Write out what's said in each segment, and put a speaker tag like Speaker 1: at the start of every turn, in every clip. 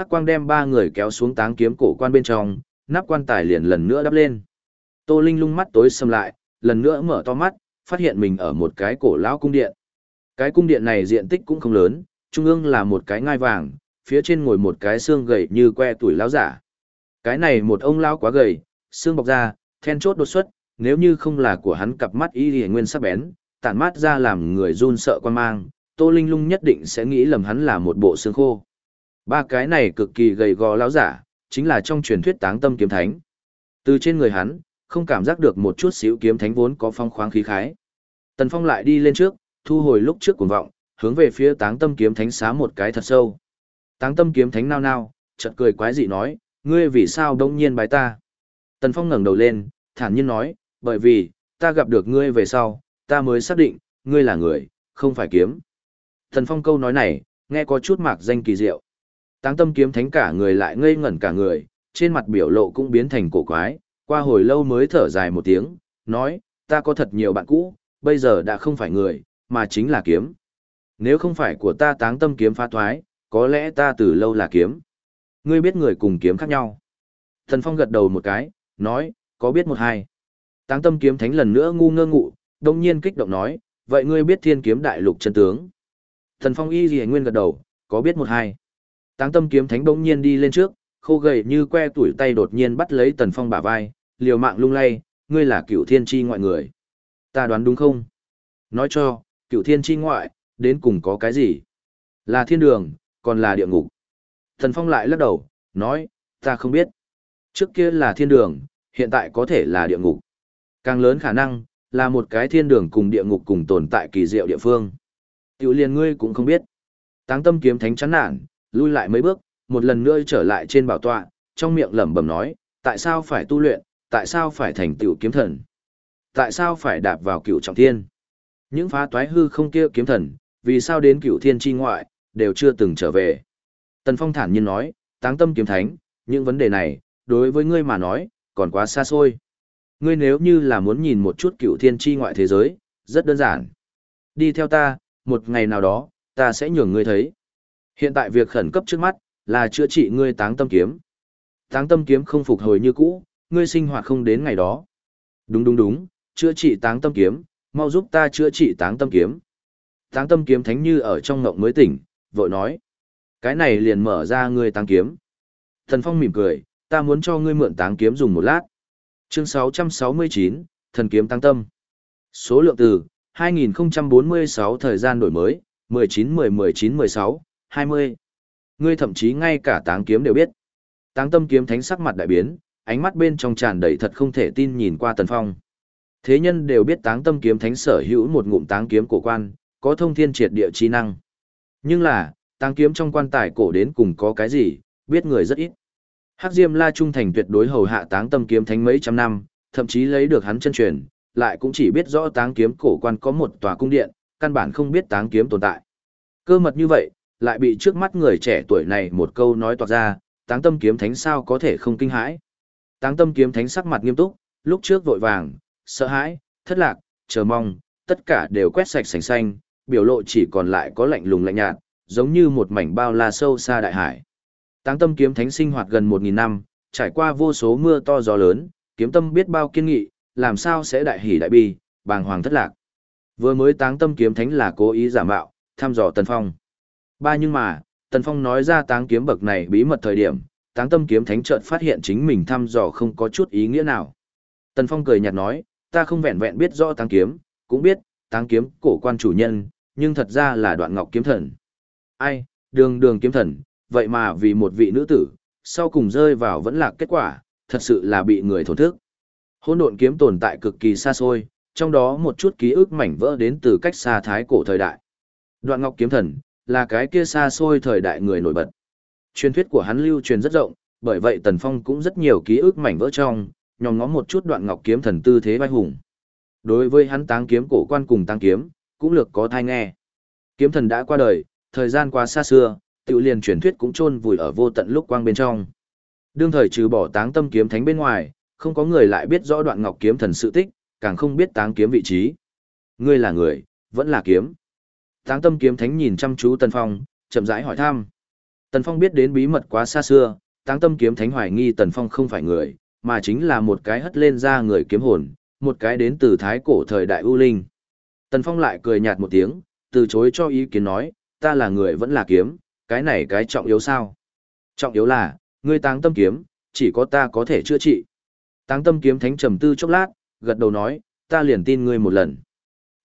Speaker 1: hắc quang đem ba người kéo xuống táng kiếm cổ quan bên trong, nắp quan tài liền lần nữa đắp lên. Tô Linh lung mắt tối sầm lại, lần nữa mở to mắt, phát hiện mình ở một cái cổ lão cung điện. Cái cung điện này diện tích cũng không lớn, trung ương là một cái ngai vàng, phía trên ngồi một cái xương gầy như que tuổi lão giả. Cái này một ông lão quá gầy, xương bọc ra, then chốt đột xuất, nếu như không là của hắn cặp mắt y liễu nguyên sắc bén, tản mát ra làm người run sợ quan mang, Tô Linh Lung nhất định sẽ nghĩ lầm hắn là một bộ xương khô. Ba cái này cực kỳ gầy gò lão giả, chính là trong truyền thuyết táng tâm kiếm thánh. Từ trên người hắn, không cảm giác được một chút xíu kiếm thánh vốn có phong khoáng khí khái. Tần Phong lại đi lên trước, thu hồi lúc trước cuồng vọng, hướng về phía táng tâm kiếm thánh xá một cái thật sâu. Táng tâm kiếm thánh nao nao, chợt cười quái dị nói, ngươi vì sao đông nhiên bái ta? Tần Phong ngẩng đầu lên, thản nhiên nói, bởi vì, ta gặp được ngươi về sau, ta mới xác định, ngươi là người, không phải kiếm. Tần Phong câu nói này, nghe có chút mạc danh kỳ diệu. Táng tâm kiếm thánh cả người lại ngây ngẩn cả người, trên mặt biểu lộ cũng biến thành cổ quái, qua hồi lâu mới thở dài một tiếng, nói, ta có thật nhiều bạn cũ, bây giờ đã không phải người, mà chính là kiếm. Nếu không phải của ta táng tâm kiếm phá thoái, có lẽ ta từ lâu là kiếm. Ngươi biết người cùng kiếm khác nhau. Thần Phong gật đầu một cái, nói, có biết một hai. Táng tâm kiếm thánh lần nữa ngu ngơ ngụ, đông nhiên kích động nói, vậy ngươi biết thiên kiếm đại lục chân tướng. Thần Phong y gì nguyên gật đầu, có biết một hai. Táng tâm kiếm thánh bỗng nhiên đi lên trước, khô gầy như que tuổi tay đột nhiên bắt lấy Tần Phong bả vai, liều mạng lung lay, ngươi là cựu thiên tri ngoại người. Ta đoán đúng không? Nói cho, cựu thiên tri ngoại, đến cùng có cái gì? Là thiên đường, còn là địa ngục. Tần Phong lại lắc đầu, nói, ta không biết. Trước kia là thiên đường, hiện tại có thể là địa ngục. Càng lớn khả năng, là một cái thiên đường cùng địa ngục cùng tồn tại kỳ diệu địa phương. Tiểu liền ngươi cũng không biết. Táng tâm kiếm thánh chán nản, lui lại mấy bước, một lần nữa trở lại trên bảo tọa, trong miệng lẩm bẩm nói, tại sao phải tu luyện, tại sao phải thành tiểu kiếm thần? Tại sao phải đạp vào cựu trọng thiên? Những phá toái hư không kia kiếm thần, vì sao đến cựu thiên chi ngoại, đều chưa từng trở về. Tần Phong thản nhiên nói, táng tâm kiếm thánh, những vấn đề này, đối với ngươi mà nói, còn quá xa xôi. Ngươi nếu như là muốn nhìn một chút cựu thiên chi ngoại thế giới, rất đơn giản. Đi theo ta, một ngày nào đó, ta sẽ nhường ngươi thấy. Hiện tại việc khẩn cấp trước mắt, là chữa trị ngươi táng tâm kiếm. Táng tâm kiếm không phục hồi như cũ, ngươi sinh hoạt không đến ngày đó. Đúng đúng đúng, chữa trị táng tâm kiếm, mau giúp ta chữa trị táng tâm kiếm. Táng tâm kiếm thánh như ở trong ngộng mới tỉnh, vội nói. Cái này liền mở ra ngươi táng kiếm. Thần Phong mỉm cười, ta muốn cho ngươi mượn táng kiếm dùng một lát. Chương 669, Thần kiếm tăng tâm. Số lượng từ 2046 thời gian đổi mới, 19-10-19-16, 20. Ngươi thậm chí ngay cả táng kiếm đều biết. Táng tâm kiếm thánh sắc mặt đại biến, ánh mắt bên trong tràn đầy thật không thể tin nhìn qua Tần Phong. Thế nhân đều biết táng tâm kiếm thánh sở hữu một ngụm táng kiếm cổ quan, có thông thiên triệt địa chi năng. Nhưng là, táng kiếm trong quan tài cổ đến cùng có cái gì, biết người rất ít. Hắc Diêm La trung thành tuyệt đối hầu hạ táng tâm kiếm thánh mấy trăm năm, thậm chí lấy được hắn chân truyền, lại cũng chỉ biết rõ táng kiếm cổ quan có một tòa cung điện, căn bản không biết táng kiếm tồn tại. Cơ mật như vậy, lại bị trước mắt người trẻ tuổi này một câu nói toạc ra, táng tâm kiếm thánh sao có thể không kinh hãi. Táng tâm kiếm thánh sắc mặt nghiêm túc, lúc trước vội vàng, sợ hãi, thất lạc, chờ mong, tất cả đều quét sạch sành xanh, biểu lộ chỉ còn lại có lạnh lùng lạnh nhạt, giống như một mảnh bao la sâu xa đại hải. Táng tâm kiếm thánh sinh hoạt gần 1.000 năm, trải qua vô số mưa to gió lớn, kiếm tâm biết bao kiên nghị, làm sao sẽ đại hỉ đại bi, bàng hoàng thất lạc. Vừa mới táng tâm kiếm thánh là cố ý giả mạo, thăm dò Tần Phong. Ba nhưng mà, Tần Phong nói ra táng kiếm bậc này bí mật thời điểm, táng tâm kiếm thánh chợt phát hiện chính mình thăm dò không có chút ý nghĩa nào. Tần Phong cười nhạt nói, ta không vẹn vẹn biết rõ táng kiếm, cũng biết, táng kiếm cổ quan chủ nhân, nhưng thật ra là đoạn ngọc kiếm thần. Ai, đường đường kiếm thần, vậy mà vì một vị nữ tử, sau cùng rơi vào vẫn là kết quả, thật sự là bị người thổn thức. Hôn độn kiếm tồn tại cực kỳ xa xôi, trong đó một chút ký ức mảnh vỡ đến từ cách xa thái cổ thời đại. Đoạn ngọc kiếm thần, là cái kia xa xôi thời đại người nổi bật. Truyền thuyết của hắn lưu truyền rất rộng, bởi vậy Tần Phong cũng rất nhiều ký ức mảnh vỡ trong, nhòm ngó một chút đoạn ngọc kiếm thần tư thế vai hùng. Đối với hắn táng kiếm cổ quan cùng táng kiếm, cũng lược có thai nghe. Kiếm thần đã qua đời, thời gian quá xa xưa, tự liền truyền thuyết cũng chôn vùi ở vô tận lúc quang bên trong. Đương thời trừ bỏ táng tâm kiếm thánh bên ngoài, không có người lại biết rõ đoạn ngọc kiếm thần sự tích, càng không biết táng kiếm vị trí. Ngươi là người, vẫn là kiếm. Táng tâm kiếm thánh nhìn chăm chú Tần Phong, chậm rãi hỏi thăm. Tần Phong biết đến bí mật quá xa xưa, táng tâm kiếm thánh hoài nghi Tần Phong không phải người, mà chính là một cái hất lên ra người kiếm hồn, một cái đến từ thái cổ thời đại ưu linh. Tần Phong lại cười nhạt một tiếng, từ chối cho ý kiến nói, ta là người vẫn là kiếm, cái này cái trọng yếu sao? Trọng yếu là, ngươi táng tâm kiếm, chỉ có ta có thể chữa trị. Táng tâm kiếm thánh trầm tư chốc lát, gật đầu nói, ta liền tin ngươi một lần.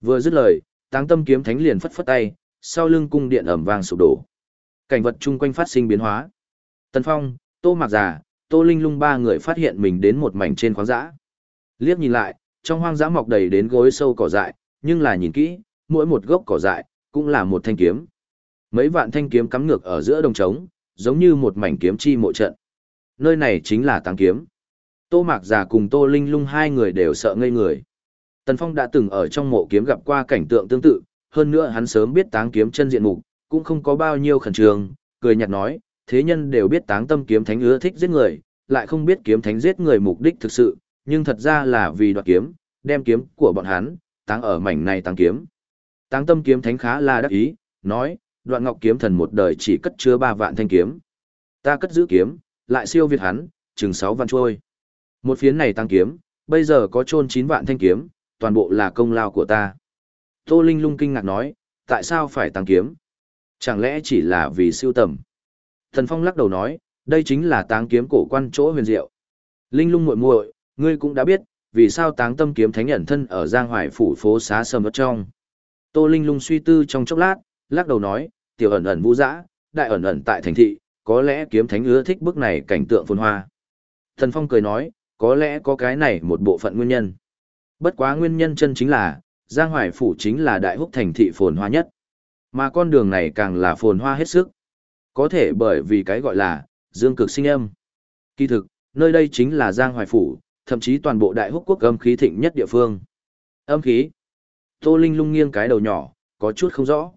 Speaker 1: Vừa dứt lời, táng tâm kiếm thánh liền phất phất tay, sau lưng cung điện ẩm vang sụp đổ. Cảnh vật chung quanh phát sinh biến hóa. Tần Phong, Tô Mạc Già, Tô Linh Lung ba người phát hiện mình đến một mảnh trên khoáng dã. Liếc nhìn lại, trong hoang dã mọc đầy đến gối sâu cỏ dại, nhưng là nhìn kỹ, mỗi một gốc cỏ dại cũng là một thanh kiếm. Mấy vạn thanh kiếm cắm ngược ở giữa đồng trống, giống như một mảnh kiếm chi mộ trận. Nơi này chính là táng kiếm. Tô Mạc Già cùng Tô Linh Lung hai người đều sợ ngây người. Tần Phong đã từng ở trong mộ kiếm gặp qua cảnh tượng tương tự, hơn nữa hắn sớm biết táng kiếm chân diện mục, cũng không có bao nhiêu khẩn trương, cười nhạt nói, thế nhân đều biết táng tâm kiếm thánh ưa thích giết người, lại không biết kiếm thánh giết người mục đích thực sự, nhưng thật ra là vì đoạt kiếm, đem kiếm của bọn hắn, táng ở mảnh này táng kiếm. Táng tâm kiếm thánh khá là đắc ý, nói, đoạn ngọc kiếm thần một đời chỉ cất chứa ba vạn thanh kiếm. Ta cất giữ kiếm, lại siêu việt hắn, chừng sáu vạn trôi. Một phiến này tăng kiếm, bây giờ có chôn chín vạn thanh kiếm, toàn bộ là công lao của ta. Tô Linh lung kinh ngạc nói, tại sao phải tăng kiếm? Chẳng lẽ chỉ là vì siêu tầm? Thần Phong lắc đầu nói, đây chính là táng kiếm cổ quan chỗ huyền diệu. Linh lung muội muội, ngươi cũng đã biết, vì sao táng tâm kiếm thánh ẩn thân ở Giang Hoài phủ phố xá sầm ớt trong. Tô Linh lung suy tư trong chốc lát, lắc đầu nói, tiểu ẩn ẩn vũ dã, đại ẩn ẩn tại thành thị, có lẽ kiếm thánh ưa thích bức này cảnh tượng phồn hoa. Thần Phong cười nói, có lẽ có cái này một bộ phận nguyên nhân. Bất quá nguyên nhân chân chính là, Giang Hoài Phủ chính là đại húc thành thị phồn hoa nhất. Mà con đường này càng là phồn hoa hết sức. Có thể bởi vì cái gọi là, dương cực sinh âm. Kỳ thực, nơi đây chính là Giang Hoài Phủ, thậm chí toàn bộ đại húc quốc âm khí thịnh nhất địa phương. Âm khí. Tô Linh lung nghiêng cái đầu nhỏ, có chút không rõ.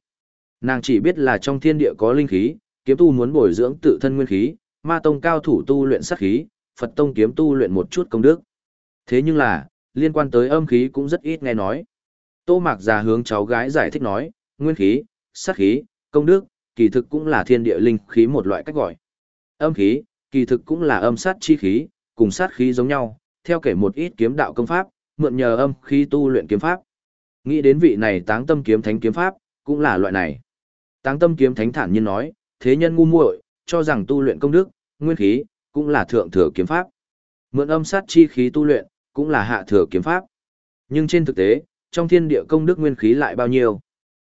Speaker 1: Nàng chỉ biết là trong thiên địa có linh khí, kiếm tu muốn bồi dưỡng tự thân nguyên khí, ma tông cao thủ tu luyện sát khí, Phật tông kiếm tu luyện một chút công đức. Thế nhưng là, liên quan tới âm khí cũng rất ít nghe nói. Tô Mạc già hướng cháu gái giải thích nói, nguyên khí, sát khí, công đức, kỳ thực cũng là thiên địa linh khí một loại cách gọi. Âm khí, kỳ thực cũng là âm sát chi khí, cùng sát khí giống nhau, theo kể một ít kiếm đạo công pháp, mượn nhờ âm khí tu luyện kiếm pháp. Nghĩ đến vị này táng tâm kiếm thánh kiếm pháp, cũng là loại này. Táng tâm kiếm thánh thản nhiên nói, thế nhân ngu muội, cho rằng tu luyện công đức, nguyên khí, cũng là thượng thừa kiếm pháp. Mượn âm sát chi khí tu luyện, cũng là hạ thừa kiếm pháp. Nhưng trên thực tế, trong thiên địa công đức nguyên khí lại bao nhiêu?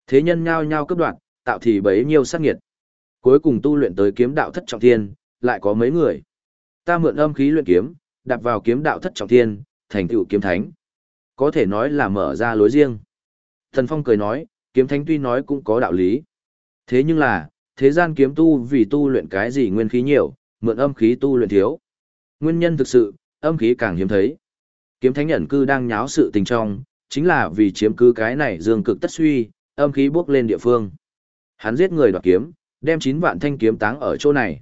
Speaker 1: Thế nhân nhao nhao cấp đoạn, tạo thì bấy nhiêu sát nghiệt. Cuối cùng tu luyện tới kiếm đạo thất trọng thiên, lại có mấy người. Ta mượn âm khí luyện kiếm, đạp vào kiếm đạo thất trọng thiên, thành tựu kiếm thánh. Có thể nói là mở ra lối riêng. Thần Phong cười nói, kiếm thánh tuy nói cũng có đạo lý. Thế nhưng là, thế gian kiếm tu vì tu luyện cái gì nguyên khí nhiều, mượn âm khí tu luyện thiếu. Nguyên nhân thực sự, âm khí càng hiếm thấy. Kiếm thánh ẩn cư đang nháo sự tình trong, chính là vì chiếm cứ cái này dương cực tất suy, âm khí bước lên địa phương. Hắn giết người đoạt kiếm, đem 9 vạn thanh kiếm táng ở chỗ này.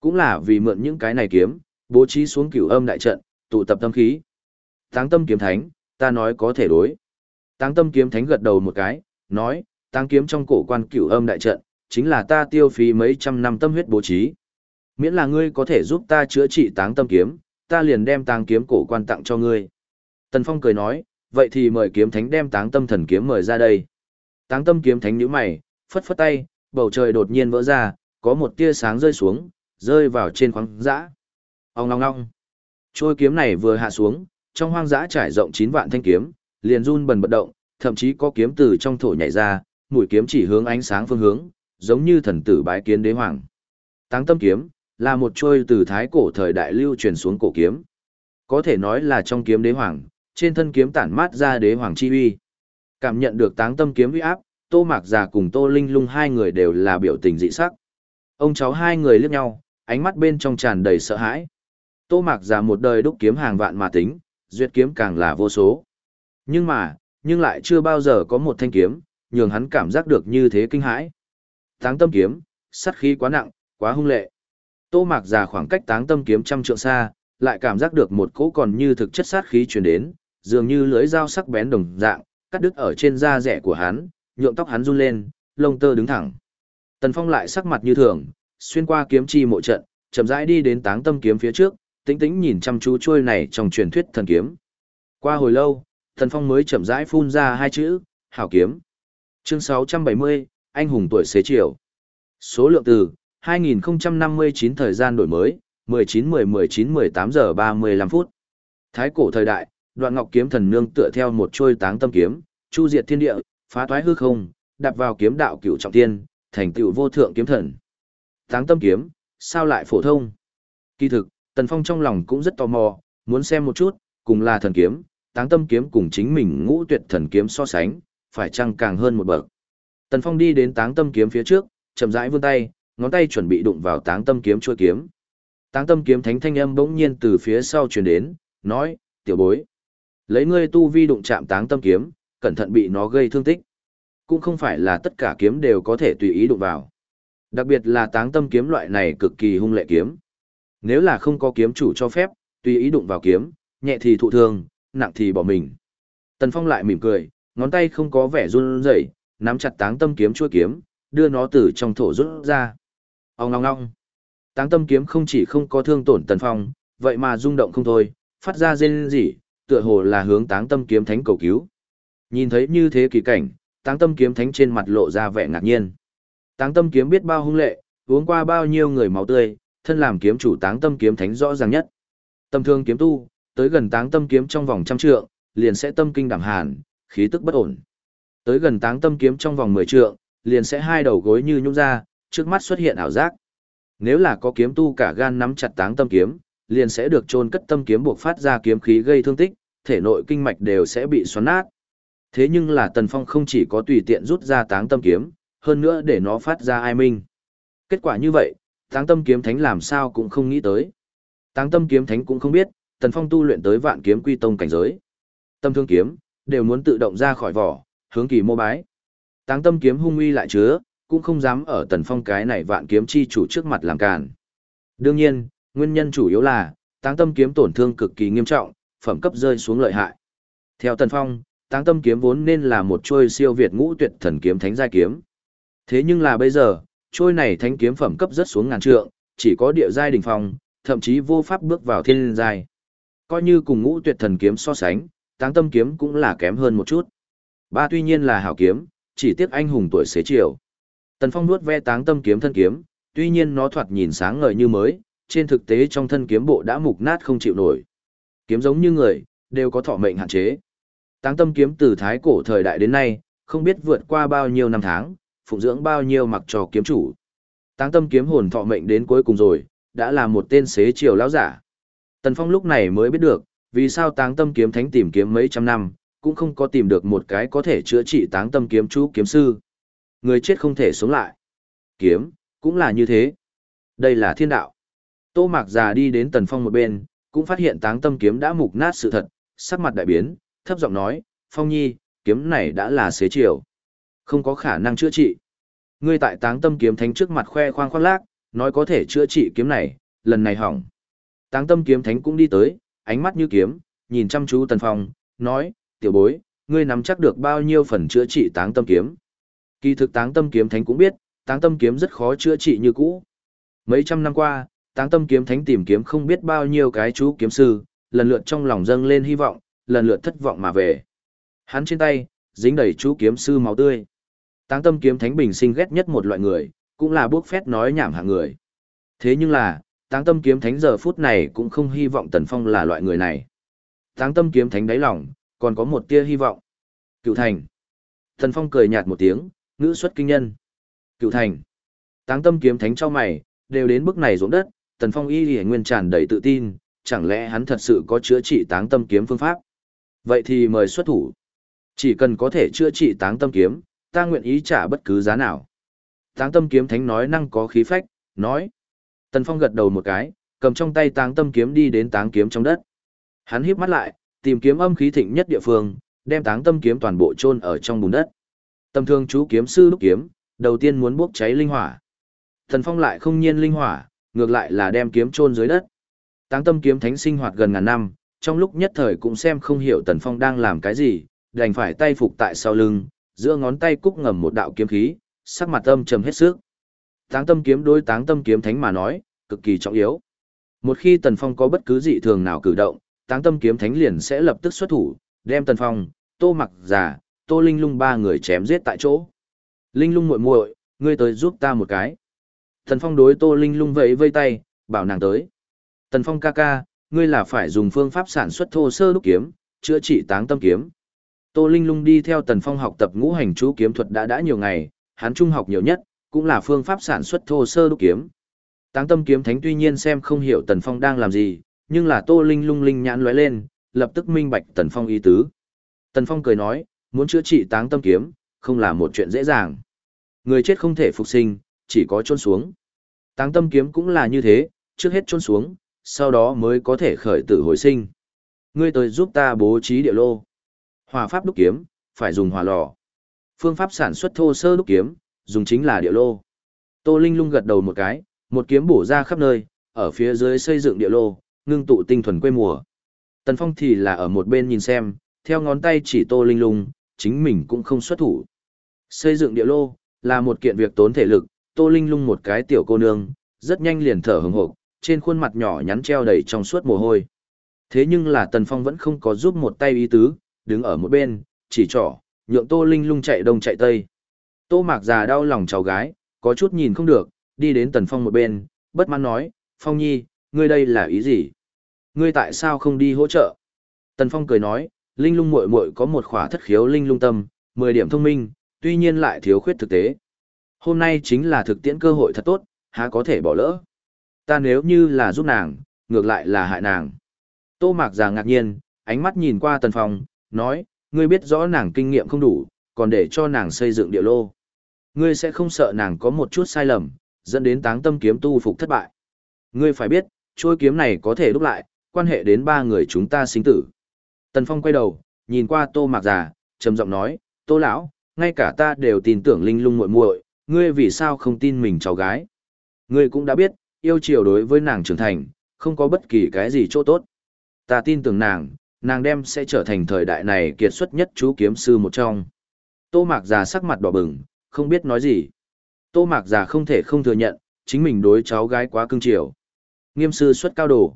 Speaker 1: Cũng là vì mượn những cái này kiếm, bố trí xuống cửu âm đại trận, tụ tập tâm khí. Táng tâm kiếm thánh, ta nói có thể đối. Táng tâm kiếm thánh gật đầu một cái, nói, táng kiếm trong cổ quan cửu âm đại trận, chính là ta tiêu phí mấy trăm năm tâm huyết bố trí. Miễn là ngươi có thể giúp ta chữa trị táng tâm kiếm, ta liền đem táng kiếm cổ quan tặng cho ngươi. Tần Phong cười nói, vậy thì mời kiếm thánh đem táng tâm thần kiếm mời ra đây. Táng tâm kiếm thánh nhíu mày, phất phất tay, bầu trời đột nhiên vỡ ra, có một tia sáng rơi xuống, rơi vào trên khoáng dã. Ông ngong ngong. Trôi kiếm này vừa hạ xuống, trong hoang dã trải rộng 9 vạn thanh kiếm, liền run bần bật động, thậm chí có kiếm từ trong thổ nhảy ra, mũi kiếm chỉ hướng ánh sáng phương hướng, giống như thần tử bái kiến đế hoàng. Táng tâm kiếm, là một trôi từ thái cổ thời đại lưu truyền xuống cổ kiếm. Có thể nói là trong kiếm đế hoàng, trên thân kiếm tản mát ra đế hoàng chi uy. Cảm nhận được táng tâm kiếm uy áp, Tô Mạc Già cùng Tô Linh Lung hai người đều là biểu tình dị sắc. Ông cháu hai người liếc nhau, ánh mắt bên trong tràn đầy sợ hãi. Tô Mạc Già một đời đúc kiếm hàng vạn mà tính, duyệt kiếm càng là vô số. Nhưng mà, nhưng lại chưa bao giờ có một thanh kiếm, nhường hắn cảm giác được như thế kinh hãi. Táng tâm kiếm, sát khí quá nặng, quá hung lệ. Tô Mạc già khoảng cách táng tâm kiếm trăm trượng xa, lại cảm giác được một cỗ còn như thực chất sát khí truyền đến, dường như lưỡi dao sắc bén đồng dạng, cắt đứt ở trên da rẻ của hắn, nhuộm tóc hắn run lên, lông tơ đứng thẳng. Tần Phong lại sắc mặt như thường, xuyên qua kiếm chi mộ trận, chậm rãi đi đến táng tâm kiếm phía trước, tĩnh tĩnh nhìn chăm chú chuôi này trong truyền thuyết thần kiếm. Qua hồi lâu, tần Phong mới chậm rãi phun ra hai chữ, hảo kiếm. Chương 670, anh hùng tuổi xế chiều. Số lượng từ, 2059 thời gian đổi mới, 19-10-19-18 giờ 35 phút. Thái cổ thời đại, đoạn ngọc kiếm thần nương tựa theo một trôi táng tâm kiếm, chu diệt thiên địa, phá thoái hư không, đạp vào kiếm đạo cửu trọng thiên, thành tựu vô thượng kiếm thần. Táng tâm kiếm, sao lại phổ thông? Kỳ thực, Tần Phong trong lòng cũng rất tò mò, muốn xem một chút, cùng là thần kiếm, táng tâm kiếm cùng chính mình ngũ tuyệt thần kiếm so sánh, phải chăng càng hơn một bậc. Tần Phong đi đến táng tâm kiếm phía trước, chậm rãi vươn tay, ngón tay chuẩn bị đụng vào táng tâm kiếm chuôi kiếm. Táng tâm kiếm thánh thanh âm bỗng nhiên từ phía sau truyền đến, nói, tiểu bối. Lấy ngươi tu vi đụng chạm táng tâm kiếm, cẩn thận bị nó gây thương tích. Cũng không phải là tất cả kiếm đều có thể tùy ý đụng vào. Đặc biệt là táng tâm kiếm loại này cực kỳ hung lệ kiếm. Nếu là không có kiếm chủ cho phép, tùy ý đụng vào kiếm, nhẹ thì thụ thương, nặng thì bỏ mình. Tần Phong lại mỉm cười, ngón tay không có vẻ run rẩy, nắm chặt táng tâm kiếm chuôi kiếm, đưa nó từ trong thổ rút ra. Ông ngong ngong. Táng tâm kiếm không chỉ không có thương tổn Tần Phong, vậy mà rung động không thôi, phát ra rên rỉ, tựa hồ là hướng táng tâm kiếm thánh cầu cứu. Nhìn thấy như thế kỳ cảnh, táng tâm kiếm thánh trên mặt lộ ra vẻ ngạc nhiên. Táng tâm kiếm biết bao hung lệ, uống qua bao nhiêu người máu tươi, thân làm kiếm chủ táng tâm kiếm thánh rõ ràng nhất. Tâm thương kiếm tu, tới gần táng tâm kiếm trong vòng trăm trượng, liền sẽ tâm kinh đảm hàn, khí tức bất ổn. Tới gần táng tâm kiếm trong vòng 10 trượng, liền sẽ hai đầu gối như nhũ ra, trước mắt xuất hiện ảo giác. Nếu là có kiếm tu cả gan nắm chặt táng tâm kiếm, liền sẽ được chôn cất tâm kiếm buộc phát ra kiếm khí gây thương tích, thể nội kinh mạch đều sẽ bị xoắn nát. Thế nhưng là Tần Phong không chỉ có tùy tiện rút ra táng tâm kiếm, hơn nữa để nó phát ra ai minh. Kết quả như vậy, táng tâm kiếm thánh làm sao cũng không nghĩ tới. Táng tâm kiếm thánh cũng không biết, Tần Phong tu luyện tới vạn kiếm quy tông cảnh giới. Tâm thương kiếm, đều muốn tự động ra khỏi vỏ, hướng kỳ mô bái. Táng tâm kiếm hung uy lại chứa, cũng không dám ở Tần Phong cái này vạn kiếm chi chủ trước mặt làm càn. Đương nhiên, nguyên nhân chủ yếu là, táng tâm kiếm tổn thương cực kỳ nghiêm trọng, phẩm cấp rơi xuống lợi hại. Theo Tần Phong, táng tâm kiếm vốn nên là một trôi siêu việt ngũ tuyệt thần kiếm thánh giai kiếm. Thế nhưng là bây giờ, trôi này thánh kiếm phẩm cấp rất xuống ngàn trượng, chỉ có địa giai đỉnh phong, thậm chí vô pháp bước vào thiên giai. Coi như cùng ngũ tuyệt thần kiếm so sánh, táng tâm kiếm cũng là kém hơn một chút. Ba tuy nhiên là hảo kiếm, chỉ tiếc anh hùng tuổi xế chiều. Tần Phong nuốt ve táng tâm kiếm thân kiếm, tuy nhiên nó thoạt nhìn sáng ngời như mới, trên thực tế trong thân kiếm bộ đã mục nát không chịu nổi. Kiếm giống như người, đều có thọ mệnh hạn chế. Táng tâm kiếm từ thái cổ thời đại đến nay, không biết vượt qua bao nhiêu năm tháng, phụng dưỡng bao nhiêu mặc trò kiếm chủ. Táng tâm kiếm hồn thọ mệnh đến cuối cùng rồi, đã là một tên xế chiều lão giả. Tần Phong lúc này mới biết được, vì sao táng tâm kiếm thánh tìm kiếm mấy trăm năm, cũng không có tìm được một cái có thể chữa trị táng tâm kiếm chú kiếm sư. Người chết không thể sống lại. Kiếm, cũng là như thế. Đây là thiên đạo. Tô Mạc già đi đến Tần Phong một bên, cũng phát hiện táng tâm kiếm đã mục nát sự thật, sắc mặt đại biến, thấp giọng nói, Phong Nhi, kiếm này đã là xế chiều. Không có khả năng chữa trị. Ngươi tại táng tâm kiếm thánh trước mặt khoe khoang khoác lác, nói có thể chữa trị kiếm này, lần này hỏng. Táng tâm kiếm thánh cũng đi tới, ánh mắt như kiếm, nhìn chăm chú Tần Phong, nói, tiểu bối, ngươi nắm chắc được bao nhiêu phần chữa trị táng tâm kiếm. Kỳ thực táng tâm kiếm thánh cũng biết, táng tâm kiếm rất khó chữa trị như cũ. Mấy trăm năm qua, táng tâm kiếm thánh tìm kiếm không biết bao nhiêu cái chú kiếm sư, lần lượt trong lòng dâng lên hy vọng, lần lượt thất vọng mà về. Hắn trên tay, dính đầy chú kiếm sư máu tươi. Táng tâm kiếm thánh bình sinh ghét nhất một loại người, cũng là bước phét nói nhảm hạng người. Thế nhưng là, táng tâm kiếm thánh giờ phút này cũng không hy vọng Tần Phong là loại người này. Táng tâm kiếm thánh đáy lòng, còn có một tia hy vọng. Cựu thành. Tần Phong cười nhạt một tiếng, ngữ xuất kinh nhân. Cựu thành. Táng tâm kiếm thánh cho mày, đều đến bước này ruộng đất, Tần Phong y lìa nguyên tràn đầy tự tin, chẳng lẽ hắn thật sự có chữa trị táng tâm kiếm phương pháp? Vậy thì mời xuất thủ. Chỉ cần có thể chữa trị táng tâm kiếm, ta nguyện ý trả bất cứ giá nào. Táng tâm kiếm thánh nói năng có khí phách, nói. Tần Phong gật đầu một cái, cầm trong tay táng tâm kiếm đi đến táng kiếm trong đất. Hắn híp mắt lại, tìm kiếm âm khí thịnh nhất địa phương, đem táng tâm kiếm toàn bộ chôn ở trong bùn đất. Tâm thương chú kiếm sư lúc kiếm, đầu tiên muốn bốc cháy linh hỏa. Tần Phong lại không nhiên linh hỏa, ngược lại là đem kiếm chôn dưới đất. Táng tâm kiếm thánh sinh hoạt gần ngàn năm, trong lúc nhất thời cũng xem không hiểu Tần Phong đang làm cái gì, đành phải tay phục tại sau lưng, giữa ngón tay cúc ngầm một đạo kiếm khí, sắc mặt âm trầm hết sức. Táng tâm kiếm đối táng tâm kiếm thánh mà nói, cực kỳ trọng yếu. Một khi Tần Phong có bất cứ dị thường nào cử động, táng tâm kiếm thánh liền sẽ lập tức xuất thủ, đem Tần Phong, Tô Mặc Giả, Tô Linh Lung ba người chém giết tại chỗ. Linh Lung muội muội, ngươi tới giúp ta một cái. Tần Phong đối Tô Linh Lung vẫy vây tay, bảo nàng tới. Tần Phong ca ca, ngươi là phải dùng phương pháp sản xuất thô sơ đúc kiếm, chữa trị táng tâm kiếm. Tô Linh Lung đi theo Tần Phong học tập ngũ hành chú kiếm thuật đã đã nhiều ngày, hắn trung học nhiều nhất, cũng là phương pháp sản xuất thô sơ đúc kiếm. Táng tâm kiếm thánh tuy nhiên xem không hiểu Tần Phong đang làm gì, nhưng là Tô Linh Lung linh nhãn lóe lên, lập tức minh bạch Tần Phong ý tứ. Tần Phong cười nói, muốn chữa trị táng tâm kiếm, không là một chuyện dễ dàng. Người chết không thể phục sinh, chỉ có chôn xuống. Táng tâm kiếm cũng là như thế, trước hết chôn xuống, sau đó mới có thể khởi tử hồi sinh. Ngươi tới giúp ta bố trí địa lô. Hỏa pháp đúc kiếm, phải dùng hỏa lò. Phương pháp sản xuất thô sơ đúc kiếm, dùng chính là địa lô. Tô Linh lung gật đầu một cái, một kiếm bổ ra khắp nơi, ở phía dưới xây dựng địa lô, ngưng tụ tinh thuần quê mùa. Tần Phong thì là ở một bên nhìn xem, theo ngón tay chỉ Tô Linh lung, chính mình cũng không xuất thủ. Xây dựng địa lô, là một kiện việc tốn thể lực, Tô Linh lung một cái tiểu cô nương, rất nhanh liền thở hừng hộp, trên khuôn mặt nhỏ nhắn treo đầy trong suốt mồ hôi. Thế nhưng là Tần Phong vẫn không có giúp một tay ý tứ, đứng ở một bên, chỉ trỏ, nhượng Tô Linh lung chạy đông chạy tây. Tô Mạc già đau lòng cháu gái, có chút nhìn không được, đi đến Tần Phong một bên, bất mãn nói, Phong Nhi, ngươi đây là ý gì? Ngươi tại sao không đi hỗ trợ? Tần Phong cười nói, Linh lung muội muội có một khỏa thất khiếu linh lung tâm, 10 điểm thông minh, tuy nhiên lại thiếu khuyết thực tế. Hôm nay chính là thực tiễn cơ hội thật tốt, há có thể bỏ lỡ. Ta nếu như là giúp nàng, ngược lại là hại nàng. Tô Mạc già ngạc nhiên, ánh mắt nhìn qua Tần Phong, nói, ngươi biết rõ nàng kinh nghiệm không đủ, còn để cho nàng xây dựng địa lô. Ngươi sẽ không sợ nàng có một chút sai lầm, dẫn đến táng tâm kiếm tu phục thất bại. Ngươi phải biết, trôi kiếm này có thể đúc lại, quan hệ đến ba người chúng ta sinh tử. Tần Phong quay đầu, nhìn qua Tô Mạc già, trầm giọng nói, Tô lão, ngay cả ta đều tin tưởng linh lung muội muội, ngươi vì sao không tin mình cháu gái? Ngươi cũng đã biết, yêu chiều đối với nàng trưởng thành, không có bất kỳ cái gì chỗ tốt. Ta tin tưởng nàng, nàng đem sẽ trở thành thời đại này kiệt xuất nhất chú kiếm sư một trong. Tô Mạc già sắc mặt đỏ bừng, không biết nói gì. Tô Mạc già không thể không thừa nhận, chính mình đối cháu gái quá cưng chiều. Nghiêm sư xuất cao đồ.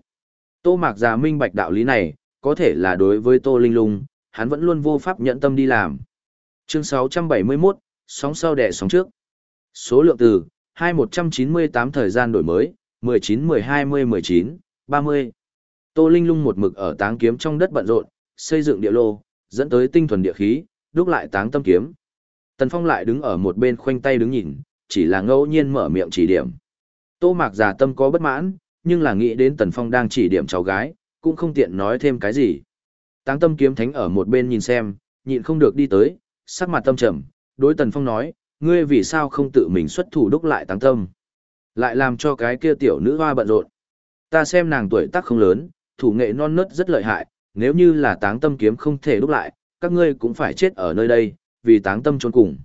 Speaker 1: Tô Mạc già minh bạch đạo lý này, có thể là đối với Tô Linh Lung, hắn vẫn luôn vô pháp nhận tâm đi làm. Chương 671, sóng sau đẻ sóng trước. Số lượng từ, 2198 thời gian đổi mới, 19 12 19, 30. Tô Linh Lung một mực ở táng kiếm trong đất bận rộn, xây dựng địa lô, dẫn tới tinh thuần địa khí, đúc lại táng tâm kiếm. Tần Phong lại đứng ở một bên khoanh tay đứng nhìn, chỉ là ngẫu nhiên mở miệng chỉ điểm. Tô Mạc già tâm có bất mãn, nhưng là nghĩ đến Tần Phong đang chỉ điểm cháu gái, cũng không tiện nói thêm cái gì. Táng tâm kiếm thánh ở một bên nhìn xem, nhịn không được đi tới, sắc mặt tâm trầm, đối Tần Phong nói, ngươi vì sao không tự mình xuất thủ đúc lại tăng tâm. Lại làm cho cái kia tiểu nữ hoa bận rộn. Ta xem nàng tuổi tác không lớn, thủ nghệ non nớt rất lợi hại, nếu như là táng tâm kiếm không thể đúc lại, các ngươi cũng phải chết ở nơi đây, vì táng tâm trốn cùng.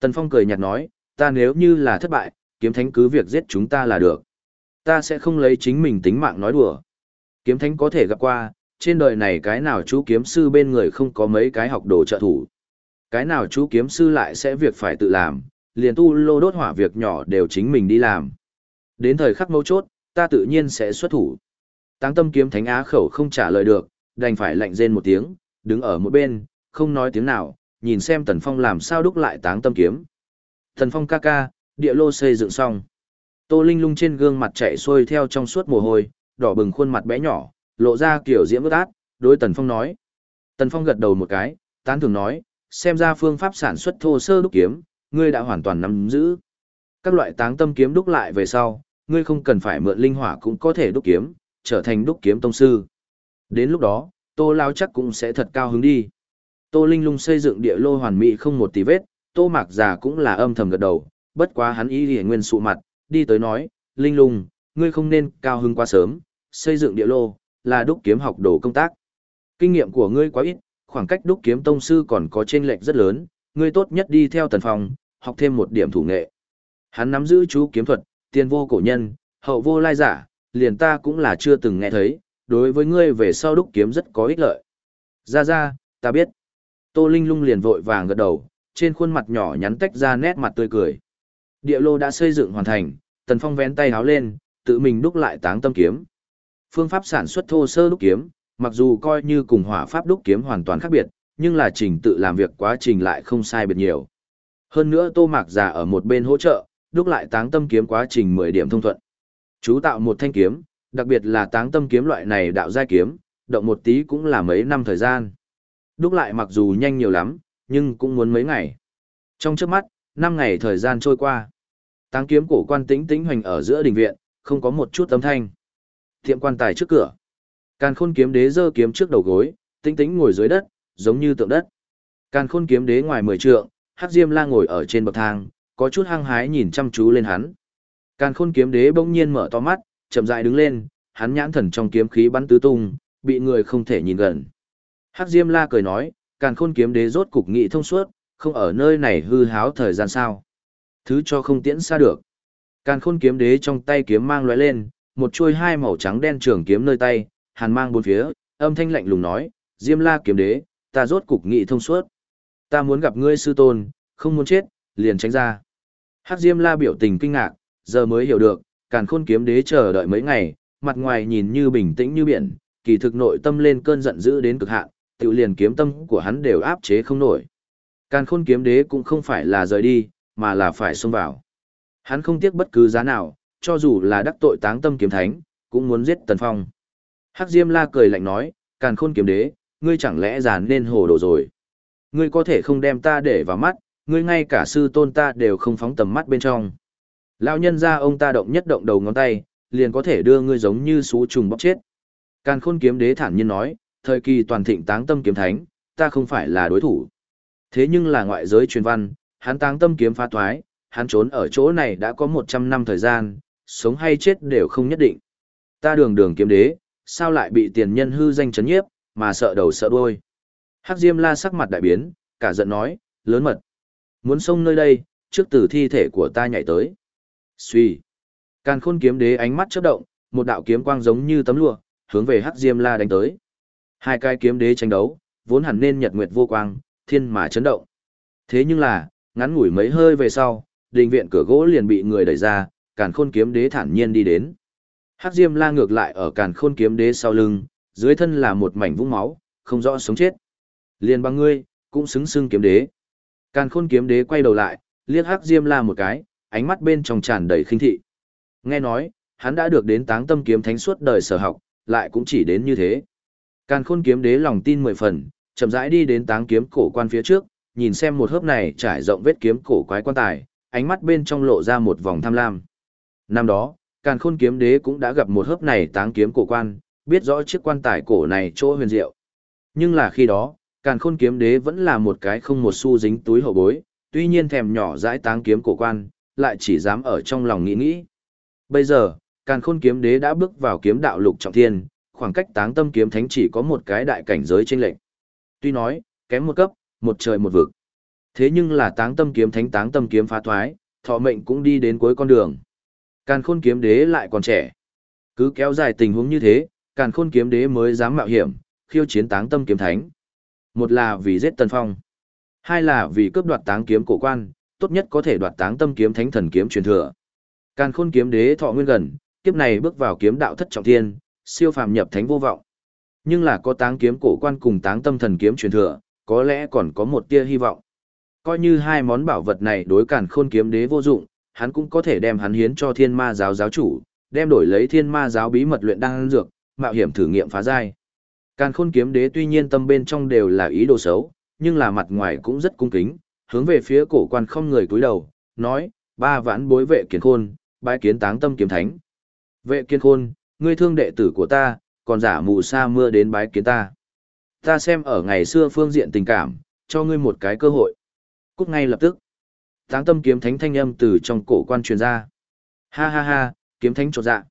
Speaker 1: Tần Phong cười nhạt nói, ta nếu như là thất bại, kiếm thánh cứ việc giết chúng ta là được. Ta sẽ không lấy chính mình tính mạng nói đùa. Kiếm thánh có thể gặp qua, trên đời này cái nào chú kiếm sư bên người không có mấy cái học đồ trợ thủ. Cái nào chú kiếm sư lại sẽ việc phải tự làm, liền tu lô đốt hỏa việc nhỏ đều chính mình đi làm. Đến thời khắc mấu chốt, ta tự nhiên sẽ xuất thủ. Táng tâm kiếm thánh á khẩu không trả lời được, đành phải lạnh rên một tiếng, đứng ở một bên, không nói tiếng nào, nhìn xem Tần Phong làm sao đúc lại táng tâm kiếm. Tần Phong ca ca, địa lô xây dựng xong. Tô Linh lung trên gương mặt chạy xuôi theo trong suốt mồ hôi, đỏ bừng khuôn mặt bé nhỏ, lộ ra kiểu diễm ướt át, đối Tần Phong nói. Tần Phong gật đầu một cái, tán thường nói, xem ra phương pháp sản xuất thô sơ đúc kiếm, ngươi đã hoàn toàn nắm giữ. Các loại táng tâm kiếm đúc lại về sau, ngươi không cần phải mượn linh hỏa cũng có thể đúc kiếm, trở thành đúc kiếm tông sư. Đến lúc đó, Tô Lao chắc cũng sẽ thật cao hứng đi. Tô Linh Lung xây dựng địa lô hoàn mỹ không một tí vết, Tô Mạc Già cũng là âm thầm gật đầu, bất quá hắn ý liền nguyên sụ mặt, đi tới nói, Linh Lung, ngươi không nên cao hứng quá sớm, xây dựng địa lô, là đúc kiếm học đồ công tác. Kinh nghiệm của ngươi quá ít, khoảng cách đúc kiếm tông sư còn có chênh lệch rất lớn, ngươi tốt nhất đi theo tần Phong học thêm một điểm thủ nghệ. Hắn nắm giữ chú kiếm thuật, tiền vô cổ nhân, hậu vô lai giả, liền ta cũng là chưa từng nghe thấy, đối với ngươi về sau đúc kiếm rất có ích lợi. Ra ra, ta biết. Tô Linh lung liền vội vàng gật đầu, trên khuôn mặt nhỏ nhắn tách ra nét mặt tươi cười. Địa lô đã xây dựng hoàn thành, Tần Phong vén tay háo lên, tự mình đúc lại táng tâm kiếm. Phương pháp sản xuất thô sơ đúc kiếm, mặc dù coi như cùng hỏa pháp đúc kiếm hoàn toàn khác biệt, nhưng là trình tự làm việc quá trình lại không sai biệt nhiều. Hơn nữa Tô Mạc già ở một bên hỗ trợ, đúc lại táng tâm kiếm quá trình 10 điểm thông thuận. Chú tạo một thanh kiếm, đặc biệt là táng tâm kiếm loại này đạo giai kiếm, động một tí cũng là mấy năm thời gian. Đúc lại mặc dù nhanh nhiều lắm, nhưng cũng muốn mấy ngày. Trong trước mắt, 5 ngày thời gian trôi qua. Táng kiếm cổ quan tĩnh tĩnh hoành ở giữa đình viện, không có một chút âm thanh. Tiệm quan tài trước cửa. Càn khôn kiếm đế giơ kiếm trước đầu gối, tĩnh tĩnh ngồi dưới đất, giống như tượng đất. Càn khôn kiếm đế ngoài mười trượng, Hắc Diêm La ngồi ở trên bậc thang, có chút hăng hái nhìn chăm chú lên hắn. Càn khôn kiếm đế bỗng nhiên mở to mắt, chậm rãi đứng lên, hắn nhãn thần trong kiếm khí bắn tứ tung, bị người không thể nhìn gần. Hắc Diêm La cười nói, Càn khôn kiếm đế rốt cục nghị thông suốt, không ở nơi này hư háo thời gian sao. Thứ cho không tiễn xa được. Càn khôn kiếm đế trong tay kiếm mang lóe lên, một chuôi hai màu trắng đen trường kiếm nơi tay, hàn mang bốn phía, âm thanh lạnh lùng nói, Diêm La kiếm đế, ta rốt cục nghị thông suốt. Ta muốn gặp ngươi sư tôn, không muốn chết, liền tránh ra. Hắc Diêm La biểu tình kinh ngạc, giờ mới hiểu được, càn khôn kiếm đế chờ đợi mấy ngày, mặt ngoài nhìn như bình tĩnh như biển, kỳ thực nội tâm lên cơn giận dữ đến cực hạn, tự liền kiếm tâm của hắn đều áp chế không nổi. Càn khôn kiếm đế cũng không phải là rời đi, mà là phải xông vào. Hắn không tiếc bất cứ giá nào, cho dù là đắc tội táng tâm kiếm thánh, cũng muốn giết Tần Phong. Hắc Diêm La cười lạnh nói, càn khôn kiếm đế, ngươi chẳng lẽ giàn nên hồ đồ rồi. Ngươi có thể không đem ta để vào mắt, ngươi ngay cả sư tôn ta đều không phóng tầm mắt bên trong. Lão nhân ra ông ta động nhất động đầu ngón tay, liền có thể đưa ngươi giống như sú trùng bóc chết. Càn khôn kiếm đế thản nhiên nói, thời kỳ toàn thịnh táng tâm kiếm thánh, ta không phải là đối thủ. Thế nhưng là ngoại giới truyền văn, hắn táng tâm kiếm phá thoái, hắn trốn ở chỗ này đã có 100 năm thời gian, sống hay chết đều không nhất định. Ta đường đường kiếm đế, sao lại bị tiền nhân hư danh chấn nhiếp, mà sợ đầu sợ đuôi. Hắc Diêm La sắc mặt đại biến, cả giận nói, lớn mật. Muốn xông nơi đây, trước từ thi thể của ta nhảy tới. Xuy. Càn khôn kiếm đế ánh mắt chớp động, một đạo kiếm quang giống như tấm lụa, hướng về Hắc Diêm La đánh tới. Hai cái kiếm đế tranh đấu, vốn hẳn nên nhật nguyệt vô quang, thiên mà chấn động. Thế nhưng là, ngắn ngủi mấy hơi về sau, đình viện cửa gỗ liền bị người đẩy ra, càn khôn kiếm đế thản nhiên đi đến. Hắc Diêm La ngược lại ở càn khôn kiếm đế sau lưng, dưới thân là một mảnh vũng máu, không rõ sống chết. Liên bằng ngươi, cũng xứng xưng kiếm đế. Càn khôn kiếm đế quay đầu lại, liếc Hắc Diêm La một cái, ánh mắt bên trong tràn đầy khinh thị. Nghe nói, hắn đã được đến táng tâm kiếm thánh suốt đời sở học, lại cũng chỉ đến như thế. Càn khôn kiếm đế lòng tin mười phần, chậm rãi đi đến táng kiếm cổ quan phía trước, nhìn xem một hớp này trải rộng vết kiếm cổ quái quan tài, ánh mắt bên trong lộ ra một vòng tham lam. Năm đó, Càn Khôn kiếm đế cũng đã gặp một hớp này táng kiếm cổ quan, biết rõ chiếc quan tài cổ này chỗ huyền diệu. Nhưng là khi đó, Càn Khôn kiếm đế vẫn là một cái không một xu dính túi hậu bối, tuy nhiên thèm nhỏ dãi táng kiếm cổ quan, lại chỉ dám ở trong lòng nghĩ nghĩ. Bây giờ, Càn Khôn kiếm đế đã bước vào kiếm đạo lục trọng thiên, khoảng cách táng tâm kiếm thánh chỉ có một cái đại cảnh giới chênh lệch. Tuy nói, kém một cấp, một trời một vực. Thế nhưng là táng tâm kiếm thánh táng tâm kiếm phá thoái, thọ mệnh cũng đi đến cuối con đường. Càn khôn kiếm đế lại còn trẻ. Cứ kéo dài tình huống như thế, càn khôn kiếm đế mới dám mạo hiểm, khiêu chiến táng tâm kiếm thánh. Một là vì giết Tần Phong. Hai là vì cướp đoạt táng kiếm cổ quan, tốt nhất có thể đoạt táng tâm kiếm thánh thần kiếm truyền thừa. Càn khôn kiếm đế thọ nguyên gần, kiếp này bước vào kiếm đạo thất trọng thiên, siêu phàm nhập thánh vô vọng. Nhưng là có táng kiếm cổ quan cùng táng tâm thần kiếm truyền thừa, có lẽ còn có một tia hy vọng. Coi như hai món bảo vật này đối càn khôn kiếm đế vô dụng, hắn cũng có thể đem hắn hiến cho thiên ma giáo giáo chủ, đem đổi lấy thiên ma giáo bí mật luyện đan dược, mạo hiểm thử nghiệm phá giai. Càn khôn kiếm đế tuy nhiên tâm bên trong đều là ý đồ xấu, nhưng là mặt ngoài cũng rất cung kính, hướng về phía cổ quan không người cúi đầu, nói, ba vãn bối vệ kiến khôn, bái kiến táng tâm kiếm thánh. Vệ kiến khôn, ngươi thương đệ tử của ta, còn giả mù sa mưa đến bái kiến ta. Ta xem ở ngày xưa phương diện tình cảm, cho ngươi một cái cơ hội. Cút ngay lập tức. Táng tâm kiếm thánh thanh âm từ trong cổ quan truyền ra. Ha ha ha, kiếm thánh trột dạ.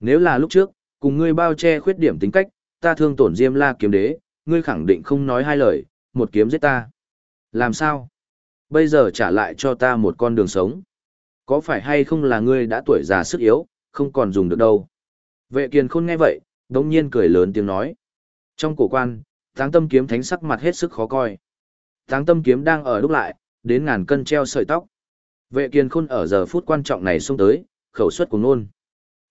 Speaker 1: Nếu là lúc trước, cùng ngươi bao che khuyết điểm tính cách, ta thương tổn diêm la kiếm đế, ngươi khẳng định không nói hai lời, một kiếm giết ta. Làm sao? Bây giờ trả lại cho ta một con đường sống. Có phải hay không là ngươi đã tuổi già sức yếu, không còn dùng được đâu. Vệ kiền khôn nghe vậy, đống nhiên cười lớn tiếng nói. Trong cổ quan, táng tâm kiếm thánh sắc mặt hết sức khó coi. Táng tâm kiếm đang ở đúc lại, đến ngàn cân treo sợi tóc. Vệ kiên khôn ở giờ phút quan trọng này xông tới, khẩu suất cùng nôn.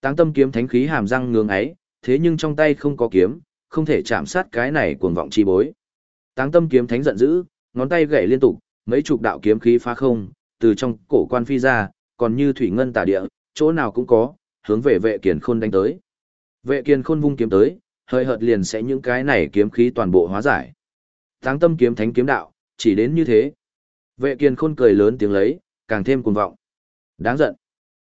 Speaker 1: Táng tâm kiếm thánh khí hàm răng ngưỡng ấy, thế nhưng trong tay không có kiếm, không thể chạm sát cái này cuồng vọng chi bối. Táng tâm kiếm thánh giận dữ, ngón tay gảy liên tục, mấy chục đạo kiếm khí phá không, từ trong cổ quan phi ra, còn như thủy ngân tả địa, chỗ nào cũng có, hướng về vệ kiền khôn đánh tới. Vệ kiền khôn vung kiếm tới, hơi hợt liền sẽ những cái này kiếm khí toàn bộ hóa giải. Táng tâm kiếm thánh kiếm đạo, chỉ đến như thế. Vệ kiền khôn cười lớn tiếng lấy, càng thêm cuồng vọng. Đáng giận.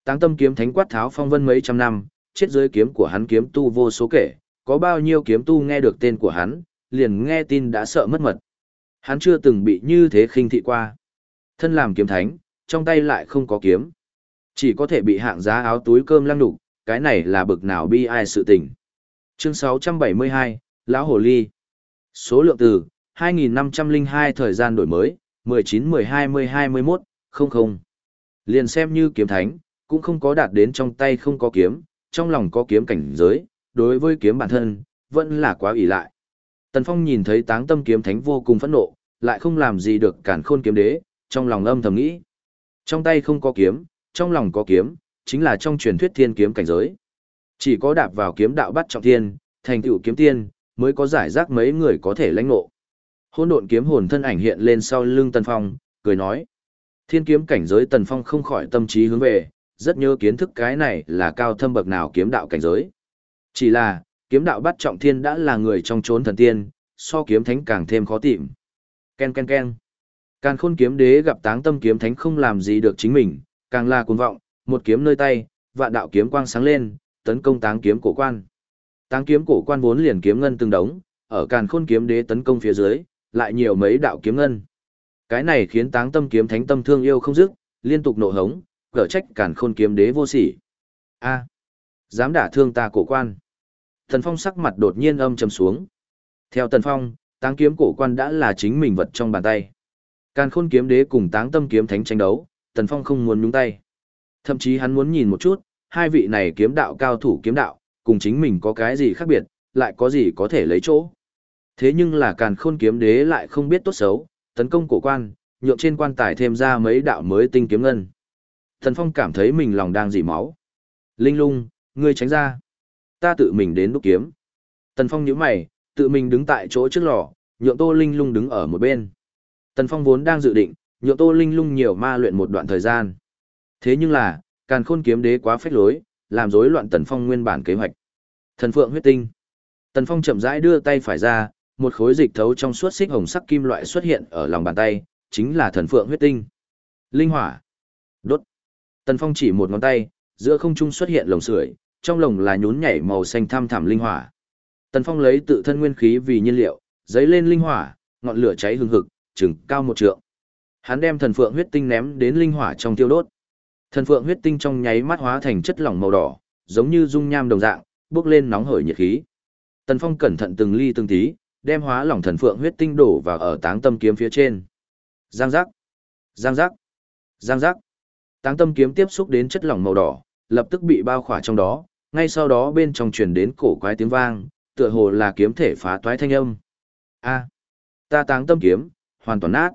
Speaker 1: Táng tâm kiếm thánh quát tháo phong vân mấy trăm năm, chết dưới kiếm của hắn kiếm tu vô số kể, có bao nhiêu kiếm tu nghe được tên của hắn, liền nghe tin đã sợ mất mật. Hắn chưa từng bị như thế khinh thị qua. Thân làm kiếm thánh, trong tay lại không có kiếm. Chỉ có thể bị hạng giá áo túi cơm lăng đục, cái này là bực nào bi ai sự tình. Chương 672, Lão Hồ Ly. Số lượng từ, 2502 thời gian đổi mới, 19 12 10 21, 00. Liền xem như kiếm thánh, cũng không có đạt đến trong tay không có kiếm, trong lòng có kiếm cảnh giới, đối với kiếm bản thân, vẫn là quá ủy lại. Tần Phong nhìn thấy táng tâm kiếm thánh vô cùng phẫn nộ, lại không làm gì được cản khôn kiếm đế, trong lòng âm thầm nghĩ. Trong tay không có kiếm, trong lòng có kiếm, chính là trong truyền thuyết thiên kiếm cảnh giới. Chỉ có đạp vào kiếm đạo bắt trọng thiên, thành tựu kiếm tiên, mới có giải rác mấy người có thể lãnh ngộ. Hôn độn kiếm hồn thân ảnh hiện lên sau lưng Tần Phong, cười nói. Thiên kiếm cảnh giới Tần Phong không khỏi tâm trí hướng về, rất nhớ kiến thức cái này là cao thâm bậc nào kiếm đạo cảnh giới. Chỉ là, kiếm đạo bắt trọng thiên đã là người trong chốn thần tiên, so kiếm thánh càng thêm khó tìm. Ken ken ken. Càn khôn kiếm đế gặp táng tâm kiếm thánh không làm gì được chính mình, càng là cuồng vọng, một kiếm nơi tay, vạn đạo kiếm quang sáng lên, tấn công táng kiếm cổ quan. Táng kiếm cổ quan vốn liền kiếm ngân từng đống, ở càn khôn kiếm đế tấn công phía dưới, lại nhiều mấy đạo kiếm ngân. Cái này khiến táng tâm kiếm thánh tâm thương yêu không dứt, liên tục nộ hống, cở trách cản khôn kiếm đế vô sỉ. A, dám đả thương ta cổ quan. Tần Phong sắc mặt đột nhiên âm trầm xuống. Theo Tần Phong, táng kiếm cổ quan đã là chính mình vật trong bàn tay. Càn khôn kiếm đế cùng táng tâm kiếm thánh tranh đấu, Tần Phong không muốn nhúng tay. Thậm chí hắn muốn nhìn một chút, hai vị này kiếm đạo cao thủ kiếm đạo, cùng chính mình có cái gì khác biệt, lại có gì có thể lấy chỗ. Thế nhưng là càn khôn kiếm đế lại không biết tốt xấu, tấn công cổ quan, nhượng trên quan tài thêm ra mấy đạo mới tinh kiếm ngân. thần Phong cảm thấy mình lòng đang dỉ máu. Linh lung, ngươi tránh ra. Ta tự mình đến đúc kiếm. Tần Phong nhíu mày, tự mình đứng tại chỗ trước lò, nhượng Tô Linh lung đứng ở một bên. Tần Phong vốn đang dự định, nhượng Tô Linh lung nhiều ma luyện một đoạn thời gian. Thế nhưng là, càn khôn kiếm đế quá phách lối, làm rối loạn Tần Phong nguyên bản kế hoạch. Thần Phượng huyết tinh. Tần Phong chậm rãi đưa tay phải ra, một khối dịch thấu trong suốt xích hồng sắc kim loại xuất hiện ở lòng bàn tay, chính là Thần Phượng huyết tinh. Linh hỏa. Đốt. Tần Phong chỉ một ngón tay, giữa không trung xuất hiện lồng sưởi, trong lồng là nhún nhảy màu xanh thăm thẳm linh hỏa. Tần Phong lấy tự thân nguyên khí vì nhiên liệu, giấy lên linh hỏa, ngọn lửa cháy hừng hực, chừng cao một trượng. Hắn đem thần phượng huyết tinh ném đến linh hỏa trong tiêu đốt. Thần phượng huyết tinh trong nháy mắt hóa thành chất lỏng màu đỏ, giống như dung nham đồng dạng, bốc lên nóng hởi nhiệt khí. Tần Phong cẩn thận từng ly từng tí, đem hóa lỏng thần phượng huyết tinh đổ vào ở táng tâm kiếm phía trên. Giang giác, giang giác, giang giác. Táng tâm kiếm tiếp xúc đến chất lỏng màu đỏ, lập tức bị bao khỏa trong đó, ngay sau đó bên trong truyền đến cổ quái tiếng vang, tựa hồ là kiếm thể phá toái thanh âm. A, ta táng tâm kiếm, hoàn toàn nát.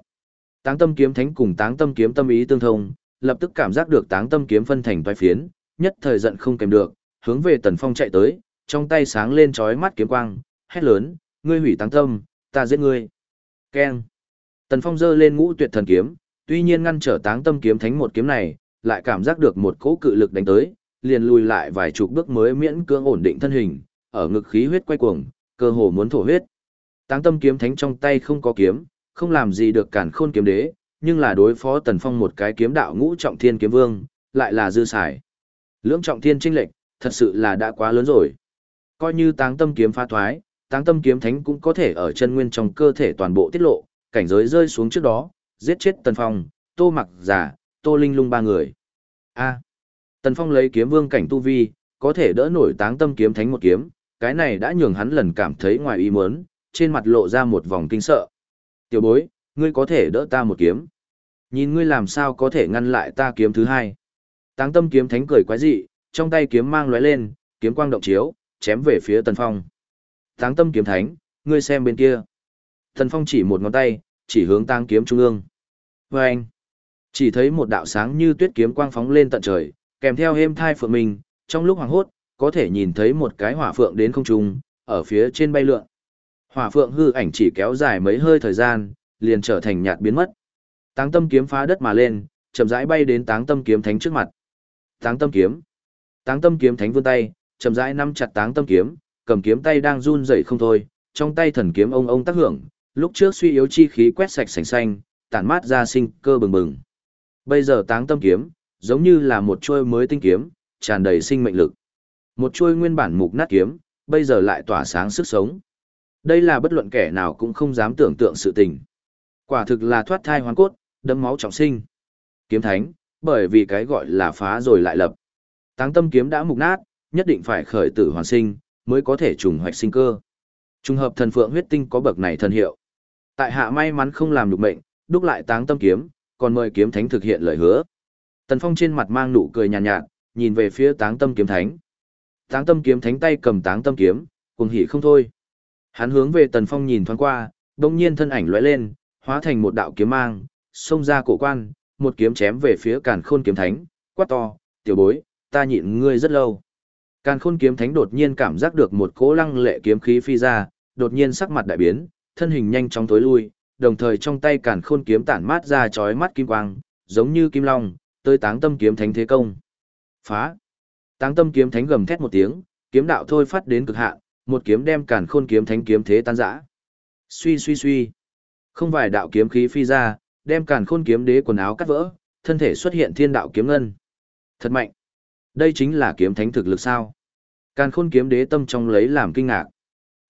Speaker 1: Táng tâm kiếm thánh cùng táng tâm kiếm tâm ý tương thông, lập tức cảm giác được táng tâm kiếm phân thành toái phiến, nhất thời giận không kèm được, hướng về Tần Phong chạy tới, trong tay sáng lên chói mắt kiếm quang, hét lớn, ngươi hủy táng tâm, ta giết ngươi. Keng. Tần Phong giơ lên ngũ tuyệt thần kiếm, tuy nhiên ngăn trở táng tâm kiếm thánh một kiếm này, lại cảm giác được một cỗ cự lực đánh tới, liền lùi lại vài chục bước mới miễn cưỡng ổn định thân hình, ở ngực khí huyết quay cuồng, cơ hồ muốn thổ huyết. Táng tâm kiếm thánh trong tay không có kiếm, không làm gì được cản khôn kiếm đế, nhưng là đối phó Tần Phong một cái kiếm đạo ngũ trọng thiên kiếm vương, lại là dư xài. Lưỡng trọng thiên trinh lệch, thật sự là đã quá lớn rồi. Coi như táng tâm kiếm phá thoái, táng tâm kiếm thánh cũng có thể ở chân nguyên trong cơ thể toàn bộ tiết lộ, cảnh giới rơi xuống trước đó, giết chết Tần Phong, Tô Mặc Giả, Tô Linh Lung ba người. A. Tần Phong lấy kiếm vương cảnh tu vi, có thể đỡ nổi táng tâm kiếm thánh một kiếm, cái này đã nhường hắn lần cảm thấy ngoài ý muốn, trên mặt lộ ra một vòng kinh sợ. Tiểu bối, ngươi có thể đỡ ta một kiếm. Nhìn ngươi làm sao có thể ngăn lại ta kiếm thứ hai. Táng tâm kiếm thánh cười quái dị, trong tay kiếm mang lóe lên, kiếm quang động chiếu, chém về phía Tần Phong. Táng tâm kiếm thánh, ngươi xem bên kia. Thần Phong chỉ một ngón tay, chỉ hướng tang kiếm trung ương. Và anh, Chỉ thấy một đạo sáng như tuyết kiếm quang phóng lên tận trời, kèm theo êm thai phượng mình, trong lúc hoàng hốt, có thể nhìn thấy một cái hỏa phượng đến không trung, ở phía trên bay lượn. Hỏa phượng hư ảnh chỉ kéo dài mấy hơi thời gian, liền trở thành nhạt biến mất. Táng tâm kiếm phá đất mà lên, chậm rãi bay đến táng tâm kiếm thánh trước mặt. Táng tâm kiếm. Táng tâm kiếm thánh vươn tay, chậm rãi nắm chặt táng tâm kiếm, cầm kiếm tay đang run rẩy không thôi, trong tay thần kiếm ông ông tác hưởng, lúc trước suy yếu chi khí quét sạch sành xanh, tản mát ra sinh cơ bừng bừng. Bây giờ táng tâm kiếm, giống như là một chuôi mới tinh kiếm, tràn đầy sinh mệnh lực. Một chuôi nguyên bản mục nát kiếm, bây giờ lại tỏa sáng sức sống. Đây là bất luận kẻ nào cũng không dám tưởng tượng sự tình. Quả thực là thoát thai hoàn cốt, đấm máu trọng sinh. Kiếm thánh, bởi vì cái gọi là phá rồi lại lập. Táng tâm kiếm đã mục nát, nhất định phải khởi tử hoàn sinh, mới có thể trùng hoạch sinh cơ. Trùng hợp thần phượng huyết tinh có bậc này thần hiệu. Tại hạ may mắn không làm được mệnh, đúc lại táng tâm kiếm, còn mời kiếm thánh thực hiện lời hứa. Tần Phong trên mặt mang nụ cười nhàn nhạt, nhạt, nhìn về phía táng tâm kiếm thánh. Táng tâm kiếm thánh tay cầm táng tâm kiếm, cuồng hỉ không thôi. Hắn hướng về Tần Phong nhìn thoáng qua, đông nhiên thân ảnh lóe lên, hóa thành một đạo kiếm mang, xông ra cổ quan, một kiếm chém về phía càn khôn kiếm thánh, quát to, tiểu bối, ta nhịn ngươi rất lâu. Càn khôn kiếm thánh đột nhiên cảm giác được một cỗ lăng lệ kiếm khí phi ra, đột nhiên sắc mặt đại biến, thân hình nhanh chóng tối lui, đồng thời trong tay càn khôn kiếm tản mát ra chói mắt kim quang, giống như kim long, tới táng tâm kiếm thánh thế công. Phá! Táng tâm kiếm thánh gầm thét một tiếng, kiếm đạo thôi phát đến cực hạn, một kiếm đem càn khôn kiếm thánh kiếm thế tan rã. Suy suy suy. Không vài đạo kiếm khí phi ra, đem càn khôn kiếm đế quần áo cắt vỡ, thân thể xuất hiện thiên đạo kiếm ngân. Thật mạnh. Đây chính là kiếm thánh thực lực sao? Càn khôn kiếm đế tâm trong lấy làm kinh ngạc.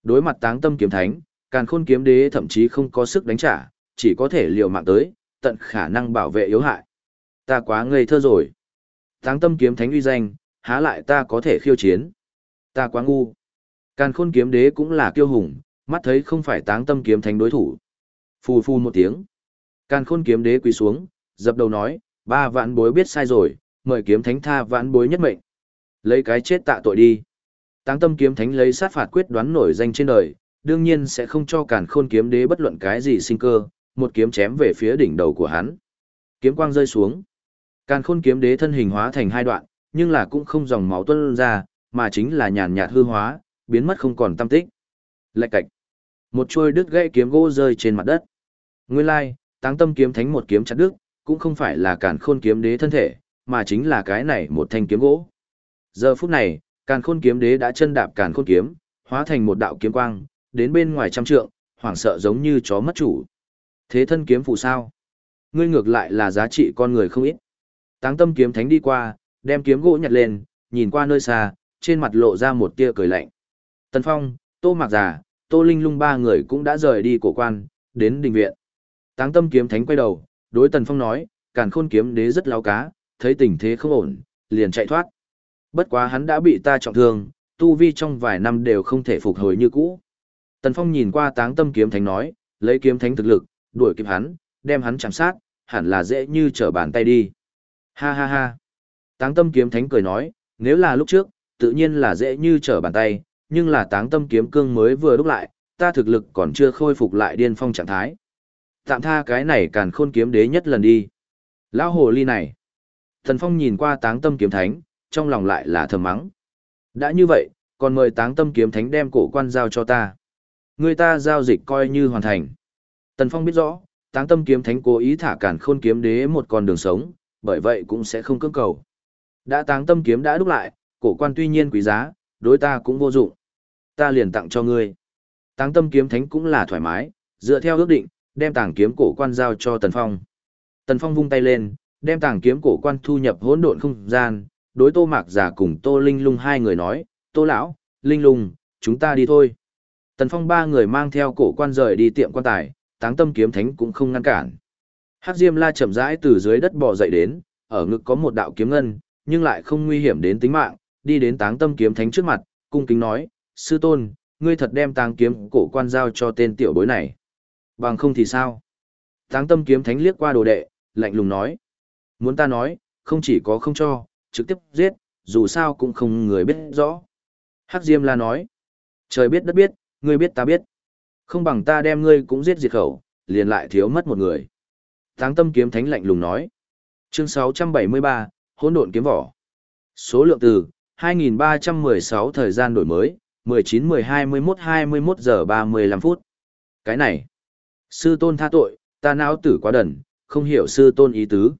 Speaker 1: Đối mặt táng tâm kiếm thánh, càn khôn kiếm đế thậm chí không có sức đánh trả, chỉ có thể liều mạng tới, tận khả năng bảo vệ yếu hại. Ta quá ngây thơ rồi. Táng tâm kiếm thánh uy danh, há lại ta có thể khiêu chiến. Ta quá ngu. Càn khôn kiếm đế cũng là kiêu hùng, mắt thấy không phải táng tâm kiếm thánh đối thủ. Phù phù một tiếng. Càn khôn kiếm đế quỳ xuống, dập đầu nói, ba vạn bối biết sai rồi, mời kiếm thánh tha vạn bối nhất mệnh. Lấy cái chết tạ tội đi. Táng tâm kiếm thánh lấy sát phạt quyết đoán nổi danh trên đời, đương nhiên sẽ không cho càn khôn kiếm đế bất luận cái gì sinh cơ, một kiếm chém về phía đỉnh đầu của hắn. Kiếm quang rơi xuống. Càn khôn kiếm đế thân hình hóa thành hai đoạn, nhưng là cũng không dòng máu tuôn ra, mà chính là nhàn nhạt hư hóa, biến mất không còn tâm tích. Lạch cạch. Một chuôi đứt gãy kiếm gỗ rơi trên mặt đất. Nguyên lai, táng tâm kiếm thánh một kiếm chặt đứt, cũng không phải là càn khôn kiếm đế thân thể, mà chính là cái này một thanh kiếm gỗ. Giờ phút này, càn khôn kiếm đế đã chân đạp càn khôn kiếm, hóa thành một đạo kiếm quang, đến bên ngoài trăm trượng, hoảng sợ giống như chó mất chủ. Thế thân kiếm phụ sao? Ngươi ngược lại là giá trị con người không ít. Táng tâm kiếm thánh đi qua, đem kiếm gỗ nhặt lên, nhìn qua nơi xa, trên mặt lộ ra một tia cười lạnh. Tần Phong, Tô Mạc Già, Tô Linh Lung ba người cũng đã rời đi cổ quan, đến đình viện. Táng tâm kiếm thánh quay đầu, đối Tần Phong nói, càn khôn kiếm đế rất lao cá, thấy tình thế không ổn, liền chạy thoát. Bất quá hắn đã bị ta trọng thương, tu vi trong vài năm đều không thể phục hồi như cũ. Tần Phong nhìn qua táng tâm kiếm thánh nói, lấy kiếm thánh thực lực, đuổi kịp hắn, đem hắn chạm sát, hẳn là dễ như trở bàn tay đi. Ha ha ha. Táng tâm kiếm thánh cười nói, nếu là lúc trước, tự nhiên là dễ như trở bàn tay, nhưng là táng tâm kiếm cương mới vừa đúc lại, ta thực lực còn chưa khôi phục lại điên phong trạng thái. Tạm tha cái này càn khôn kiếm đế nhất lần đi. Lão hồ ly này. Thần Phong nhìn qua táng tâm kiếm thánh, trong lòng lại là thầm mắng. Đã như vậy, còn mời táng tâm kiếm thánh đem cổ quan giao cho ta. Người ta giao dịch coi như hoàn thành. Tần Phong biết rõ, táng tâm kiếm thánh cố ý thả cản khôn kiếm đế một con đường sống, bởi vậy cũng sẽ không cưỡng cầu. Đã táng tâm kiếm đã đúc lại, cổ quan tuy nhiên quý giá, đối ta cũng vô dụng. Ta liền tặng cho ngươi. Táng tâm kiếm thánh cũng là thoải mái, dựa theo ước định, đem tàng kiếm cổ quan giao cho Tần Phong. Tần Phong vung tay lên, đem tàng kiếm cổ quan thu nhập hỗn độn không gian, đối Tô Mạc Giả cùng Tô Linh Lung hai người nói, Tô Lão, Linh Lung, chúng ta đi thôi. Tần Phong ba người mang theo cổ quan rời đi tiệm quan tài, táng tâm kiếm thánh cũng không ngăn cản. Hắc Diêm La chậm rãi từ dưới đất bò dậy đến, ở ngực có một đạo kiếm ngân, nhưng lại không nguy hiểm đến tính mạng, đi đến táng tâm kiếm thánh trước mặt, cung kính nói, sư tôn, ngươi thật đem táng kiếm cổ quan giao cho tên tiểu bối này. Bằng không thì sao? Táng tâm kiếm thánh liếc qua đồ đệ, lạnh lùng nói. Muốn ta nói, không chỉ có không cho, trực tiếp giết, dù sao cũng không người biết rõ. Hắc Diêm La nói. Trời biết đất biết, ngươi biết ta biết. Không bằng ta đem ngươi cũng giết diệt khẩu, liền lại thiếu mất một người. Táng tâm kiếm thánh lạnh lùng nói. Chương 673, hỗn độn kiếm vỏ. Số lượng từ 2316 thời gian đổi mới, 19 12 21 21 giờ 35 phút. Cái này, sư tôn tha tội, ta não tử quá đần, không hiểu sư tôn ý tứ.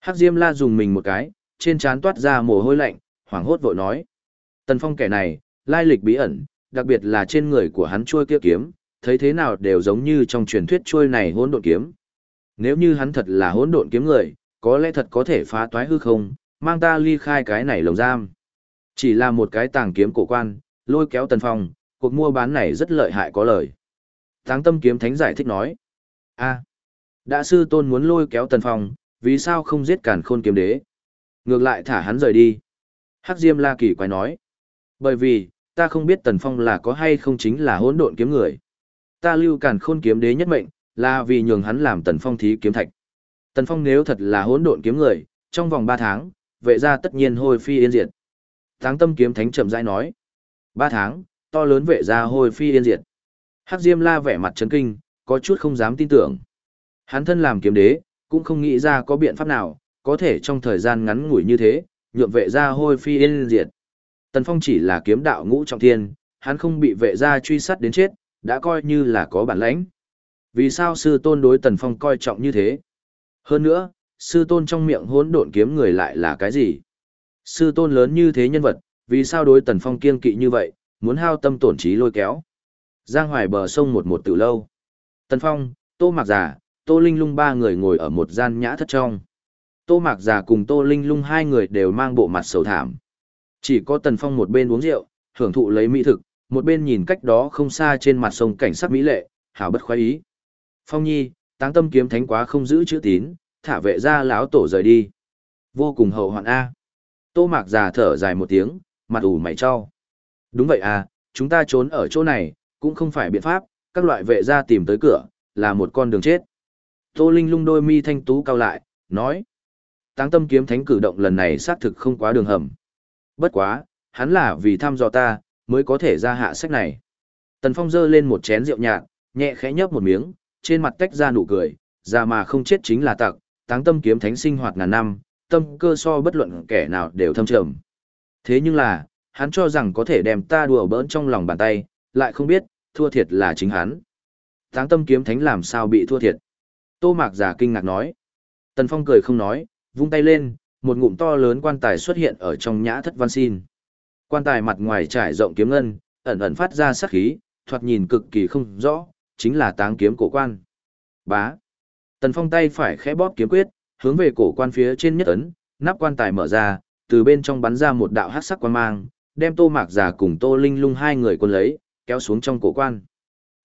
Speaker 1: Hắc Diêm La dùng mình một cái, trên trán toát ra mồ hôi lạnh, hoảng hốt vội nói. Tần Phong kẻ này, lai lịch bí ẩn, đặc biệt là trên người của hắn trôi kia kiếm, thấy thế nào đều giống như trong truyền thuyết trôi này hỗn độn kiếm. Nếu như hắn thật là hỗn độn kiếm người, có lẽ thật có thể phá toái hư không, mang ta ly khai cái này lồng giam. Chỉ là một cái tàng kiếm cổ quan, lôi kéo Tần Phong, cuộc mua bán này rất lợi hại có lời. Táng tâm kiếm thánh giải thích nói. a đã sư tôn muốn lôi kéo Tần Phong, vì sao không giết cản khôn kiếm đế? Ngược lại thả hắn rời đi. Hắc Diêm La Kỳ quái nói. Bởi vì, ta không biết Tần Phong là có hay không chính là hỗn độn kiếm người. Ta lưu cản khôn kiếm đế nhất mệnh, là vì nhường hắn làm Tần Phong thí kiếm thạch. Tần Phong nếu thật là hỗn độn kiếm người, trong vòng 3 tháng, vệ gia tất nhiên hôi phi yên diệt. Táng tâm kiếm thánh chậm rãi nói. 3 tháng, to lớn vệ gia hôi phi yên diệt. Hắc Diêm La vẻ mặt chấn kinh, có chút không dám tin tưởng. Hắn thân làm kiếm đế, cũng không nghĩ ra có biện pháp nào, có thể trong thời gian ngắn ngủi như thế, nhượng vệ gia hôi phi yên diệt. Tần Phong chỉ là kiếm đạo ngũ trọng thiên, hắn không bị vệ gia truy sát đến chết, đã coi như là có bản lãnh. Vì sao sư tôn đối Tần Phong coi trọng như thế? Hơn nữa, sư tôn trong miệng hỗn độn kiếm người lại là cái gì? Sư tôn lớn như thế nhân vật, vì sao đối Tần Phong kiên kỵ như vậy, muốn hao tâm tổn trí lôi kéo? Giang hoài bờ sông một một từ lâu. Tần Phong, Tô Mạc Giả, Tô Linh Lung ba người ngồi ở một gian nhã thất trong. Tô Mạc Già cùng Tô Linh Lung hai người đều mang bộ mặt sầu thảm. Chỉ có Tần Phong một bên uống rượu, hưởng thụ lấy mỹ thực, một bên nhìn cách đó không xa trên mặt sông cảnh sắc mỹ lệ, hảo bất khoái ý. Phong Nhi, táng tâm kiếm thánh quá không giữ chữ tín, thả vệ ra lão tổ rời đi. Vô cùng hậu hoạn A. Tô Mạc già thở dài một tiếng, mặt ủ mày cho. Đúng vậy à, chúng ta trốn ở chỗ này, cũng không phải biện pháp, các loại vệ gia tìm tới cửa, là một con đường chết. Tô Linh lung đôi mi thanh tú cao lại, nói. Táng tâm kiếm thánh cử động lần này xác thực không quá đường hầm. Bất quá, hắn là vì thăm dò ta, mới có thể ra hạ sách này. Tần Phong dơ lên một chén rượu nhạt, nhẹ khẽ nhấp một miếng, trên mặt tách ra nụ cười, ra mà không chết chính là tặc, táng tâm kiếm thánh sinh hoạt ngàn năm, tâm cơ so bất luận kẻ nào đều thâm trầm. Thế nhưng là, hắn cho rằng có thể đem ta đùa bỡn trong lòng bàn tay, lại không biết, thua thiệt là chính hắn. Táng tâm kiếm thánh làm sao bị thua thiệt? Tô Mạc giả kinh ngạc nói. Tần Phong cười không nói, vung tay lên, một ngụm to lớn quan tài xuất hiện ở trong nhã thất văn xin. Quan tài mặt ngoài trải rộng kiếm ngân, ẩn ẩn phát ra sắc khí, thoạt nhìn cực kỳ không rõ, chính là táng kiếm cổ quan. Bá. Tần Phong tay phải khẽ bóp kiếm quyết, hướng về cổ quan phía trên nhất ấn, nắp quan tài mở ra, từ bên trong bắn ra một đạo hắc sắc quan mang, đem Tô Mạc Giả cùng Tô Linh Lung hai người quân lấy, kéo xuống trong cổ quan.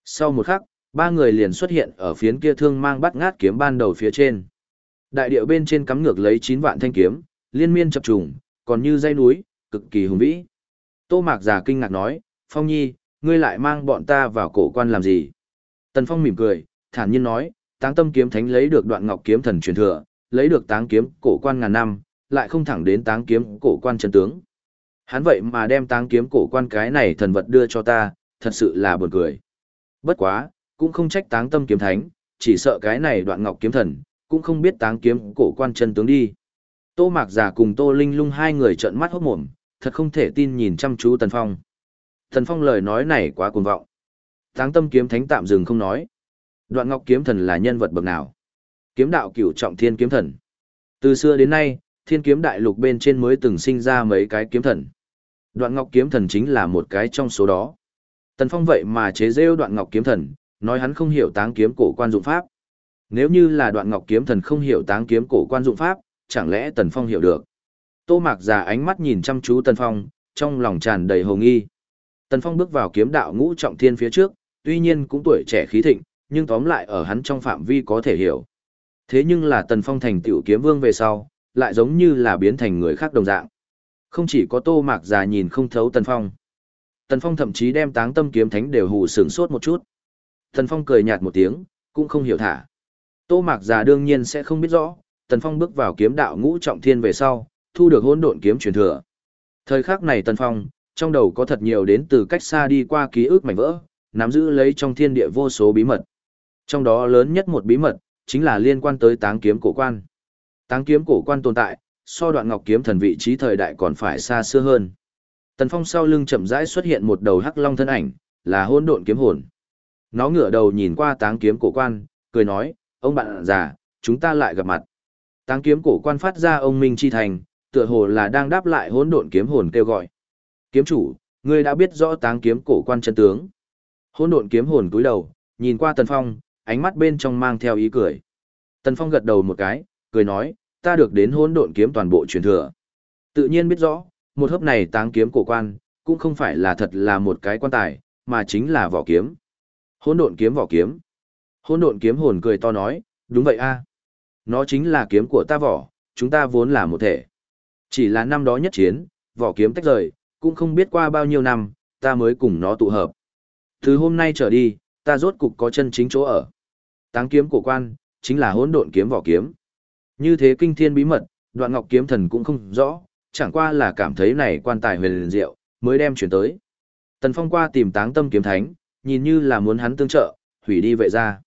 Speaker 1: Sau một khắc, ba người liền xuất hiện ở phiến kia thương mang bắt ngát kiếm ban đầu phía trên. Đại điệu bên trên cắm ngược lấy 9 vạn thanh kiếm, liên miên chập trùng, còn như dây núi, cực kỳ hùng vĩ. Tô Mạc Giả kinh ngạc nói, Phong Nhi, ngươi lại mang bọn ta vào cổ quan làm gì? Tần Phong mỉm cười, thản nhiên nói, táng tâm kiếm thánh lấy được đoạn ngọc kiếm thần truyền thừa, lấy được táng kiếm cổ quan ngàn năm, lại không thẳng đến táng kiếm cổ quan chân tướng. Hắn vậy mà đem táng kiếm cổ quan cái này thần vật đưa cho ta, thật sự là buồn cười. Bất quá, cũng không trách táng tâm kiếm thánh, chỉ sợ cái này đoạn ngọc kiếm thần, cũng không biết táng kiếm cổ quan chân tướng đi. Tô Mạc Giả cùng Tô Linh Lung hai người trợn mắt hốt mồm, thật không thể tin nhìn chăm chú Tần Phong. Tần Phong lời nói này quá cuồng vọng. Táng tâm kiếm thánh tạm dừng không nói. Đoạn Ngọc kiếm thần là nhân vật bậc nào? Kiếm đạo cửu trọng thiên kiếm thần. Từ xưa đến nay, thiên kiếm đại lục bên trên mới từng sinh ra mấy cái kiếm thần. Đoạn Ngọc kiếm thần chính là một cái trong số đó. Tần Phong vậy mà chế rêu Đoạn Ngọc kiếm thần, nói hắn không hiểu táng kiếm cổ quan dụng pháp. Nếu như là Đoạn Ngọc kiếm thần không hiểu táng kiếm cổ quan dụng pháp, chẳng lẽ Tần Phong hiểu được? Tô Mạc già ánh mắt nhìn chăm chú Tần Phong, trong lòng tràn đầy hồ nghi. Tần Phong bước vào kiếm đạo ngũ trọng thiên phía trước, tuy nhiên cũng tuổi trẻ khí thịnh, nhưng tóm lại ở hắn trong phạm vi có thể hiểu. Thế nhưng là Tần Phong thành tiểu kiếm vương về sau, lại giống như là biến thành người khác đồng dạng. Không chỉ có Tô Mạc già nhìn không thấu Tần Phong. Tần Phong thậm chí đem táng tâm kiếm thánh đều hù sướng sốt một chút. Tần Phong cười nhạt một tiếng, cũng không hiểu thả. Tô Mạc già đương nhiên sẽ không biết rõ, Tần Phong bước vào kiếm đạo ngũ trọng thiên về sau, thu được hỗn độn kiếm truyền thừa. Thời khắc này Tần Phong, trong đầu có thật nhiều đến từ cách xa đi qua ký ức mảnh vỡ, nắm giữ lấy trong thiên địa vô số bí mật. Trong đó lớn nhất một bí mật, chính là liên quan tới táng kiếm cổ quan. Táng kiếm cổ quan tồn tại, so đoạn ngọc kiếm thần vị trí thời đại còn phải xa xưa hơn. Tần Phong sau lưng chậm rãi xuất hiện một đầu hắc long thân ảnh, là hỗn độn kiếm hồn. Nó ngửa đầu nhìn qua táng kiếm cổ quan, cười nói, ông bạn già, chúng ta lại gặp mặt. Táng kiếm cổ quan phát ra ông Minh Chi Thành, tựa hồ là đang đáp lại hỗn độn kiếm hồn kêu gọi. Kiếm chủ, ngươi đã biết rõ táng kiếm cổ quan chân tướng. Hỗn độn kiếm hồn cúi đầu, nhìn qua Tần Phong, ánh mắt bên trong mang theo ý cười. Tần Phong gật đầu một cái, cười nói, ta được đến hỗn độn kiếm toàn bộ truyền thừa. Tự nhiên biết rõ, một hớp này táng kiếm cổ quan, cũng không phải là thật là một cái quan tài, mà chính là vỏ kiếm. Hỗn độn kiếm vỏ kiếm. Hỗn độn kiếm hồn cười to nói, đúng vậy a, Nó chính là kiếm của ta vỏ, chúng ta vốn là một thể. Chỉ là năm đó nhất chiến, vỏ kiếm tách rời, cũng không biết qua bao nhiêu năm, ta mới cùng nó tụ hợp. Từ hôm nay trở đi, ta rốt cục có chân chính chỗ ở. Táng kiếm của quan, chính là hỗn độn kiếm vỏ kiếm. Như thế kinh thiên bí mật, đoạn ngọc kiếm thần cũng không rõ, chẳng qua là cảm thấy này quan tài huyền liền diệu, mới đem chuyển tới. Tần Phong qua tìm táng tâm kiếm thánh, nhìn như là muốn hắn tương trợ, hủy đi vậy ra.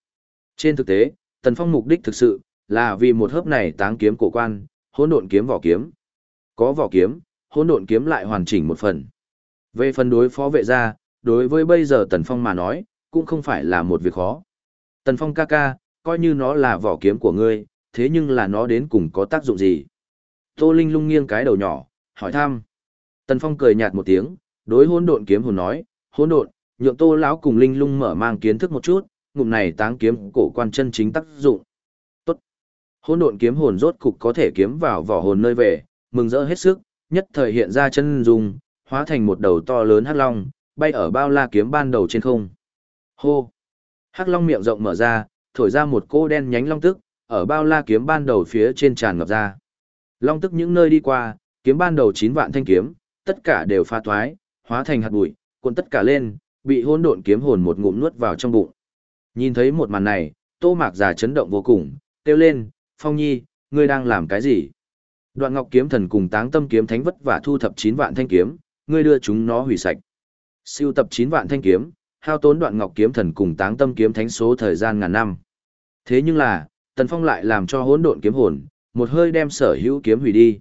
Speaker 1: Trên thực tế, Tần Phong mục đích thực sự, là vì một hớp này táng kiếm cổ quan, hỗn độn kiếm vỏ kiếm. Có vỏ kiếm, hỗn độn kiếm lại hoàn chỉnh một phần. Về phần đối phó vệ gia, đối với bây giờ Tần Phong mà nói, cũng không phải là một việc khó. Tần Phong ca ca, coi như nó là vỏ kiếm của ngươi, thế nhưng là nó đến cùng có tác dụng gì? Tô Linh lung nghiêng cái đầu nhỏ, hỏi thăm. Tần Phong cười nhạt một tiếng, đối hỗn độn kiếm hồn nói, hỗn độn, nhượng Tô lão cùng Linh lung mở mang kiến thức một chút, ngụm này táng kiếm cổ quan chân chính tác dụng. Tốt. Hỗn độn kiếm hồn rốt cục có thể kiếm vào vỏ hồn nơi về, mừng rỡ hết sức, nhất thời hiện ra chân dung, hóa thành một đầu to lớn hắc long, bay ở bao la kiếm ban đầu trên không. Hô. Hắc long miệng rộng mở ra, thổi ra một cô đen nhánh long tức, ở bao la kiếm ban đầu phía trên tràn ngập ra. Long tức những nơi đi qua, kiếm ban đầu 9 vạn thanh kiếm, tất cả đều pha thoái, hóa thành hạt bụi, cuộn tất cả lên, bị hỗn độn kiếm hồn một ngụm nuốt vào trong bụng. Nhìn thấy một màn này, Tô Mạc già chấn động vô cùng, kêu lên, "Phong Nhi, ngươi đang làm cái gì?" Đoạn Ngọc kiếm thần cùng Táng Tâm kiếm thánh vất vả thu thập 9 vạn thanh kiếm, ngươi đưa chúng nó hủy sạch. Siêu tập 9 vạn thanh kiếm, hao tốn Đoạn Ngọc kiếm thần cùng Táng Tâm kiếm thánh số thời gian ngàn năm. Thế nhưng là, Tần Phong lại làm cho hỗn độn kiếm hồn, một hơi đem sở hữu kiếm hủy đi.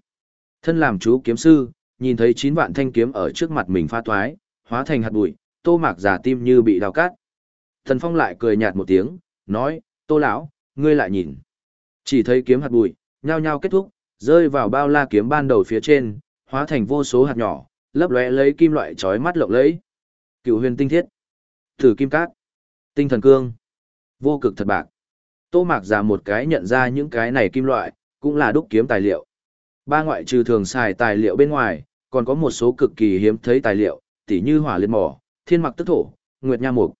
Speaker 1: Thân làm chú kiếm sư, nhìn thấy 9 vạn thanh kiếm ở trước mặt mình pha toái, hóa thành hạt bụi, Tô Mạc giả tim như bị đào cát. Thần Phong lại cười nhạt một tiếng, nói, Tô lão, ngươi lại nhìn. Chỉ thấy kiếm hạt bụi, nhao nhao kết thúc, rơi vào bao la kiếm ban đầu phía trên, hóa thành vô số hạt nhỏ, lấp lóe lấy kim loại chói mắt lộng lẫy. Cựu huyền tinh thiết, thử kim cát, tinh thần cương, vô cực thật bạc. Tô Mạc giả một cái nhận ra những cái này kim loại, cũng là đúc kiếm tài liệu. Ba ngoại trừ thường xài tài liệu bên ngoài, còn có một số cực kỳ hiếm thấy tài liệu, tỉ như hỏa liên mỏ, thiên mặc tức thổ, nguyệt nha mục.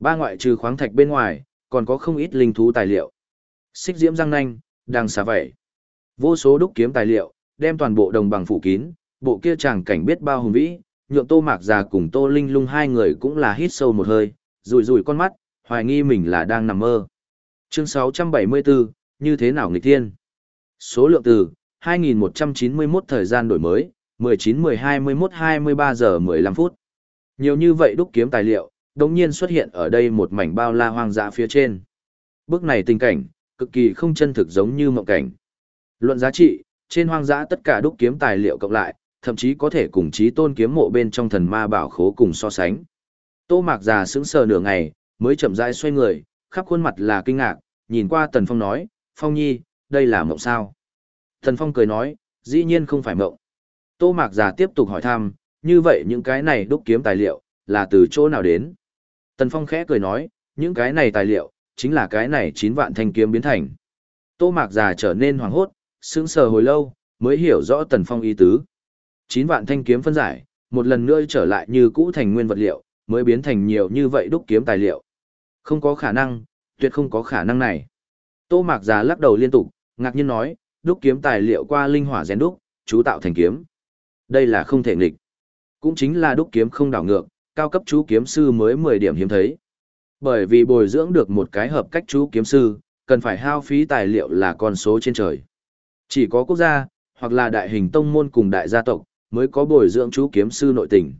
Speaker 1: Ba ngoại trừ khoáng thạch bên ngoài, còn có không ít linh thú tài liệu. Xích diễm răng nanh, đang xả vẩy. Vô số đúc kiếm tài liệu, đem toàn bộ đồng bằng phủ kín, bộ kia chàng cảnh biết bao hùng vĩ, nhượng Tô Mạc già cùng Tô Linh Lung hai người cũng là hít sâu một hơi, rủi rủi con mắt, hoài nghi mình là đang nằm mơ. Chương 674, như thế nào nghịch thiên? Số lượng từ 2191 thời gian đổi mới, 19 12 21 23 giờ 15 phút. Nhiều như vậy đúc kiếm tài liệu, đồng nhiên xuất hiện ở đây một mảnh bao la hoang dã phía trên. Bước này tình cảnh, cực kỳ không chân thực giống như mộng cảnh. Luận giá trị, trên hoang dã tất cả đúc kiếm tài liệu cộng lại, thậm chí có thể cùng chí tôn kiếm mộ bên trong thần ma bảo khố cùng so sánh. Tô Mạc già sững sờ nửa ngày, mới chậm rãi xoay người, khắp khuôn mặt là kinh ngạc, nhìn qua Tần Phong nói, Phong Nhi, đây là mộng sao? Tần Phong cười nói, dĩ nhiên không phải mộng. Tô Mạc già tiếp tục hỏi thăm, như vậy những cái này đúc kiếm tài liệu, là từ chỗ nào đến? Tần Phong khẽ cười nói, những cái này tài liệu, chính là cái này 9 vạn thanh kiếm biến thành. Tô Mạc già trở nên hoảng hốt, sững sờ hồi lâu, mới hiểu rõ Tần Phong ý tứ. 9 vạn thanh kiếm phân giải, một lần nữa trở lại như cũ thành nguyên vật liệu, mới biến thành nhiều như vậy đúc kiếm tài liệu. Không có khả năng, tuyệt không có khả năng này. Tô Mạc già lắc đầu liên tục, ngạc nhiên nói, đúc kiếm tài liệu qua linh hỏa rèn đúc, chú tạo thành kiếm. Đây là không thể nghịch. Cũng chính là đúc kiếm không đảo ngược, cao cấp chú kiếm sư mới 10 điểm hiếm thấy. Bởi vì bồi dưỡng được một cái hợp cách chú kiếm sư, cần phải hao phí tài liệu là con số trên trời. Chỉ có quốc gia, hoặc là đại hình tông môn cùng đại gia tộc, mới có bồi dưỡng chú kiếm sư nội tình.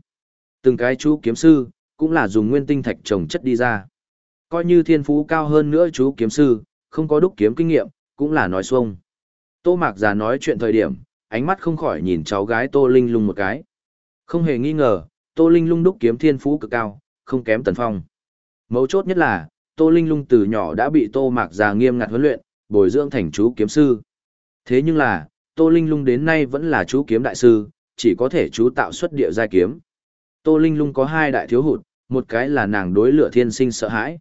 Speaker 1: Từng cái chú kiếm sư, cũng là dùng nguyên tinh thạch trồng chất đi ra. Coi như thiên phú cao hơn nữa chú kiếm sư, không có đúc kiếm kinh nghiệm, cũng là nói xuông. Tô Mạc già nói chuyện thời điểm, ánh mắt không khỏi nhìn cháu gái Tô Linh Lung một cái. Không hề nghi ngờ, Tô Linh Lung đúc kiếm thiên phú cực cao, không kém Tần Phong. Mấu chốt nhất là, Tô Linh Lung từ nhỏ đã bị Tô Mạc già nghiêm ngặt huấn luyện, bồi dưỡng thành chú kiếm sư. Thế nhưng là, Tô Linh Lung đến nay vẫn là chú kiếm đại sư, chỉ có thể chú tạo xuất địa giai kiếm. Tô Linh Lung có hai đại thiếu hụt, một cái là nàng đối lửa thiên sinh sợ hãi.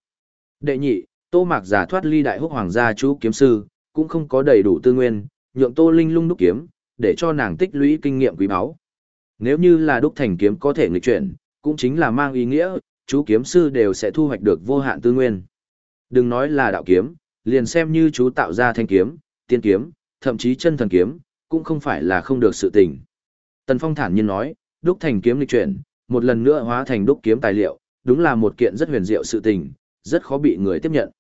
Speaker 1: Đệ nhị, Tô Mạc giả thoát ly đại húc hoàng gia chú kiếm sư, cũng không có đầy đủ tư nguyên, nhượng Tô Linh Lung đúc kiếm, để cho nàng tích lũy kinh nghiệm quý báu. Nếu như là đúc thành kiếm có thể nghịch chuyển, cũng chính là mang ý nghĩa, chú kiếm sư đều sẽ thu hoạch được vô hạn tư nguyên. Đừng nói là đạo kiếm, liền xem như chú tạo ra thanh kiếm, tiên kiếm, thậm chí chân thần kiếm, cũng không phải là không được sự tình. Tần Phong thản nhiên nói, đúc thành kiếm lịch chuyển, một lần nữa hóa thành đúc kiếm tài liệu, đúng là một kiện rất huyền diệu sự tình, rất khó bị người tiếp nhận.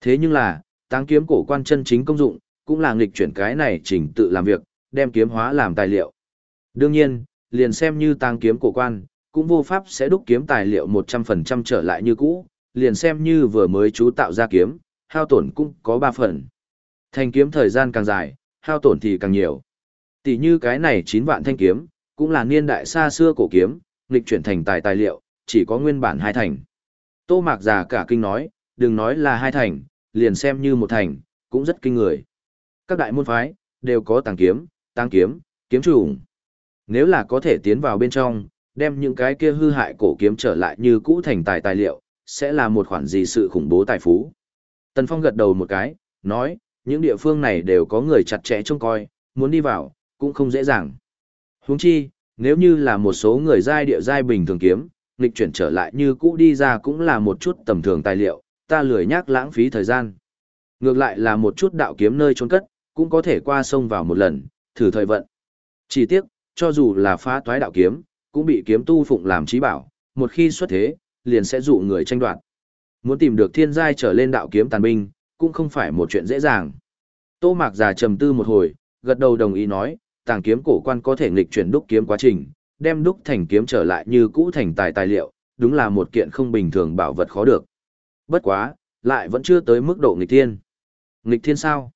Speaker 1: Thế nhưng là, táng kiếm cổ quan chân chính công dụng, cũng là nghịch chuyển cái này chỉnh tự làm việc, đem kiếm hóa làm tài liệu. Đương nhiên, liền xem như tang kiếm cổ quan, cũng vô pháp sẽ đúc kiếm tài liệu 100% trở lại như cũ, liền xem như vừa mới chú tạo ra kiếm, hao tổn cũng có 3 phần. Thành kiếm thời gian càng dài, hao tổn thì càng nhiều. Tỷ như cái này 9 vạn thanh kiếm, cũng là niên đại xa xưa cổ kiếm, nghịch chuyển thành tài tài liệu, chỉ có nguyên bản hai thành. Tô Mạc già cả kinh nói, đừng nói là hai thành, liền xem như một thành, cũng rất kinh người. Các đại môn phái, đều có tàng kiếm, tàng kiếm, kiếm chủ. Nếu là có thể tiến vào bên trong, đem những cái kia hư hại cổ kiếm trở lại như cũ thành tài tài liệu, sẽ là một khoản gì sự khủng bố tài phú. Tần Phong gật đầu một cái, nói, những địa phương này đều có người chặt chẽ trông coi, muốn đi vào, cũng không dễ dàng. Huống chi, nếu như là một số người giai địa giai bình thường kiếm, nghịch chuyển trở lại như cũ đi ra cũng là một chút tầm thường tài liệu, ta lười nhác lãng phí thời gian. Ngược lại là một chút đạo kiếm nơi trốn cất, cũng có thể qua sông vào một lần, thử thời vận. Chỉ tiếc, cho dù là phá toái đạo kiếm, cũng bị kiếm tu phụng làm trí bảo, một khi xuất thế, liền sẽ dụ người tranh đoạt. Muốn tìm được thiên giai trở lên đạo kiếm tàn binh, cũng không phải một chuyện dễ dàng. Tô Mạc già trầm tư một hồi, gật đầu đồng ý nói, tàng kiếm cổ quan có thể nghịch chuyển đúc kiếm quá trình, đem đúc thành kiếm trở lại như cũ thành tài tài liệu, đúng là một kiện không bình thường bảo vật khó được. Bất quá, lại vẫn chưa tới mức độ nghịch thiên. Nghịch thiên sao?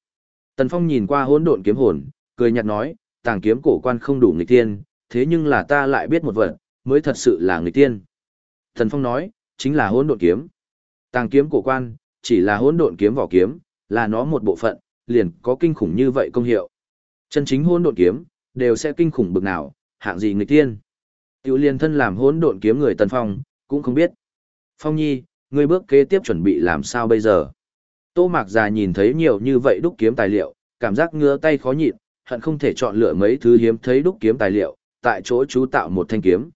Speaker 1: Tần Phong nhìn qua hỗn độn kiếm hồn, cười nhạt nói, tàng kiếm cổ quan không đủ nghịch tiên, thế nhưng là ta lại biết một vật, mới thật sự là nghịch tiên. Thần Phong nói, chính là hỗn độn kiếm. Tàng kiếm cổ quan, chỉ là hỗn độn kiếm vỏ kiếm, là nó một bộ phận, liền có kinh khủng như vậy công hiệu. Chân chính hỗn độn kiếm, đều sẽ kinh khủng bực nào, hạng gì nghịch tiên. Tiểu liên thân làm hỗn độn kiếm người Tần Phong, cũng không biết. Phong Nhi, ngươi bước kế tiếp chuẩn bị làm sao bây giờ? Tô Mạc già nhìn thấy nhiều như vậy đúc kiếm tài liệu, cảm giác ngứa tay khó nhịn, hận không thể chọn lựa mấy thứ hiếm thấy đúc kiếm tài liệu, tại chỗ chú tạo một thanh kiếm.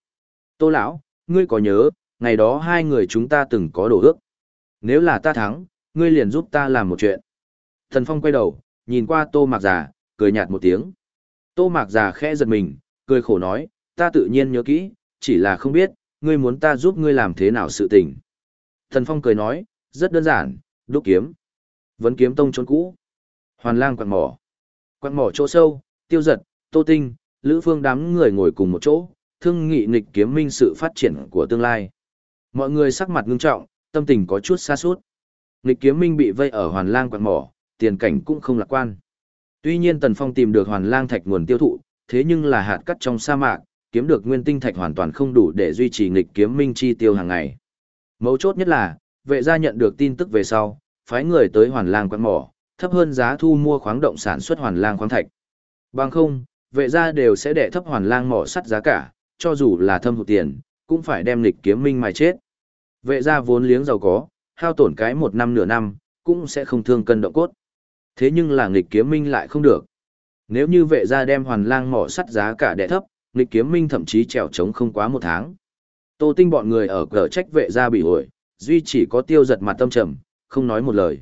Speaker 1: Tô lão, ngươi có nhớ, ngày đó hai người chúng ta từng có đồ ước. Nếu là ta thắng, ngươi liền giúp ta làm một chuyện. Thần Phong quay đầu, nhìn qua Tô Mạc già, cười nhạt một tiếng. Tô Mạc già khẽ giật mình, cười khổ nói, ta tự nhiên nhớ kỹ, chỉ là không biết, ngươi muốn ta giúp ngươi làm thế nào sự tình. Thần Phong cười nói, rất đơn giản, đúc kiếm. Vấn kiếm tông trốn cũ. Hoàn lang quạt mỏ. Quạt mỏ chỗ sâu, tiêu giật, tô tinh, lữ phương đám người ngồi cùng một chỗ, thương nghị nghịch kiếm minh sự phát triển của tương lai. Mọi người sắc mặt ngưng trọng, tâm tình có chút xa suốt. Nghịch kiếm minh bị vây ở hoàn lang quạt mỏ, tiền cảnh cũng không lạc quan. Tuy nhiên Tần Phong tìm được hoàn lang thạch nguồn tiêu thụ, thế nhưng là hạt cắt trong sa mạc, kiếm được nguyên tinh thạch hoàn toàn không đủ để duy trì nghịch kiếm minh chi tiêu hàng ngày. Mấu chốt nhất là, vệ gia nhận được tin tức về sau, phái người tới hoàn lang quán mỏ, thấp hơn giá thu mua khoáng động sản xuất hoàn lang khoáng thạch. Bằng không, vệ gia đều sẽ đệ thấp hoàn lang mỏ sắt giá cả, cho dù là thâm hụt tiền, cũng phải đem lịch kiếm minh mài chết. Vệ gia vốn liếng giàu có, hao tổn cái một năm nửa năm, cũng sẽ không thương cân động cốt. Thế nhưng là nghịch kiếm minh lại không được. Nếu như vệ gia đem hoàn lang mỏ sắt giá cả đẻ thấp, nghịch kiếm minh thậm chí trèo trống không quá một tháng. Tô tinh bọn người ở cờ trách vệ gia bị ổi, duy chỉ có tiêu giật mặt tâm trầm, không nói một lời.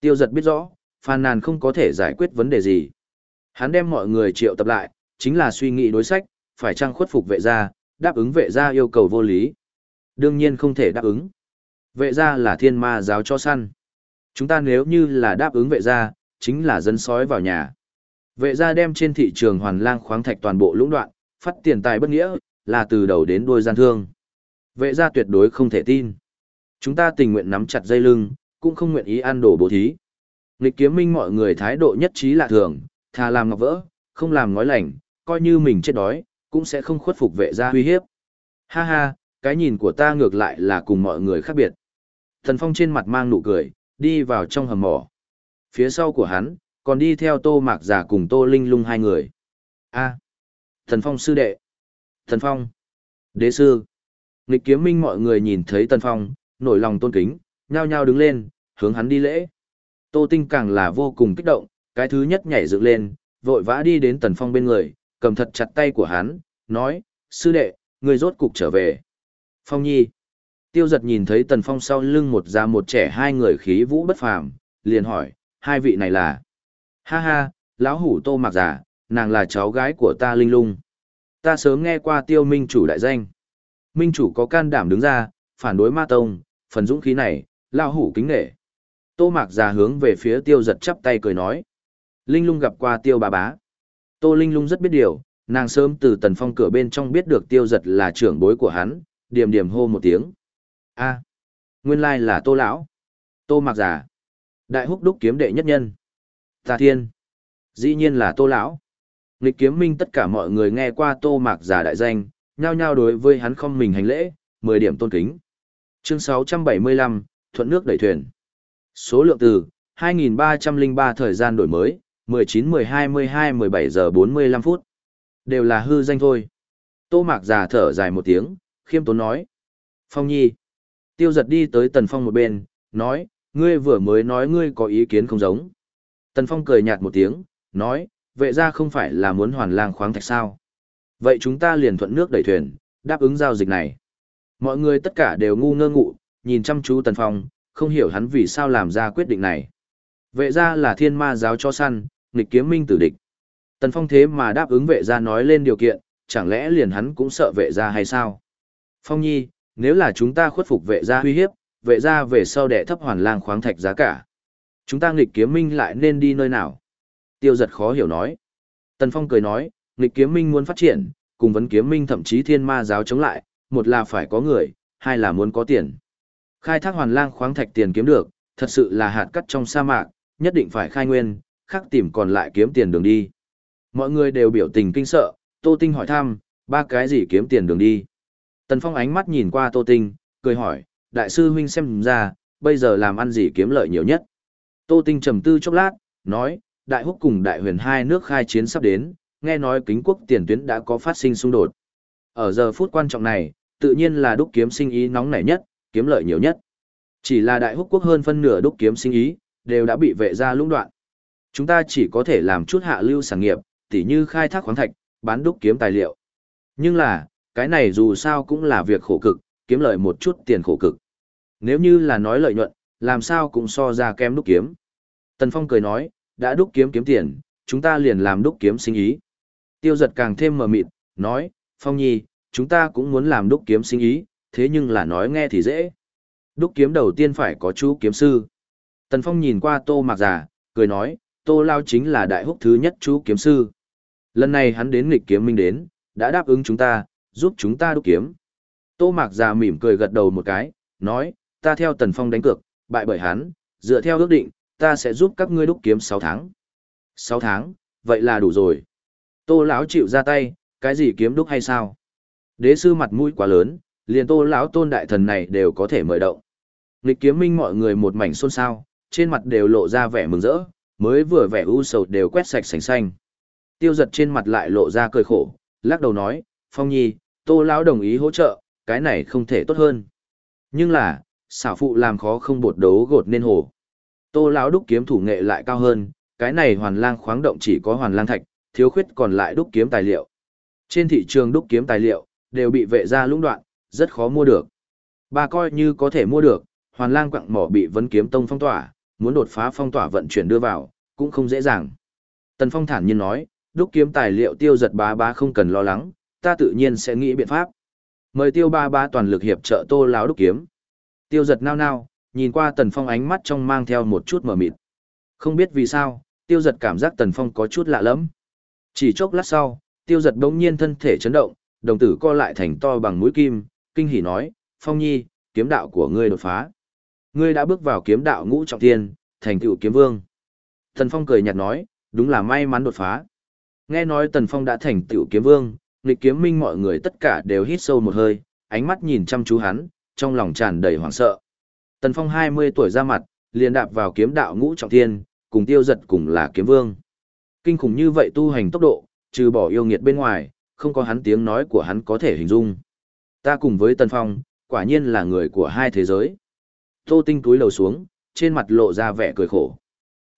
Speaker 1: Tiêu giật biết rõ, phàn nàn không có thể giải quyết vấn đề gì. Hắn đem mọi người triệu tập lại, chính là suy nghĩ đối sách, phải trang khuất phục vệ gia, đáp ứng vệ gia yêu cầu vô lý. Đương nhiên không thể đáp ứng. Vệ gia là thiên ma giáo cho săn. Chúng ta nếu như là đáp ứng vệ gia, chính là dân sói vào nhà. Vệ gia đem trên thị trường hoàn lang khoáng thạch toàn bộ lũng đoạn, phát tiền tài bất nghĩa, là từ đầu đến đuôi gian thương. Vệ gia tuyệt đối không thể tin. Chúng ta tình nguyện nắm chặt dây lưng, cũng không nguyện ý ăn đổ bố thí. Nghịch kiếm minh mọi người thái độ nhất trí lạ thường, Thà làm ngọc vỡ, không làm ngói lành, coi như mình chết đói, cũng sẽ không khuất phục vệ gia uy hiếp. Ha ha, cái nhìn của ta ngược lại là cùng mọi người khác biệt. Thần Phong trên mặt mang nụ cười, đi vào trong hầm mỏ. Phía sau của hắn, còn đi theo Tô Mạc Giả cùng Tô Linh Lung hai người. A. Thần Phong sư đệ. Thần Phong. Đế sư. Nghịch kiếm minh mọi người nhìn thấy Thần Phong, nổi lòng tôn kính, nhao nhao đứng lên, hướng hắn đi lễ. Tô Tinh càng là vô cùng kích động, cái thứ nhất nhảy dựng lên, vội vã đi đến Tần Phong bên người, cầm thật chặt tay của hắn, nói, sư đệ, người rốt cục trở về. Phong nhi. Tiêu giật nhìn thấy Tần Phong sau lưng một già một trẻ hai người khí vũ bất phàm, liền hỏi, hai vị này là. Ha ha, lão hủ tô mặc giả, nàng là cháu gái của ta linh lung. Ta sớm nghe qua tiêu minh chủ đại danh. Minh chủ có can đảm đứng ra, phản đối ma tông, phần dũng khí này, lão hủ kính nể." Tô mạc già hướng về phía tiêu giật chắp tay cười nói. Linh lung gặp qua tiêu bà bá. Tô Linh lung rất biết điều, nàng sớm từ tần phong cửa bên trong biết được tiêu giật là trưởng bối của hắn, điểm điểm hô một tiếng. a nguyên lai là tô lão. Tô mạc già. Đại húc đúc kiếm đệ nhất nhân. Tà thiên. Dĩ nhiên là tô lão. Nghịch kiếm minh tất cả mọi người nghe qua tô mạc giả đại danh, nhao nhao đối với hắn không mình hành lễ, 10 điểm tôn kính. Chương 675, thuận nước đẩy thuyền. Số lượng từ, 2303 thời gian đổi mới, 19 12 12 17 giờ 45 phút. Đều là hư danh thôi. Tô mạc giả thở dài một tiếng, khiêm tốn nói. Phong nhi. Tiêu giật đi tới tần phong một bên, nói, ngươi vừa mới nói ngươi có ý kiến không giống. Tần phong cười nhạt một tiếng, nói, vệ ra không phải là muốn hoàn lang khoáng thạch sao. Vậy chúng ta liền thuận nước đẩy thuyền, đáp ứng giao dịch này. Mọi người tất cả đều ngu ngơ ngụ, nhìn chăm chú Tần Phong, không hiểu hắn vì sao làm ra quyết định này. Vệ ra là thiên ma giáo cho săn, nghịch kiếm minh tử địch. Tần Phong thế mà đáp ứng vệ ra nói lên điều kiện, chẳng lẽ liền hắn cũng sợ vệ ra hay sao? Phong nhi, nếu là chúng ta khuất phục vệ ra uy hiếp, vệ ra về sau đệ thấp hoàn lang khoáng thạch giá cả. Chúng ta nghịch kiếm minh lại nên đi nơi nào? Tiêu giật khó hiểu nói. Tần Phong cười nói, nghịch kiếm minh muốn phát triển, cùng vấn kiếm minh thậm chí thiên ma giáo chống lại, một là phải có người, hai là muốn có tiền. Khai thác hoàn lang khoáng thạch tiền kiếm được, thật sự là hạt cắt trong sa mạc, nhất định phải khai nguyên, khắc tìm còn lại kiếm tiền đường đi. Mọi người đều biểu tình kinh sợ, Tô Tinh hỏi thăm, ba cái gì kiếm tiền đường đi. Tần Phong ánh mắt nhìn qua Tô Tinh, cười hỏi, đại sư huynh xem ra, bây giờ làm ăn gì kiếm lợi nhiều nhất. Tô Tinh trầm tư chốc lát, nói, đại húc cùng đại huyền hai nước khai chiến sắp đến, nghe nói kính quốc tiền tuyến đã có phát sinh xung đột. Ở giờ phút quan trọng này, tự nhiên là đúc kiếm sinh ý nóng nảy nhất, kiếm lợi nhiều nhất. Chỉ là đại húc quốc hơn phân nửa đúc kiếm sinh ý, đều đã bị vệ gia lũng đoạn. Chúng ta chỉ có thể làm chút hạ lưu sản nghiệp, tỉ như khai thác khoáng thạch, bán đúc kiếm tài liệu. Nhưng là, cái này dù sao cũng là việc khổ cực, kiếm lợi một chút tiền khổ cực. Nếu như là nói lợi nhuận, làm sao cũng so ra kém đúc kiếm. Tần Phong cười nói, đã đúc kiếm kiếm tiền, chúng ta liền làm đúc kiếm sinh ý. Tiêu giật càng thêm mờ mịt, nói, Phong Nhi, chúng ta cũng muốn làm đúc kiếm sinh ý, thế nhưng là nói nghe thì dễ. Đúc kiếm đầu tiên phải có chú kiếm sư. Tần Phong nhìn qua tô mạc giả, cười nói, tô lao chính là đại húc thứ nhất chú kiếm sư. Lần này hắn đến nghịch kiếm minh đến, đã đáp ứng chúng ta, giúp chúng ta đúc kiếm. Tô mạc giả mỉm cười gật đầu một cái, nói, ta theo Tần Phong đánh cược, bại bởi hắn, dựa theo ước định, ta sẽ giúp các ngươi đúc kiếm 6 tháng. 6 tháng, vậy là đủ rồi. Tô lão chịu ra tay, cái gì kiếm đúc hay sao? Đế sư mặt mũi quá lớn, liền Tô lão tôn đại thần này đều có thể mời động. Lịch kiếm minh mọi người một mảnh xôn xao, trên mặt đều lộ ra vẻ mừng rỡ, mới vừa vẻ u sầu đều quét sạch sành xanh. Tiêu giật trên mặt lại lộ ra cười khổ, lắc đầu nói, Phong Nhi, Tô lão đồng ý hỗ trợ, cái này không thể tốt hơn. Nhưng là, xảo phụ làm khó không bột đấu gột nên hồ. Tô lão đúc kiếm thủ nghệ lại cao hơn, cái này hoàn lang khoáng động chỉ có hoàn lang thạch, thiếu khuyết còn lại đúc kiếm tài liệu. Trên thị trường đúc kiếm tài liệu đều bị vệ gia lũng đoạn, rất khó mua được. Ba coi như có thể mua được, hoàn lang quặng mỏ bị vấn kiếm tông phong tỏa, muốn đột phá phong tỏa vận chuyển đưa vào, cũng không dễ dàng. Tần Phong thản nhiên nói, đúc kiếm tài liệu tiêu giật bá bá không cần lo lắng, ta tự nhiên sẽ nghĩ biện pháp. Mời tiêu ba ba toàn lực hiệp trợ tô láo đúc kiếm. Tiêu giật nao nao, nhìn qua Tần Phong ánh mắt trong mang theo một chút mờ mịt. Không biết vì sao, tiêu giật cảm giác Tần Phong có chút lạ lẫm. Chỉ chốc lát sau, tiêu giật đống nhiên thân thể chấn động, đồng tử co lại thành to bằng mũi kim, kinh hỉ nói, Phong Nhi, kiếm đạo của ngươi đột phá. Ngươi đã bước vào kiếm đạo ngũ trọng thiên, thành tựu kiếm vương. Tần Phong cười nhạt nói, đúng là may mắn đột phá. Nghe nói Tần Phong đã thành tiểu kiếm vương, nghịch kiếm minh mọi người tất cả đều hít sâu một hơi, ánh mắt nhìn chăm chú hắn, trong lòng tràn đầy hoảng sợ. Tần Phong 20 tuổi ra mặt, liền đạp vào kiếm đạo ngũ trọng thiên, cùng tiêu giật cùng là kiếm vương. Kinh khủng như vậy tu hành tốc độ, trừ bỏ yêu nghiệt bên ngoài, không có hắn tiếng nói của hắn có thể hình dung. Ta cùng với Tần Phong, quả nhiên là người của hai thế giới. Tô Tinh túi lầu xuống, trên mặt lộ ra vẻ cười khổ.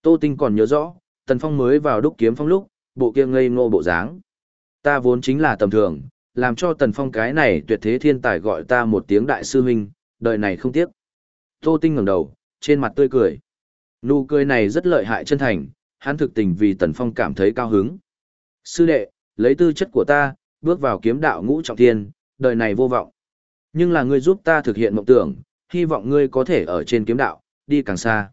Speaker 1: Tô Tinh còn nhớ rõ, Tần Phong mới vào đúc kiếm phong lúc, bộ kia ngây ngô bộ dáng. Ta vốn chính là tầm thường, làm cho Tần Phong cái này tuyệt thế thiên tài gọi ta một tiếng đại sư huynh, đời này không tiếc. Tô Tinh ngẩng đầu, trên mặt tươi cười. Nụ cười này rất lợi hại chân thành, hắn thực tình vì Tần Phong cảm thấy cao hứng. Sư đệ, lấy tư chất của ta, bước vào kiếm đạo ngũ trọng thiên, đời này vô vọng. Nhưng là ngươi giúp ta thực hiện mộng tưởng, hy vọng ngươi có thể ở trên kiếm đạo, đi càng xa.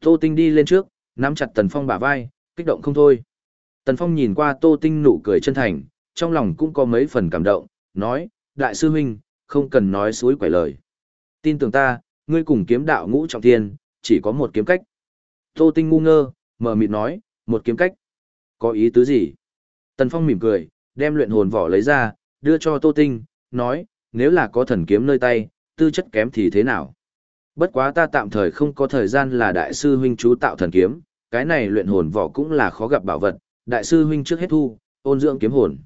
Speaker 1: Tô Tinh đi lên trước, nắm chặt Tần Phong bả vai, kích động không thôi. Tần Phong nhìn qua Tô Tinh nụ cười chân thành, trong lòng cũng có mấy phần cảm động, nói, Đại sư huynh, không cần nói suối quẻ lời. Tin tưởng ta, ngươi cùng kiếm đạo ngũ trọng thiên, chỉ có một kiếm cách. Tô Tinh ngu ngơ, mờ mịt nói, một kiếm cách. Có ý tứ gì? Tần Phong mỉm cười, đem luyện hồn vỏ lấy ra, đưa cho Tô Tinh, nói, nếu là có thần kiếm nơi tay, tư chất kém thì thế nào? Bất quá ta tạm thời không có thời gian là đại sư huynh chú tạo thần kiếm, cái này luyện hồn vỏ cũng là khó gặp bảo vật, đại sư huynh trước hết thu, ôn dưỡng kiếm hồn.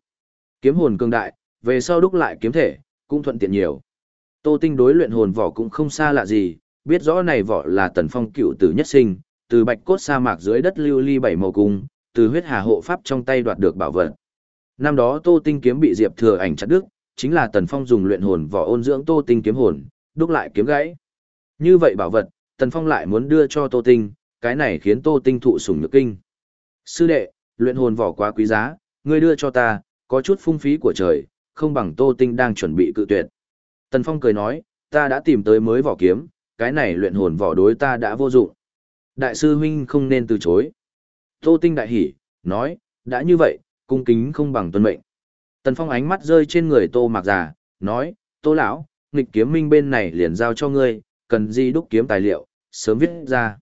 Speaker 1: Kiếm hồn cường đại, về sau đúc lại kiếm thể, cũng thuận tiện nhiều. Tô Tinh đối luyện hồn vỏ cũng không xa lạ gì, biết rõ này vỏ là tần phong cựu tử nhất sinh, từ bạch cốt sa mạc dưới đất lưu ly bảy màu cung, từ huyết hà hộ pháp trong tay đoạt được bảo vật. Năm đó Tô Tinh kiếm bị Diệp Thừa ảnh chặt đứt, chính là Tần Phong dùng luyện hồn vỏ ôn dưỡng Tô Tinh kiếm hồn, đúc lại kiếm gãy. Như vậy bảo vật, Tần Phong lại muốn đưa cho Tô Tinh, cái này khiến Tô Tinh thụ sủng nhược kinh. Sư đệ, luyện hồn vỏ quá quý giá, ngươi đưa cho ta, có chút phung phí của trời, không bằng Tô Tinh đang chuẩn bị cự tuyệt. Tần Phong cười nói, ta đã tìm tới mới vỏ kiếm, cái này luyện hồn vỏ đối ta đã vô dụng. Đại sư huynh không nên từ chối. Tô Tinh đại hỉ, nói, đã như vậy, cung kính không bằng tuân mệnh. Tần Phong ánh mắt rơi trên người Tô Mạc Già, nói, Tô lão, nghịch kiếm minh bên này liền giao cho ngươi, cần gì đúc kiếm tài liệu, sớm viết ra.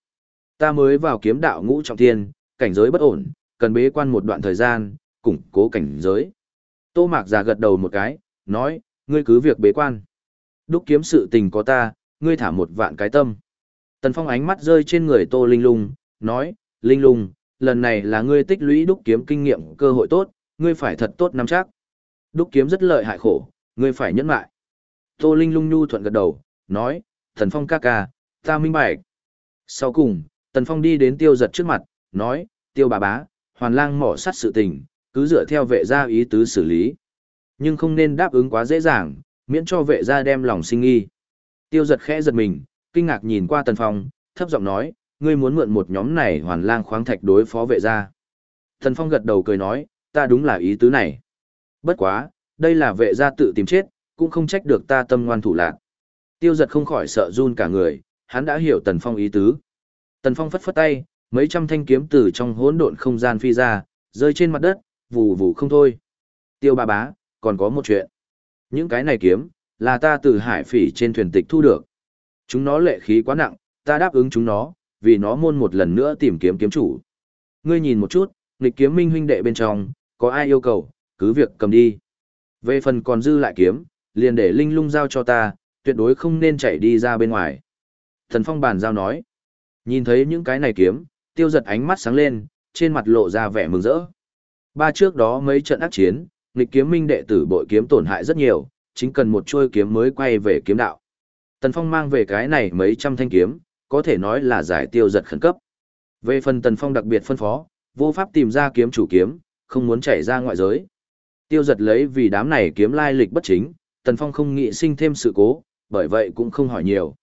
Speaker 1: Ta mới vào kiếm đạo ngũ trọng thiên, cảnh giới bất ổn, cần bế quan một đoạn thời gian, củng cố cảnh giới. Tô Mạc Già gật đầu một cái, nói, ngươi cứ việc bế quan. Đúc kiếm sự tình có ta, ngươi thả một vạn cái tâm. Tần Phong ánh mắt rơi trên người Tô Linh Lung, nói, Linh Lung, lần này là ngươi tích lũy đúc kiếm kinh nghiệm cơ hội tốt, ngươi phải thật tốt nắm chắc. Đúc kiếm rất lợi hại khổ, ngươi phải nhẫn lại. Tô Linh lung nhu thuận gật đầu, nói, Thần Phong ca ca, ta minh bạch. Sau cùng, Tần Phong đi đến tiêu giật trước mặt, nói, tiêu bà bá, hoàn lang mỏ sắt sự tình, cứ dựa theo vệ gia ý tứ xử lý. Nhưng không nên đáp ứng quá dễ dàng, miễn cho vệ gia đem lòng sinh nghi. Tiêu giật khẽ giật mình, kinh ngạc nhìn qua Tần Phong, thấp giọng nói, ngươi muốn mượn một nhóm này hoàn lang khoáng thạch đối phó vệ gia. Tần Phong gật đầu cười nói, ta đúng là ý tứ này. Bất quá, đây là vệ gia tự tìm chết, cũng không trách được ta tâm ngoan thủ lạc. Tiêu giật không khỏi sợ run cả người, hắn đã hiểu Tần Phong ý tứ. Tần Phong phất phất tay, mấy trăm thanh kiếm từ trong hỗn độn không gian phi ra, rơi trên mặt đất, vù vù không thôi. Tiêu ba bá, còn có một chuyện. Những cái này kiếm, là ta từ hải phỉ trên thuyền tịch thu được. Chúng nó lệ khí quá nặng, ta đáp ứng chúng nó, vì nó môn một lần nữa tìm kiếm kiếm chủ. Ngươi nhìn một chút, nghịch kiếm minh huynh đệ bên trong, có ai yêu cầu, cứ việc cầm đi. Về phần còn dư lại kiếm, liền để linh lung giao cho ta, tuyệt đối không nên chạy đi ra bên ngoài. Thần phong bàn giao nói. Nhìn thấy những cái này kiếm, tiêu giật ánh mắt sáng lên, trên mặt lộ ra vẻ mừng rỡ. Ba trước đó mấy trận ác chiến, nghịch kiếm minh đệ tử bội kiếm tổn hại rất nhiều, chính cần một chuôi kiếm mới quay về kiếm đạo. Tần Phong mang về cái này mấy trăm thanh kiếm, có thể nói là giải tiêu giật khẩn cấp. Về phần Tần Phong đặc biệt phân phó, vô pháp tìm ra kiếm chủ kiếm, không muốn chạy ra ngoại giới. Tiêu giật lấy vì đám này kiếm lai lịch bất chính, Tần Phong không nghĩ sinh thêm sự cố, bởi vậy cũng không hỏi nhiều.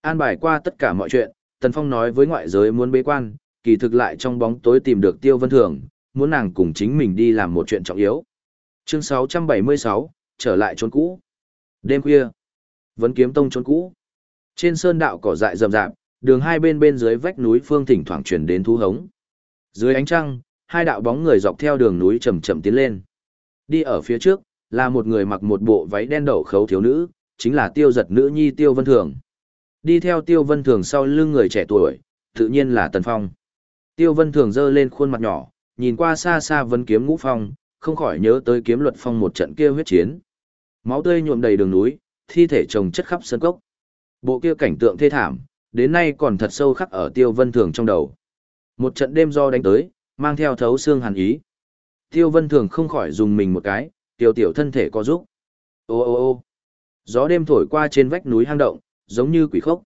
Speaker 1: An bài qua tất cả mọi chuyện, Tần Phong nói với ngoại giới muốn bế quan, kỳ thực lại trong bóng tối tìm được Tiêu Vân Thường, muốn nàng cùng chính mình đi làm một chuyện trọng yếu. Chương 676, trở lại trốn cũ. Đêm khuya, vẫn kiếm tông trốn cũ. Trên sơn đạo cỏ dại rậm rạp, đường hai bên bên dưới vách núi phương thỉnh thoảng truyền đến thu hống. Dưới ánh trăng, hai đạo bóng người dọc theo đường núi chậm chậm tiến lên. Đi ở phía trước, là một người mặc một bộ váy đen đậu khấu thiếu nữ, chính là tiêu giật nữ nhi tiêu vân thường. Đi theo tiêu vân thường sau lưng người trẻ tuổi, tự nhiên là Tần Phong. Tiêu Vân Thường giơ lên khuôn mặt nhỏ, nhìn qua xa xa vấn kiếm ngũ phong, không khỏi nhớ tới kiếm luật phong một trận kia huyết chiến. Máu tươi nhuộm đầy đường núi, thi thể chồng chất khắp sân cốc. Bộ kia cảnh tượng thê thảm, đến nay còn thật sâu khắc ở Tiêu Vân Thường trong đầu. Một trận đêm do đánh tới, mang theo thấu xương hàn ý. Tiêu Vân Thường không khỏi dùng mình một cái, tiểu tiểu thân thể có giúp. Ô ô ô gió đêm thổi qua trên vách núi hang động, giống như quỷ khốc.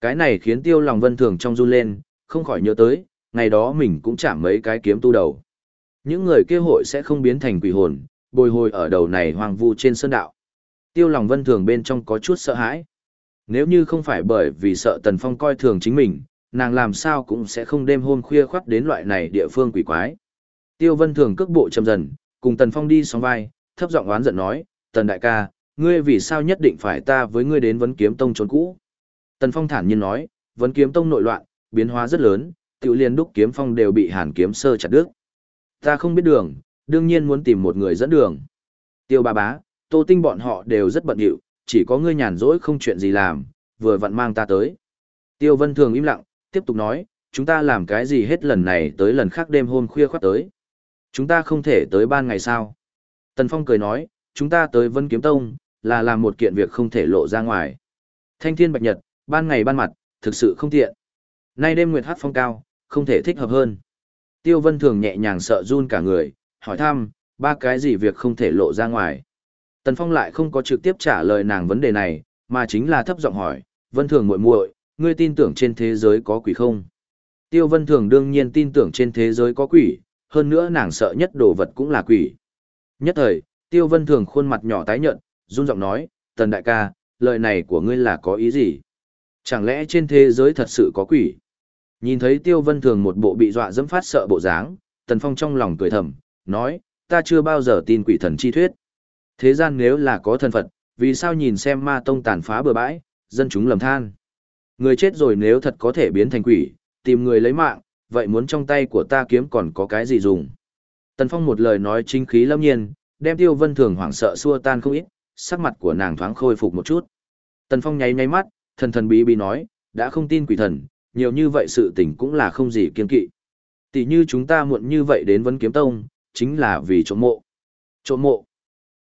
Speaker 1: Cái này khiến Tiêu lòng Vân Thường trong run lên, không khỏi nhớ tới, ngày đó mình cũng chạm mấy cái kiếm tu đầu. Những người kia hội sẽ không biến thành quỷ hồn, bồi hồi ở đầu này hoang vu trên sơn đạo. Tiêu lòng Vân Thường bên trong có chút sợ hãi. Nếu như không phải bởi vì sợ Tần Phong coi thường chính mình, nàng làm sao cũng sẽ không đêm hôm khuya khoắt đến loại này địa phương quỷ quái. Tiêu Vân Thường cước bộ chậm dần, cùng Tần Phong đi song vai, thấp giọng oán giận nói, Tần đại ca, ngươi vì sao nhất định phải ta với ngươi đến vấn kiếm tông trốn cũ? Tần Phong thản nhiên nói, vấn kiếm tông nội loạn, biến hóa rất lớn, tiểu liên đúc kiếm phong đều bị hàn kiếm sơ chặt đứt. Ta không biết đường, đương nhiên muốn tìm một người dẫn đường. Tiêu ba bá, tô tinh bọn họ đều rất bận rộn, chỉ có ngươi nhàn rỗi không chuyện gì làm, vừa vặn mang ta tới. Tiêu Vân Thường im lặng, tiếp tục nói, chúng ta làm cái gì hết lần này tới lần khác đêm hôm khuya khoát tới. Chúng ta không thể tới ban ngày sao. Tần Phong cười nói, chúng ta tới Vân Kiếm Tông, là làm một kiện việc không thể lộ ra ngoài. Thanh thiên bạch nhật, ban ngày ban mặt, thực sự không tiện. Nay đêm nguyệt hát phong cao, không thể thích hợp hơn. Tiêu Vân Thường nhẹ nhàng sợ run cả người, hỏi thăm, ba cái gì việc không thể lộ ra ngoài. Tần Phong lại không có trực tiếp trả lời nàng vấn đề này, mà chính là thấp giọng hỏi, Vân Thường muội muội, ngươi tin tưởng trên thế giới có quỷ không? Tiêu Vân Thường đương nhiên tin tưởng trên thế giới có quỷ, hơn nữa nàng sợ nhất đồ vật cũng là quỷ. Nhất thời, Tiêu Vân Thường khuôn mặt nhỏ tái nhợt, run giọng nói, Tần đại ca, lời này của ngươi là có ý gì? Chẳng lẽ trên thế giới thật sự có quỷ? Nhìn thấy Tiêu Vân Thường một bộ bị dọa dẫm phát sợ bộ dáng, Tần Phong trong lòng cười thầm, nói, ta chưa bao giờ tin quỷ thần chi thuyết. Thế gian nếu là có thần Phật, vì sao nhìn xem ma tông tàn phá bừa bãi, dân chúng lầm than. Người chết rồi nếu thật có thể biến thành quỷ, tìm người lấy mạng, vậy muốn trong tay của ta kiếm còn có cái gì dùng. Tần Phong một lời nói chính khí lâm nhiên, đem Tiêu Vân Thường hoảng sợ xua tan không ít, sắc mặt của nàng thoáng khôi phục một chút. Tần Phong nháy nháy mắt, thần thần bí bí nói, đã không tin quỷ thần, nhiều như vậy sự tình cũng là không gì kiên kỵ. Tỷ như chúng ta muộn như vậy đến vấn Kiếm Tông, chính là vì trộm mộ. Trộm mộ.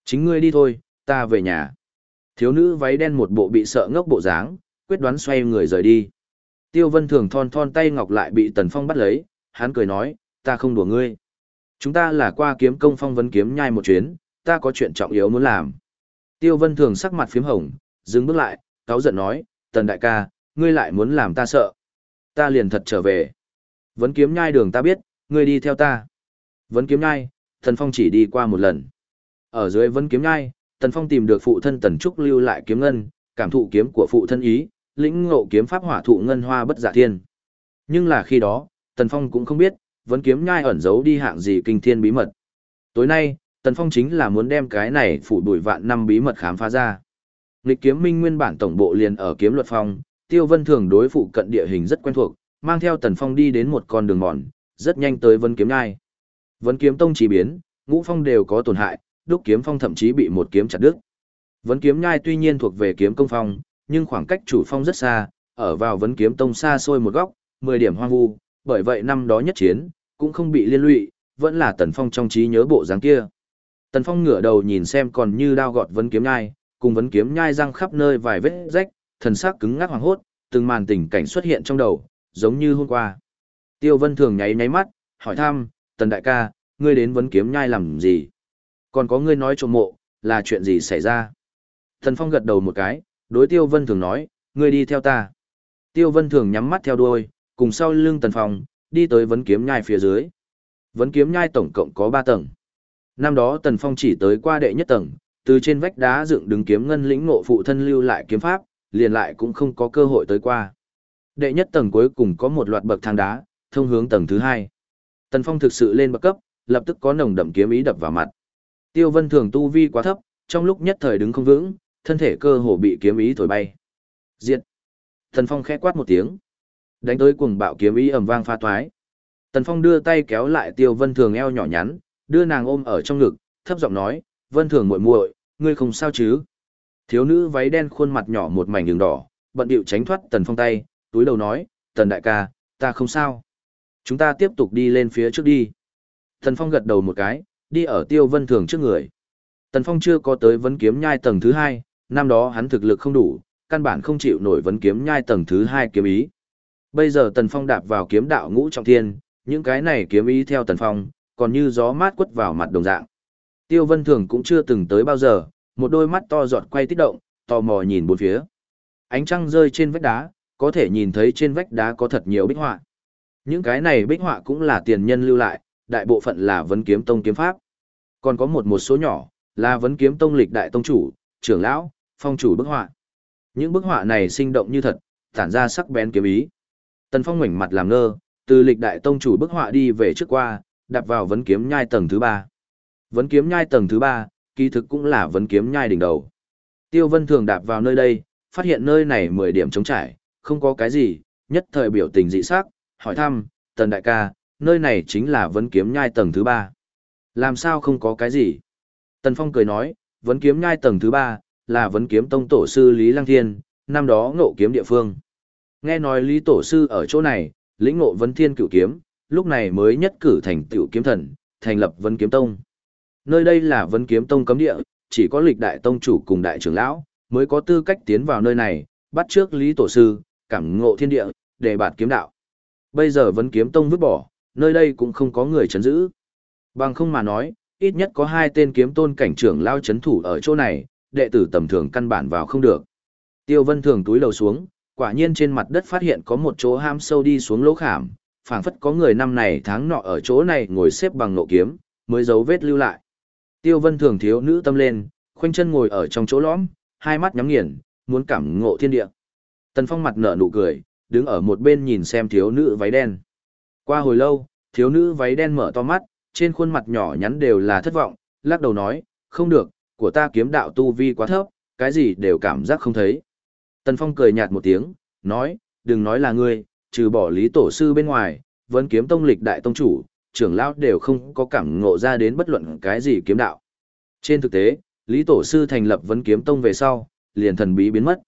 Speaker 1: Chính ngươi đi thôi, ta về nhà. Thiếu nữ váy đen một bộ bị sợ ngốc bộ dáng, quyết đoán xoay người rời đi. Tiêu Vân Thường thon thon tay ngọc lại bị Tần Phong bắt lấy, hắn cười nói, ta không đùa ngươi. Chúng ta là qua kiếm công phong vấn kiếm nhai một chuyến, ta có chuyện trọng yếu muốn làm. Tiêu Vân Thường sắc mặt phím hồng, dừng bước lại, cáu giận nói, Tần đại ca, ngươi lại muốn làm ta sợ. Ta liền thật trở về. Vấn kiếm nhai đường ta biết, ngươi đi theo ta. Vấn kiếm nhai, Tần Phong chỉ đi qua một lần. Ở dưới vấn kiếm nhai, Tần Phong tìm được phụ thân Tần Trúc lưu lại kiếm ngân, cảm thụ kiếm của phụ thân ý, lĩnh ngộ kiếm pháp hỏa thụ ngân hoa bất giả thiên. Nhưng là khi đó, Tần Phong cũng không biết, vẫn kiếm nhai ẩn giấu đi hạng gì kinh thiên bí mật. Tối nay, Tần Phong chính là muốn đem cái này phủ đuổi vạn năm bí mật khám phá ra. Lịch kiếm minh nguyên bản tổng bộ liền ở kiếm luật phong, Tiêu Vân thường đối phụ cận địa hình rất quen thuộc, mang theo Tần Phong đi đến một con đường mòn, rất nhanh tới Vân kiếm nhai. Vân kiếm tông chỉ biến, ngũ phong đều có tổn hại, đúc kiếm phong thậm chí bị một kiếm chặt đứt. Vân kiếm nhai tuy nhiên thuộc về kiếm công phong, nhưng khoảng cách chủ phong rất xa, ở vào vấn kiếm tông xa xôi một góc, 10 điểm hoang vu, bởi vậy năm đó nhất chiến, cũng không bị liên lụy, vẫn là Tần Phong trong trí nhớ bộ dáng kia. Tần Phong ngửa đầu nhìn xem còn như đao gọt vấn kiếm nhai, cùng vấn kiếm nhai răng khắp nơi vài vết rách, thần sắc cứng ngắc hoàng hốt, từng màn tình cảnh xuất hiện trong đầu, giống như hôm qua. Tiêu Vân Thường nháy nháy mắt, hỏi thăm, Tần đại ca, ngươi đến vấn kiếm nhai làm gì? Còn có ngươi nói trộm mộ, là chuyện gì xảy ra? tần Phong gật đầu một cái, đối Tiêu Vân Thường nói, ngươi đi theo ta. Tiêu Vân Thường nhắm mắt theo đuôi, cùng sau lưng Tần Phong, đi tới vấn kiếm nhai phía dưới. Vấn kiếm nhai tổng cộng có 3 tầng. Năm đó Tần Phong chỉ tới qua đệ nhất tầng, từ trên vách đá dựng đứng kiếm ngân lĩnh ngộ phụ thân lưu lại kiếm pháp, liền lại cũng không có cơ hội tới qua. Đệ nhất tầng cuối cùng có một loạt bậc thang đá, thông hướng tầng thứ hai. Tần Phong thực sự lên bậc cấp, lập tức có nồng đậm kiếm ý đập vào mặt. Tiêu Vân Thường tu vi quá thấp, trong lúc nhất thời đứng không vững, thân thể cơ hồ bị kiếm ý thổi bay. Diệt. Tần Phong khẽ quát một tiếng, đánh tới cuồng bạo kiếm ý ầm vang pha toái. Tần Phong đưa tay kéo lại Tiêu Vân Thường eo nhỏ nhắn, đưa nàng ôm ở trong ngực, thấp giọng nói, "Vân Thường muội muội, ngươi không sao chứ?" Thiếu nữ váy đen khuôn mặt nhỏ một mảnh đường đỏ, bận điệu tránh thoát Tần Phong tay, túi đầu nói, "Tần đại ca, ta không sao." Chúng ta tiếp tục đi lên phía trước đi. Tần Phong gật đầu một cái, đi ở Tiêu Vân Thường trước người. Tần Phong chưa có tới vấn kiếm nhai tầng thứ hai, năm đó hắn thực lực không đủ, căn bản không chịu nổi vấn kiếm nhai tầng thứ hai kiếm ý. Bây giờ Tần Phong đạp vào kiếm đạo ngũ trọng thiên, những cái này kiếm ý theo Tần Phong, còn như gió mát quất vào mặt đồng dạng. Tiêu Vân Thường cũng chưa từng tới bao giờ, một đôi mắt to giọt quay tích động, tò mò nhìn bốn phía. Ánh trăng rơi trên vách đá, có thể nhìn thấy trên vách đá có thật nhiều bích họa. Những cái này bích họa cũng là tiền nhân lưu lại, đại bộ phận là vấn kiếm tông kiếm pháp. Còn có một một số nhỏ, là vấn kiếm tông lịch đại tông chủ, trưởng lão, phong chủ bức họa. Những bức họa này sinh động như thật, tản ra sắc bén kiếm ý. Tần Phong ngoảnh mặt làm ngơ, từ lịch đại tông chủ bức họa đi về trước qua, đạp vào vấn kiếm nhai tầng thứ ba. Vấn kiếm nhai tầng thứ ba, kỳ thực cũng là vấn kiếm nhai đỉnh đầu. Tiêu Vân thường đạp vào nơi đây, phát hiện nơi này 10 điểm trống trải, không có cái gì, nhất thời biểu tình dị sắc, hỏi thăm, tần đại ca, nơi này chính là vấn kiếm nhai tầng thứ ba. Làm sao không có cái gì? Tần Phong cười nói, vấn kiếm nhai tầng thứ ba, là vấn kiếm tông tổ sư Lý Lăng Thiên, năm đó ngộ kiếm địa phương. Nghe nói Lý tổ sư ở chỗ này, lĩnh ngộ vấn thiên cửu kiếm, lúc này mới nhất cử thành tiểu kiếm thần, thành lập vấn kiếm tông. Nơi đây là vấn kiếm tông cấm địa, chỉ có lịch đại tông chủ cùng đại trưởng lão, mới có tư cách tiến vào nơi này, bắt trước Lý tổ sư, cảm ngộ thiên địa, để bạt kiếm đạo. Bây giờ vấn kiếm tông vứt bỏ, nơi đây cũng không có người chấn giữ. Bằng không mà nói, ít nhất có hai tên kiếm tôn cảnh trưởng lao chấn thủ ở chỗ này, đệ tử tầm thường căn bản vào không được. Tiêu Vân thường túi lầu xuống, quả nhiên trên mặt đất phát hiện có một chỗ ham sâu đi xuống lỗ khảm, phảng phất có người năm này tháng nọ ở chỗ này ngồi xếp bằng nộ kiếm, mới dấu vết lưu lại. Tiêu Vân thường thiếu nữ tâm lên, khoanh chân ngồi ở trong chỗ lõm, hai mắt nhắm nghiền, muốn cảm ngộ thiên địa. Tần Phong mặt nở nụ cười, đứng ở một bên nhìn xem thiếu nữ váy đen. Qua hồi lâu, thiếu nữ váy đen mở to mắt, trên khuôn mặt nhỏ nhắn đều là thất vọng, lắc đầu nói, không được, của ta kiếm đạo tu vi quá thấp, cái gì đều cảm giác không thấy. Tần Phong cười nhạt một tiếng, nói, đừng nói là ngươi, trừ bỏ lý tổ sư bên ngoài, vẫn kiếm tông lịch đại tông chủ, trưởng lão đều không có cảm ngộ ra đến bất luận cái gì kiếm đạo. Trên thực tế, lý tổ sư thành lập vấn kiếm tông về sau, liền thần bí biến mất.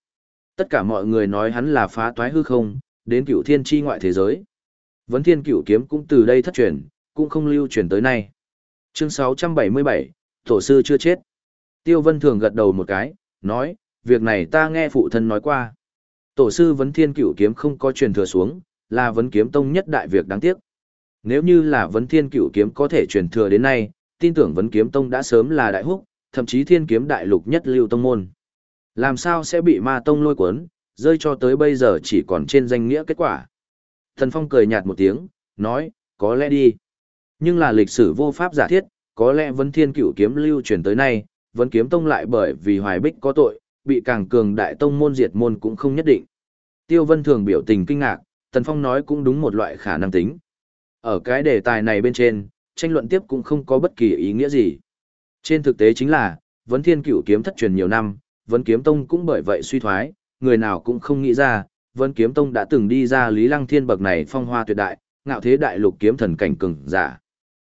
Speaker 1: Tất cả mọi người nói hắn là phá toái hư không, đến cửu thiên chi ngoại thế giới. Vấn thiên cựu kiếm cũng từ đây thất truyền, cũng không lưu truyền tới nay. Chương 677, Tổ sư chưa chết. Tiêu Vân Thường gật đầu một cái, nói, việc này ta nghe phụ thân nói qua. Tổ sư Vấn Thiên Cửu Kiếm không có truyền thừa xuống, là Vấn Kiếm Tông nhất đại việc đáng tiếc. Nếu như là Vấn Thiên Cửu Kiếm có thể truyền thừa đến nay, tin tưởng Vấn Kiếm Tông đã sớm là đại húc, thậm chí Thiên Kiếm đại lục nhất lưu tông môn. Làm sao sẽ bị Ma Tông lôi cuốn, rơi cho tới bây giờ chỉ còn trên danh nghĩa kết quả. Thần Phong cười nhạt một tiếng, nói, có lẽ đi. Nhưng là lịch sử vô pháp giả thiết, có lẽ Vấn Thiên Cửu Kiếm lưu truyền tới nay, Vấn Kiếm Tông lại bởi vì Hoài Bích có tội, bị càng cường đại tông môn diệt môn cũng không nhất định. Tiêu Vân thường biểu tình kinh ngạc, Tần Phong nói cũng đúng một loại khả năng tính. Ở cái đề tài này bên trên, tranh luận tiếp cũng không có bất kỳ ý nghĩa gì. Trên thực tế chính là, Vấn Thiên Cửu Kiếm thất truyền nhiều năm, Vấn Kiếm Tông cũng bởi vậy suy thoái, người nào cũng không nghĩ ra, Vấn Kiếm Tông đã từng đi ra Lý Lăng Thiên bậc này phong hoa tuyệt đại, ngạo thế đại lục kiếm thần cảnh cường giả.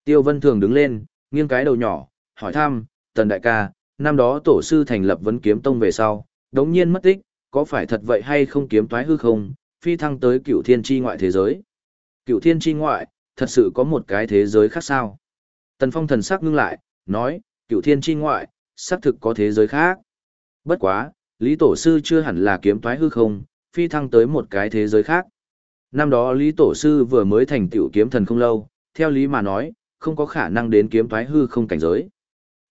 Speaker 1: Tiêu Vân thường đứng lên, nghiêng cái đầu nhỏ, hỏi thăm, Tần đại ca, năm đó tổ sư thành lập vấn kiếm tông về sau, đống nhiên mất tích, có phải thật vậy hay không kiếm toái hư không, phi thăng tới cựu thiên tri ngoại thế giới. Cựu thiên tri ngoại, thật sự có một cái thế giới khác sao? Tần phong thần sắc ngưng lại, nói, cựu thiên tri ngoại, xác thực có thế giới khác. Bất quá, Lý Tổ Sư chưa hẳn là kiếm toái hư không, phi thăng tới một cái thế giới khác. Năm đó Lý Tổ Sư vừa mới thành tiểu kiếm thần không lâu, theo Lý mà nói, không có khả năng đến kiếm toái hư không cảnh giới.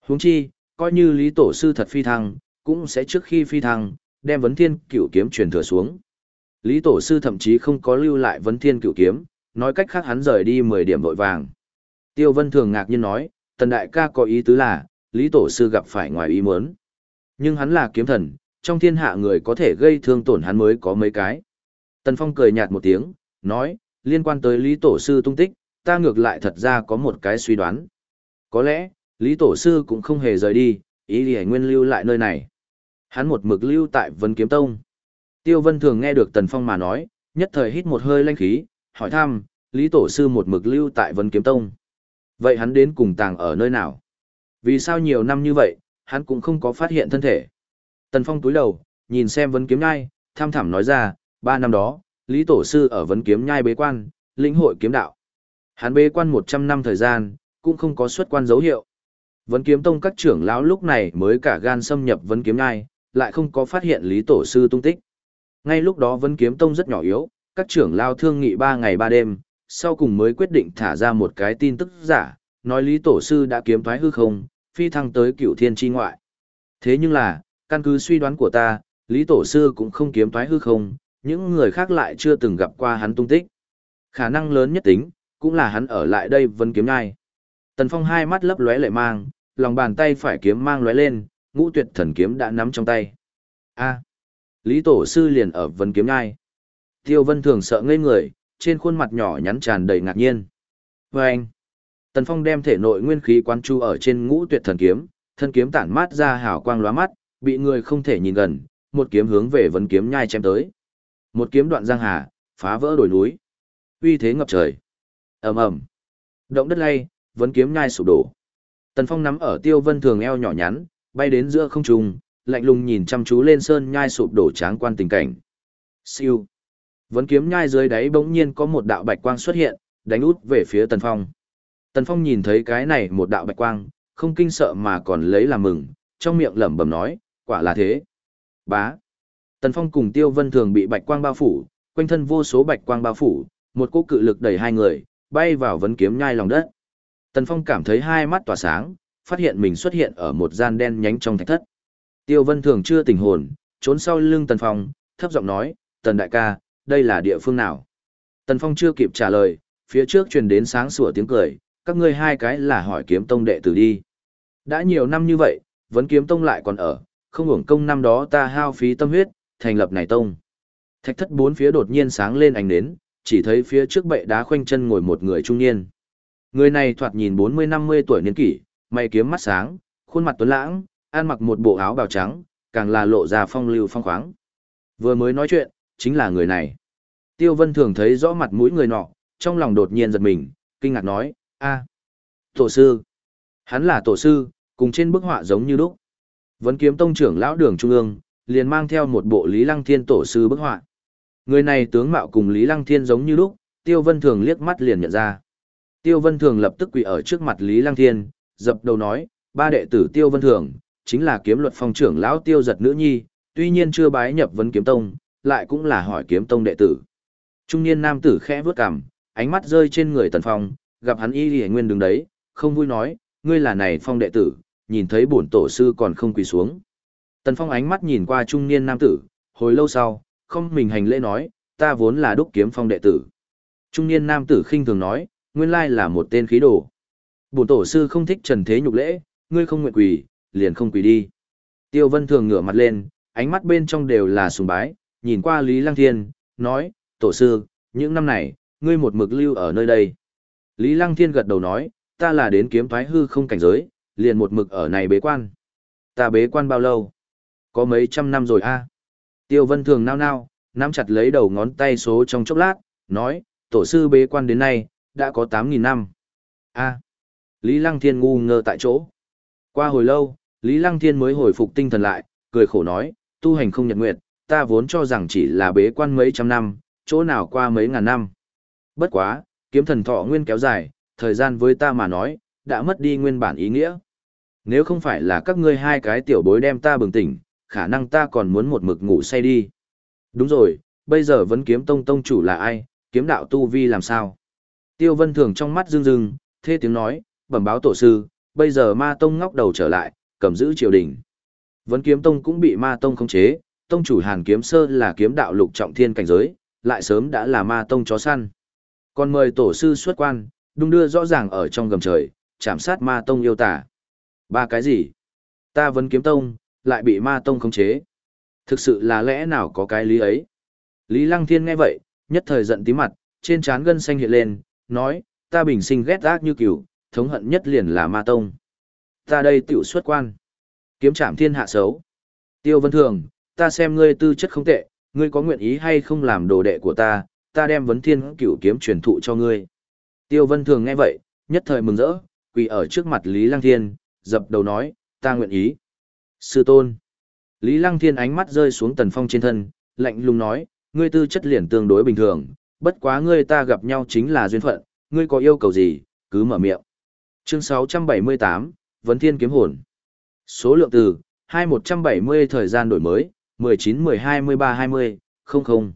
Speaker 1: Huống chi, coi như Lý Tổ sư thật phi thăng, cũng sẽ trước khi phi thăng, đem vấn thiên cửu kiếm truyền thừa xuống. Lý Tổ sư thậm chí không có lưu lại vấn thiên cửu kiếm, nói cách khác hắn rời đi 10 điểm vội vàng. Tiêu Vân thường ngạc nhiên nói, tần đại ca có ý tứ là, Lý Tổ sư gặp phải ngoài ý muốn. Nhưng hắn là kiếm thần, trong thiên hạ người có thể gây thương tổn hắn mới có mấy cái. Tần Phong cười nhạt một tiếng, nói, liên quan tới Lý Tổ sư tung tích, ta ngược lại thật ra có một cái suy đoán. Có lẽ, Lý Tổ Sư cũng không hề rời đi, ý lý nguyên lưu lại nơi này. Hắn một mực lưu tại Vân Kiếm Tông. Tiêu Vân thường nghe được Tần Phong mà nói, nhất thời hít một hơi lanh khí, hỏi thăm, Lý Tổ Sư một mực lưu tại Vân Kiếm Tông. Vậy hắn đến cùng tàng ở nơi nào? Vì sao nhiều năm như vậy, hắn cũng không có phát hiện thân thể? Tần Phong túi đầu, nhìn xem Vân Kiếm Nhai, tham thẳm nói ra, ba năm đó, Lý Tổ Sư ở Vân Kiếm Nhai bế quan, lĩnh hội kiếm đạo. Hắn bế quan 100 năm thời gian, cũng không có xuất quan dấu hiệu. Vấn kiếm tông các trưởng lão lúc này mới cả gan xâm nhập vấn kiếm ngai, lại không có phát hiện Lý Tổ Sư tung tích. Ngay lúc đó vấn kiếm tông rất nhỏ yếu, các trưởng lão thương nghị 3 ngày 3 đêm, sau cùng mới quyết định thả ra một cái tin tức giả, nói Lý Tổ Sư đã kiếm thoái hư không, phi thăng tới cửu thiên chi ngoại. Thế nhưng là, căn cứ suy đoán của ta, Lý Tổ Sư cũng không kiếm thoái hư không, những người khác lại chưa từng gặp qua hắn tung tích. Khả năng lớn nhất tính, cũng là hắn ở lại đây vân kiếm Ngai. Tần Phong hai mắt lấp lóe lệ mang, lòng bàn tay phải kiếm mang lóe lên, ngũ tuyệt thần kiếm đã nắm trong tay. A, Lý Tổ Sư liền ở vân kiếm nhai. Tiêu Vân Thường sợ ngây người, trên khuôn mặt nhỏ nhắn tràn đầy ngạc nhiên. Và anh, Tần Phong đem thể nội nguyên khí quán chu ở trên ngũ tuyệt thần kiếm, thân kiếm tản mát ra hào quang lóa mắt, bị người không thể nhìn gần, một kiếm hướng về vấn kiếm nhai chém tới. Một kiếm đoạn giang hà, phá vỡ đồi núi. Uy thế ngập trời. Ầm ầm. Động đất lay, vấn kiếm nhai sụp đổ. Tần Phong nắm ở Tiêu Vân Thường eo nhỏ nhắn, bay đến giữa không trung, lạnh lùng nhìn chăm chú lên sơn nhai sụp đổ tráng quan tình cảnh. Siêu. Vấn kiếm nhai dưới đáy bỗng nhiên có một đạo bạch quang xuất hiện, đánh út về phía Tần Phong. Tần Phong nhìn thấy cái này một đạo bạch quang, không kinh sợ mà còn lấy làm mừng, trong miệng lẩm bẩm nói, quả là thế. Bá. Tần Phong cùng Tiêu Vân Thường bị bạch quang bao phủ, quanh thân vô số bạch quang bao phủ, một cỗ cự lực đẩy hai người, bay vào vấn kiếm nhai lòng đất. Tần Phong cảm thấy hai mắt tỏa sáng, phát hiện mình xuất hiện ở một gian đen nhánh trong thạch thất. Tiêu Vân Thường chưa tỉnh hồn, trốn sau lưng Tần Phong, thấp giọng nói, Tần Đại ca, đây là địa phương nào? Tần Phong chưa kịp trả lời, phía trước truyền đến sáng sủa tiếng cười, các ngươi hai cái là hỏi kiếm tông đệ tử đi. Đã nhiều năm như vậy, vẫn kiếm tông lại còn ở, không hưởng công năm đó ta hao phí tâm huyết, thành lập này tông. Thạch thất bốn phía đột nhiên sáng lên ánh nến, chỉ thấy phía trước bệ đá khoanh chân ngồi một người trung niên. Người này thoạt nhìn 40-50 tuổi niên kỷ, mày kiếm mắt sáng, khuôn mặt tuấn lãng, ăn mặc một bộ áo bào trắng, càng là lộ ra phong lưu phong khoáng. Vừa mới nói chuyện, chính là người này. Tiêu Vân thường thấy rõ mặt mũi người nọ, trong lòng đột nhiên giật mình, kinh ngạc nói, a, tổ sư. Hắn là tổ sư, cùng trên bức họa giống như lúc. Vấn kiếm tông trưởng lão đường trung ương, liền mang theo một bộ Lý Lăng Thiên tổ sư bức họa. Người này tướng mạo cùng Lý Lăng Thiên giống như lúc, Tiêu Vân Thường liếc mắt liền nhận ra. Tiêu Vân Thường lập tức quỳ ở trước mặt Lý Lăng Thiên, dập đầu nói, ba đệ tử Tiêu Vân Thường, chính là kiếm luật phong trưởng lão Tiêu giật nữ nhi, tuy nhiên chưa bái nhập vấn kiếm tông, lại cũng là hỏi kiếm tông đệ tử. Trung niên nam tử khẽ vướt cằm, ánh mắt rơi trên người Tần Phong, gặp hắn y lì nguyên đứng đấy, không vui nói, ngươi là này phong đệ tử, nhìn thấy bổn tổ sư còn không quỳ xuống. Tần Phong ánh mắt nhìn qua trung niên nam tử, hồi lâu sau, không mình hành lễ nói, ta vốn là đúc kiếm phong đệ tử. Trung niên nam tử khinh thường nói, nguyên lai là một tên khí đồ. Bổn tổ sư không thích trần thế nhục lễ, ngươi không nguyện quỳ, liền không quỳ đi. Tiêu Vân thường ngửa mặt lên, ánh mắt bên trong đều là sùng bái, nhìn qua Lý Lăng Thiên, nói, tổ sư, những năm này, ngươi một mực lưu ở nơi đây. Lý Lăng Thiên gật đầu nói, ta là đến kiếm thoái hư không cảnh giới, liền một mực ở này bế quan. Ta bế quan bao lâu? Có mấy trăm năm rồi a. Tiêu Vân Thường nao nao, nắm chặt lấy đầu ngón tay số trong chốc lát, nói, tổ sư bế quan đến nay, đã có 8.000 năm. a Lý Lăng Thiên ngu ngơ tại chỗ. Qua hồi lâu, Lý Lăng Thiên mới hồi phục tinh thần lại, cười khổ nói, tu hành không nhật nguyệt, ta vốn cho rằng chỉ là bế quan mấy trăm năm, chỗ nào qua mấy ngàn năm. Bất quá, kiếm thần thọ nguyên kéo dài, thời gian với ta mà nói, đã mất đi nguyên bản ý nghĩa. Nếu không phải là các ngươi hai cái tiểu bối đem ta bừng tỉnh, khả năng ta còn muốn một mực ngủ say đi. Đúng rồi, bây giờ vẫn kiếm tông tông chủ là ai, kiếm đạo tu vi làm sao? Tiêu vân thường trong mắt rưng rưng, thê tiếng nói, bẩm báo tổ sư, bây giờ ma tông ngóc đầu trở lại, cầm giữ triều đình. Vấn kiếm tông cũng bị ma tông khống chế, tông chủ hàn kiếm sơ là kiếm đạo lục trọng thiên cảnh giới, lại sớm đã là ma tông chó săn. Còn mời tổ sư xuất quan, đung đưa rõ ràng ở trong gầm trời, chạm sát ma tông yêu tả. Ba cái gì? Ta vấn kiếm tông, lại bị ma tông khống chế. Thực sự là lẽ nào có cái lý ấy? Lý Lăng Thiên nghe vậy, nhất thời giận tí mặt, trên trán gân xanh hiện lên, nói, ta bình sinh ghét ác như cửu, thống hận nhất liền là ma tông. Ta đây tiểu xuất quan. Kiếm trảm thiên hạ xấu. Tiêu Vân Thường, ta xem ngươi tư chất không tệ, ngươi có nguyện ý hay không làm đồ đệ của ta, ta đem vấn thiên cửu kiếm truyền thụ cho ngươi. Tiêu Vân Thường nghe vậy, nhất thời mừng rỡ, quỳ ở trước mặt Lý Lăng Thiên, dập đầu nói, ta nguyện ý. Sư tôn. Lý Lăng Thiên ánh mắt rơi xuống Tần Phong trên thân, lạnh lùng nói, ngươi tư chất liền tương đối bình thường, bất quá ngươi ta gặp nhau chính là duyên phận, ngươi có yêu cầu gì, cứ mở miệng. Chương 678, Vấn Thiên Kiếm Hồn. Số lượng từ, 2170 thời gian đổi mới, 19 12 13 20, 00.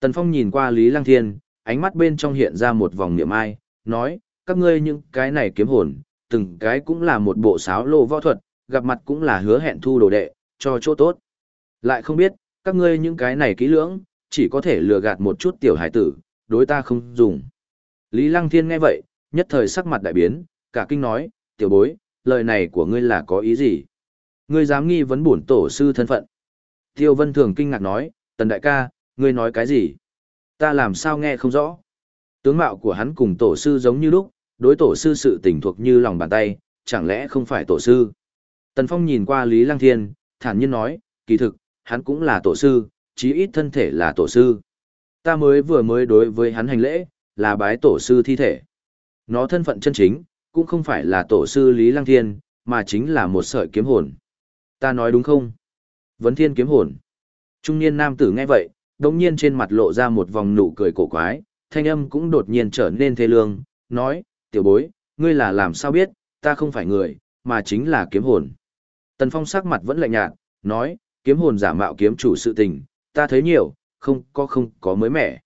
Speaker 1: Tần Phong nhìn qua Lý Lăng Thiên, ánh mắt bên trong hiện ra một vòng niệm ai, nói, các ngươi những cái này kiếm hồn, từng cái cũng là một bộ sáo lô võ thuật, gặp mặt cũng là hứa hẹn thu đồ đệ, cho chỗ tốt. Lại không biết, các ngươi những cái này kỹ lưỡng, chỉ có thể lừa gạt một chút tiểu hải tử, đối ta không dùng. Lý Lăng Thiên nghe vậy, nhất thời sắc mặt đại biến, cả kinh nói, tiểu bối, lời này của ngươi là có ý gì? Ngươi dám nghi vấn bổn tổ sư thân phận. Tiêu Vân Thường kinh ngạc nói, tần đại ca, ngươi nói cái gì? Ta làm sao nghe không rõ? Tướng mạo của hắn cùng tổ sư giống như lúc, đối tổ sư sự tình thuộc như lòng bàn tay, chẳng lẽ không phải tổ sư? Tần Phong nhìn qua Lý Lăng Thiên, thản nhiên nói, kỳ thực, hắn cũng là tổ sư, chí ít thân thể là tổ sư. Ta mới vừa mới đối với hắn hành lễ, là bái tổ sư thi thể. Nó thân phận chân chính, cũng không phải là tổ sư Lý Lăng Thiên, mà chính là một sợi kiếm hồn. Ta nói đúng không? Vấn thiên kiếm hồn. Trung niên nam tử nghe vậy, đồng nhiên trên mặt lộ ra một vòng nụ cười cổ quái, thanh âm cũng đột nhiên trở nên thê lương, nói, tiểu bối, ngươi là làm sao biết, ta không phải người, mà chính là kiếm hồn. Tần Phong sắc mặt vẫn lạnh nhạt, nói, kiếm hồn giả mạo kiếm chủ sự tình, ta thấy nhiều, không có không có mới mẻ.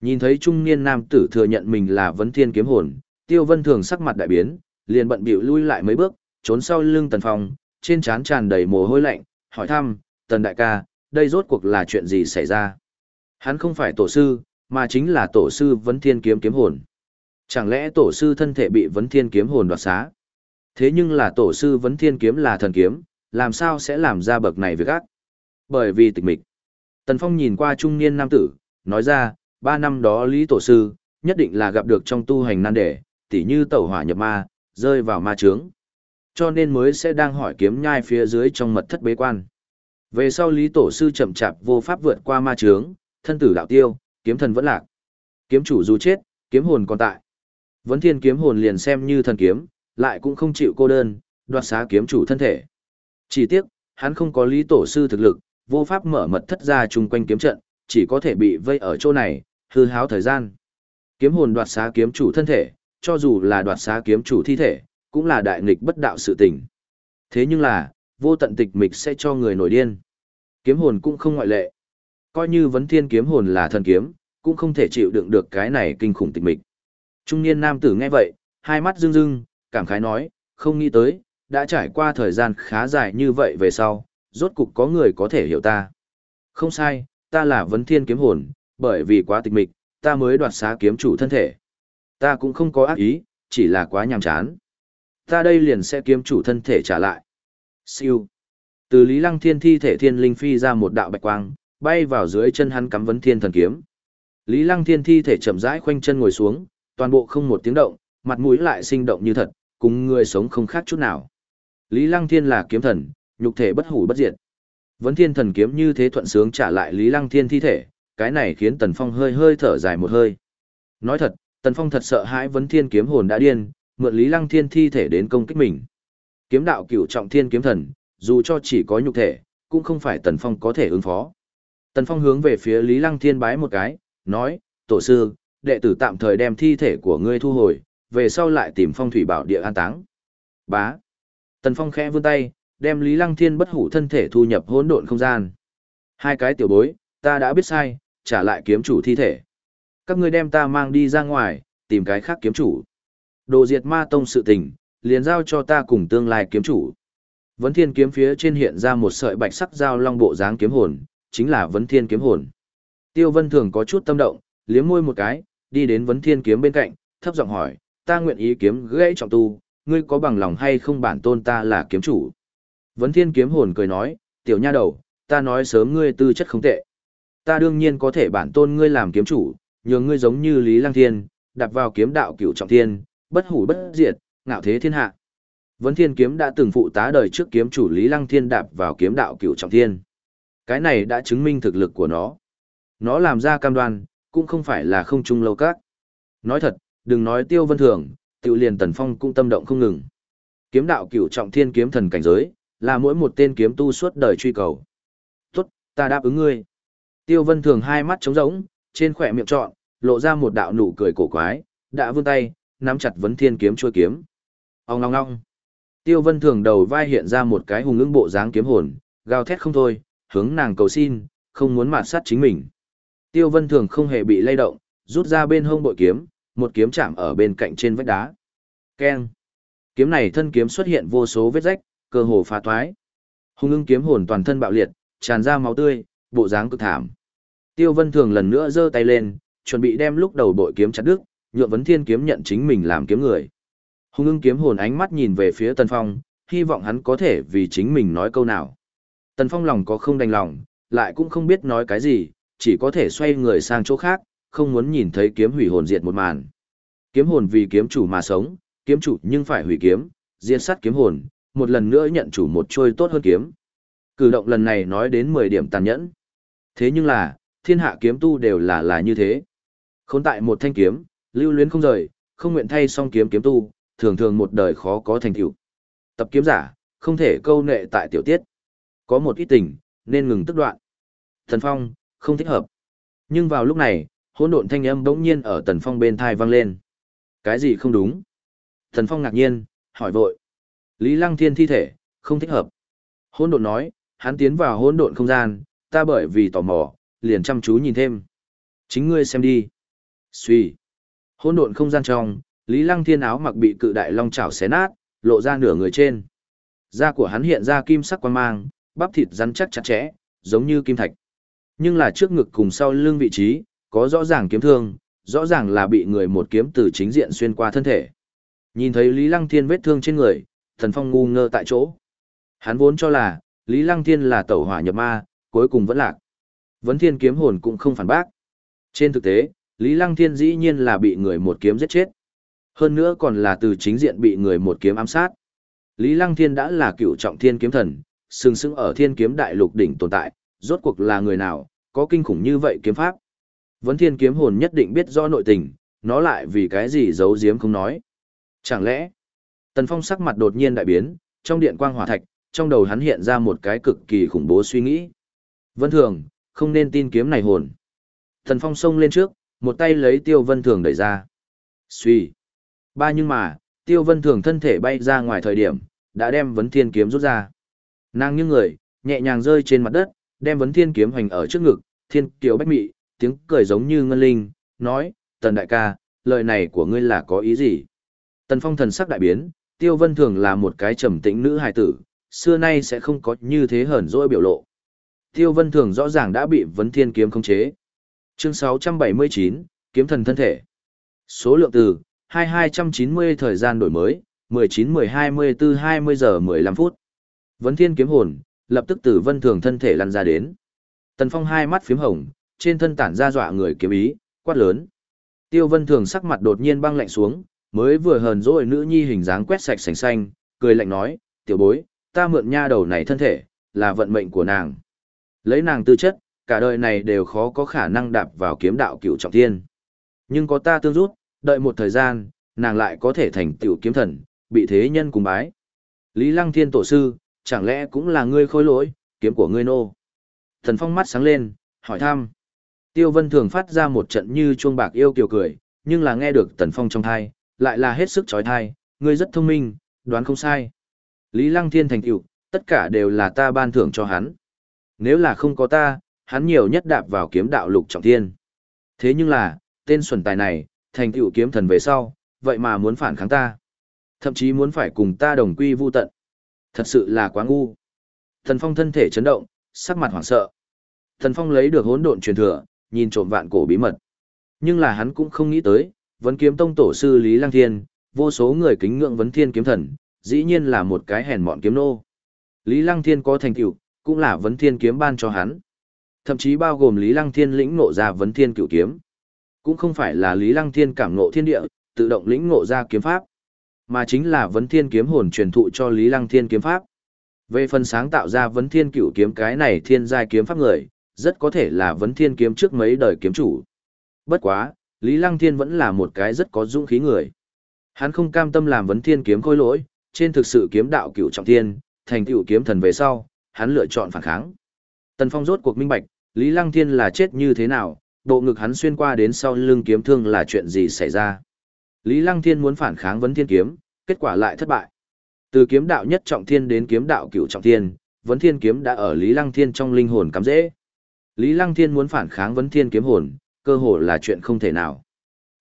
Speaker 1: Nhìn thấy trung niên nam tử thừa nhận mình là vấn thiên kiếm hồn, tiêu vân thường sắc mặt đại biến, liền bận bịu lui lại mấy bước, trốn sau lưng tần phong, trên trán tràn đầy mồ hôi lạnh, hỏi thăm, tần đại ca, đây rốt cuộc là chuyện gì xảy ra? Hắn không phải tổ sư, mà chính là tổ sư vấn thiên kiếm kiếm hồn. Chẳng lẽ tổ sư thân thể bị vấn thiên kiếm hồn đoạt xá? Thế nhưng là tổ sư vấn thiên kiếm là thần kiếm, làm sao sẽ làm ra bậc này việc ác? Bởi vì tịch mịch. Tần Phong nhìn qua trung niên nam tử, nói ra, ba năm đó Lý Tổ Sư, nhất định là gặp được trong tu hành nan đề, tỉ như tẩu hỏa nhập ma, rơi vào ma trướng. Cho nên mới sẽ đang hỏi kiếm nhai phía dưới trong mật thất bế quan. Về sau Lý Tổ Sư chậm chạp vô pháp vượt qua ma trướng, thân tử đạo tiêu, kiếm thần vẫn lạc. Kiếm chủ dù chết, kiếm hồn còn tại. Vấn thiên kiếm hồn liền xem như thần kiếm, lại cũng không chịu cô đơn, đoạt xá kiếm chủ thân thể. Chỉ tiếc, hắn không có Lý Tổ Sư thực lực, vô pháp mở mật thất ra chung quanh kiếm trận, chỉ có thể bị vây ở chỗ này, hư háo thời gian. Kiếm hồn đoạt xá kiếm chủ thân thể, cho dù là đoạt xá kiếm chủ thi thể, cũng là đại nghịch bất đạo sự tình. Thế nhưng là, vô tận tịch mịch sẽ cho người nổi điên. Kiếm hồn cũng không ngoại lệ. Coi như vấn thiên kiếm hồn là thần kiếm, cũng không thể chịu đựng được cái này kinh khủng tịch mịch. Trung niên nam tử nghe vậy, hai mắt rưng rưng, cảm khái nói, không nghĩ tới, đã trải qua thời gian khá dài như vậy về sau, rốt cục có người có thể hiểu ta. Không sai, ta là vấn thiên kiếm hồn, bởi vì quá tịch mịch, ta mới đoạt xá kiếm chủ thân thể. Ta cũng không có ác ý, chỉ là quá nhàm chán. Ta đây liền sẽ kiếm chủ thân thể trả lại. Siêu. Từ Lý Lăng Thiên thi thể thiên linh phi ra một đạo bạch quang, bay vào dưới chân hắn cắm vấn thiên thần kiếm. Lý Lăng Thiên thi thể chậm rãi khoanh chân ngồi xuống, toàn bộ không một tiếng động, mặt mũi lại sinh động như thật, cùng người sống không khác chút nào. Lý Lăng Thiên là kiếm thần, nhục thể bất hủ bất diệt. Vấn thiên thần kiếm như thế thuận sướng trả lại Lý Lăng Thiên thi thể, cái này khiến Tần Phong hơi hơi thở dài một hơi. Nói thật, Tần Phong thật sợ hãi vấn thiên kiếm hồn đã điên, mượn Lý Lăng Thiên thi thể đến công kích mình. Kiếm đạo cửu trọng thiên kiếm thần, dù cho chỉ có nhục thể, cũng không phải Tần Phong có thể ứng phó. Tần Phong hướng về phía Lý Lăng Thiên bái một cái, nói, tổ sư, đệ tử tạm thời đem thi thể của ngươi thu hồi, về sau lại tìm phong thủy bảo địa an táng. Bá. Tần Phong khẽ vươn tay, đem Lý Lăng Thiên bất hủ thân thể thu nhập hỗn độn không gian. Hai cái tiểu bối, ta đã biết sai, trả lại kiếm chủ thi thể. Các ngươi đem ta mang đi ra ngoài, tìm cái khác kiếm chủ. Đồ diệt ma tông sự tình, liền giao cho ta cùng tương lai kiếm chủ. Vấn thiên kiếm phía trên hiện ra một sợi bạch sắc dao long bộ dáng kiếm hồn, chính là vấn thiên kiếm hồn. Tiêu vân thường có chút tâm động, liếm môi một cái, đi đến vấn thiên kiếm bên cạnh, thấp giọng hỏi, ta nguyện ý kiếm gãy trọng tu, ngươi có bằng lòng hay không bản tôn ta là kiếm chủ. Vấn thiên kiếm hồn cười nói, tiểu nha đầu, ta nói sớm ngươi tư chất không tệ. Ta đương nhiên có thể bản tôn ngươi làm kiếm chủ, nhường ngươi giống như Lý Lăng Thiên, đạp vào kiếm đạo cửu trọng thiên, bất hủ bất diệt, ngạo thế thiên hạ. Vấn thiên kiếm đã từng phụ tá đời trước kiếm chủ Lý Lăng Thiên đạp vào kiếm đạo cửu trọng thiên. Cái này đã chứng minh thực lực của nó. Nó làm ra cam đoan, cũng không phải là không trung lâu các. Nói thật, đừng nói tiêu vân thường, tiểu liền tần phong cũng tâm động không ngừng. Kiếm đạo cửu trọng thiên kiếm thần cảnh giới, là mỗi một tên kiếm tu suốt đời truy cầu. Tốt, ta đáp ứng ngươi. Tiêu Vân Thường hai mắt trống rỗng, trên khỏe miệng trọn, lộ ra một đạo nụ cười cổ quái, đã vươn tay, nắm chặt vấn thiên kiếm chuôi kiếm. Ông ngong ngong. Tiêu Vân Thường đầu vai hiện ra một cái hùng ứng bộ dáng kiếm hồn, gào thét không thôi, hướng nàng cầu xin, không muốn mạt sát chính mình. Tiêu Vân Thường không hề bị lay động, rút ra bên hông bội kiếm, một kiếm chạm ở bên cạnh trên vách đá. Keng. Kiếm này thân kiếm xuất hiện vô số vết rách, cơ hồ phá thoái. Hùng ưng kiếm hồn toàn thân bạo liệt, tràn ra máu tươi, bộ dáng cực thảm. Tiêu Vân Thường lần nữa giơ tay lên, chuẩn bị đem lúc đầu bội kiếm chặt đứt, nhượng vấn thiên kiếm nhận chính mình làm kiếm người. Hùng ưng kiếm hồn ánh mắt nhìn về phía Tần Phong, hy vọng hắn có thể vì chính mình nói câu nào. Tần Phong lòng có không đành lòng, lại cũng không biết nói cái gì, chỉ có thể xoay người sang chỗ khác, không muốn nhìn thấy kiếm hủy hồn diệt một màn. Kiếm hồn vì kiếm chủ mà sống, kiếm chủ nhưng phải hủy kiếm, diệt sát kiếm hồn, một lần nữa nhận chủ một trôi tốt hơn kiếm. Cử động lần này nói đến 10 điểm tàn nhẫn. Thế nhưng là, thiên hạ kiếm tu đều là là như thế. Khốn tại một thanh kiếm, lưu luyến không rời, không nguyện thay song kiếm kiếm tu, thường thường một đời khó có thành tựu. Tập kiếm giả, không thể câu nệ tại tiểu tiết. Có một ít tình, nên ngừng tức đoạn. Thần Phong, không thích hợp. Nhưng vào lúc này, hỗn độn thanh âm bỗng nhiên ở Tần Phong bên thai vang lên. Cái gì không đúng? Thần Phong ngạc nhiên, hỏi vội. Lý Lăng Thiên thi thể, không thích hợp. Hôn độn nói, hắn tiến vào Hôn độn không gian, ta bởi vì tò mò, liền chăm chú nhìn thêm. Chính ngươi xem đi. Suy. Hôn độn không gian trong, Lý Lăng Thiên áo mặc bị cự đại long chảo xé nát, lộ ra nửa người trên. Da của hắn hiện ra kim sắc quang mang, bắp thịt rắn chắc chặt chẽ, giống như kim thạch. Nhưng là trước ngực cùng sau lưng vị trí, có rõ ràng kiếm thương, rõ ràng là bị người một kiếm từ chính diện xuyên qua thân thể. Nhìn thấy Lý Lăng Thiên vết thương trên người, Thần Phong ngu ngơ tại chỗ. Hắn vốn cho là, Lý Lăng Thiên là tẩu hỏa nhập ma, cuối cùng vẫn lạc. Vấn Thiên kiếm hồn cũng không phản bác. Trên thực tế, Lý Lăng Thiên dĩ nhiên là bị người một kiếm giết chết. Hơn nữa còn là từ chính diện bị người một kiếm ám sát. Lý Lăng Thiên đã là cựu trọng thiên kiếm thần, sừng sững ở thiên kiếm đại lục đỉnh tồn tại, rốt cuộc là người nào, có kinh khủng như vậy kiếm pháp. Vấn thiên kiếm hồn nhất định biết rõ nội tình, nó lại vì cái gì giấu giếm không nói. Chẳng lẽ, Tần Phong sắc mặt đột nhiên đại biến, trong điện quang hỏa thạch, trong đầu hắn hiện ra một cái cực kỳ khủng bố suy nghĩ. Vân Thường, không nên tin kiếm này hồn. Tần Phong xông lên trước, một tay lấy Tiêu Vân Thường đẩy ra. Suy. Ba nhưng mà, Tiêu Vân Thường thân thể bay ra ngoài thời điểm, đã đem vấn thiên kiếm rút ra. Nàng như người, nhẹ nhàng rơi trên mặt đất, đem vấn thiên kiếm hoành ở trước ngực, thiên kiều bách mị, tiếng cười giống như ngân linh, nói, tần đại ca, lời này của ngươi là có ý gì? Tần phong thần sắc đại biến, tiêu vân thường là một cái trầm tĩnh nữ hài tử, xưa nay sẽ không có như thế hờn dỗi biểu lộ. Tiêu vân thường rõ ràng đã bị vấn thiên kiếm khống chế. Chương 679, kiếm thần thân thể. Số lượng từ, 2290 thời gian đổi mới, 19 12 24 20 giờ 15 phút. Vấn thiên kiếm hồn, lập tức từ vân thường thân thể lăn ra đến. Tần Phong hai mắt phím hồng, trên thân tản ra dọa người kiếm ý, quát lớn. Tiêu vân thường sắc mặt đột nhiên băng lạnh xuống, mới vừa hờn dỗi nữ nhi hình dáng quét sạch sành xanh, cười lạnh nói, tiểu bối, ta mượn nha đầu này thân thể, là vận mệnh của nàng. Lấy nàng tư chất, cả đời này đều khó có khả năng đạp vào kiếm đạo cựu trọng thiên. Nhưng có ta tương rút, đợi một thời gian, nàng lại có thể thành tiểu kiếm thần, bị thế nhân cùng bái. Lý Lăng Thiên tổ sư, chẳng lẽ cũng là ngươi khôi lỗi, kiếm của ngươi nô. Thần Phong mắt sáng lên, hỏi thăm. Tiêu Vân thường phát ra một trận như chuông bạc yêu kiều cười, nhưng là nghe được Tần Phong trong thai, lại là hết sức trói thai, ngươi rất thông minh, đoán không sai. Lý Lăng Thiên thành tựu, tất cả đều là ta ban thưởng cho hắn. Nếu là không có ta, hắn nhiều nhất đạp vào kiếm đạo lục trọng thiên. Thế nhưng là, tên xuẩn tài này, thành tựu kiếm thần về sau, vậy mà muốn phản kháng ta. Thậm chí muốn phải cùng ta đồng quy vu tận. Thật sự là quá ngu. Thần Phong thân thể chấn động, sắc mặt hoảng sợ. Thần Phong lấy được hỗn độn truyền thừa, nhìn trộm vạn cổ bí mật. Nhưng là hắn cũng không nghĩ tới, vấn kiếm tông tổ sư Lý Lăng Thiên, vô số người kính ngưỡng vấn thiên kiếm thần, dĩ nhiên là một cái hèn mọn kiếm nô. Lý Lăng Thiên có thành tựu, cũng là vấn thiên kiếm ban cho hắn. Thậm chí bao gồm Lý Lăng Thiên lĩnh ngộ ra vấn thiên cửu kiếm. Cũng không phải là Lý Lăng Thiên cảm ngộ thiên địa, tự động lĩnh ngộ ra kiếm pháp, mà chính là vấn thiên kiếm hồn truyền thụ cho Lý Lăng Thiên kiếm pháp. Về phần sáng tạo ra vấn thiên cửu kiếm cái này thiên giai kiếm pháp người, rất có thể là vấn thiên kiếm trước mấy đời kiếm chủ. Bất quá, Lý Lăng Thiên vẫn là một cái rất có dũng khí người. Hắn không cam tâm làm vấn thiên kiếm khôi lỗi, trên thực sự kiếm đạo cửu trọng thiên, thành tựu kiếm thần về sau, hắn lựa chọn phản kháng. Tần Phong rốt cuộc minh bạch, Lý Lăng Thiên là chết như thế nào, bộ ngực hắn xuyên qua đến sau lưng kiếm thương là chuyện gì xảy ra. Lý Lăng Thiên muốn phản kháng vấn thiên kiếm, kết quả lại thất bại. Từ kiếm đạo nhất trọng thiên đến kiếm đạo cửu trọng thiên, vấn thiên kiếm đã ở Lý Lăng Thiên trong linh hồn cắm dễ. Lý Lăng Thiên muốn phản kháng vấn thiên kiếm hồn, cơ hồ là chuyện không thể nào.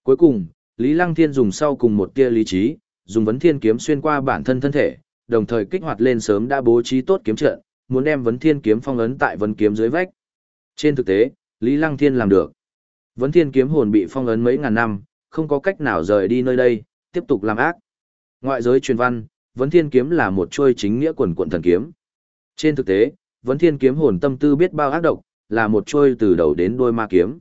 Speaker 1: Cuối cùng, Lý Lăng Thiên dùng sau cùng một tia lý trí, dùng vấn thiên kiếm xuyên qua bản thân thân thể, đồng thời kích hoạt lên sớm đã bố trí tốt kiếm trận, muốn đem vấn thiên kiếm phong ấn tại vấn kiếm dưới vách. Trên thực tế, Lý Lăng Thiên làm được. Vấn thiên kiếm hồn bị phong ấn mấy ngàn năm, không có cách nào rời đi nơi đây, tiếp tục làm ác. Ngoại giới truyền văn, vấn thiên kiếm là một trôi chính nghĩa quần quận thần kiếm. Trên thực tế, vấn thiên kiếm hồn tâm tư biết bao ác độc, là một trôi từ đầu đến đuôi ma kiếm.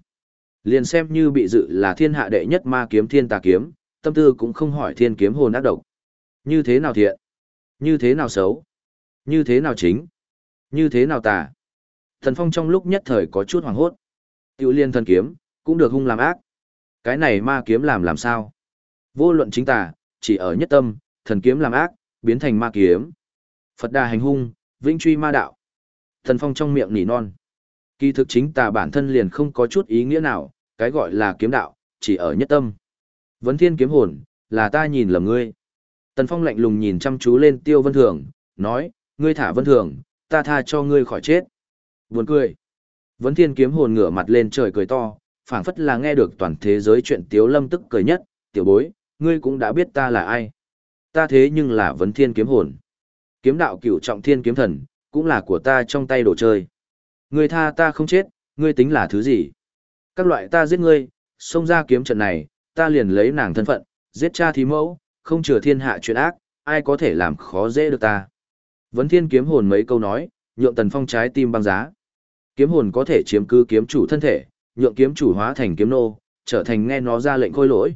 Speaker 1: Liền xem như bị dự là thiên hạ đệ nhất ma kiếm thiên tà kiếm, tâm tư cũng không hỏi thiên kiếm hồn ác độc. Như thế nào thiện? Như thế nào xấu? Như thế nào chính? Như thế nào tà? Thần Phong trong lúc nhất thời có chút hoảng hốt. Tiểu liên thần kiếm, cũng được hung làm ác. Cái này ma kiếm làm làm sao? Vô luận chính tà, chỉ ở nhất tâm, thần kiếm làm ác, biến thành ma kiếm. Phật đà hành hung, vĩnh truy ma đạo. Thần Phong trong miệng nỉ non. Kỳ thực chính tà bản thân liền không có chút ý nghĩa nào, cái gọi là kiếm đạo, chỉ ở nhất tâm. Vấn thiên kiếm hồn, là ta nhìn lầm ngươi. Tần Phong lạnh lùng nhìn chăm chú lên Tiêu Vân Thường, nói, ngươi thả Vân Thường, ta tha cho ngươi khỏi chết. Buồn cười. Vấn thiên kiếm hồn ngửa mặt lên trời cười to, phảng phất là nghe được toàn thế giới chuyện Tiếu Lâm tức cười nhất, tiểu bối, ngươi cũng đã biết ta là ai. Ta thế nhưng là vấn thiên kiếm hồn. Kiếm đạo cửu trọng thiên kiếm thần, cũng là của ta trong tay đồ chơi. Ngươi tha ta không chết, ngươi tính là thứ gì? Các loại ta giết ngươi, xông ra kiếm trận này, ta liền lấy nàng thân phận, giết cha thí mẫu, không chừa thiên hạ chuyện ác, ai có thể làm khó dễ được ta. Vấn thiên kiếm hồn mấy câu nói, nhượng tần phong trái tim băng giá. Kiếm hồn có thể chiếm cứ kiếm chủ thân thể, nhượng kiếm chủ hóa thành kiếm nô, trở thành nghe nó ra lệnh khôi lỗi.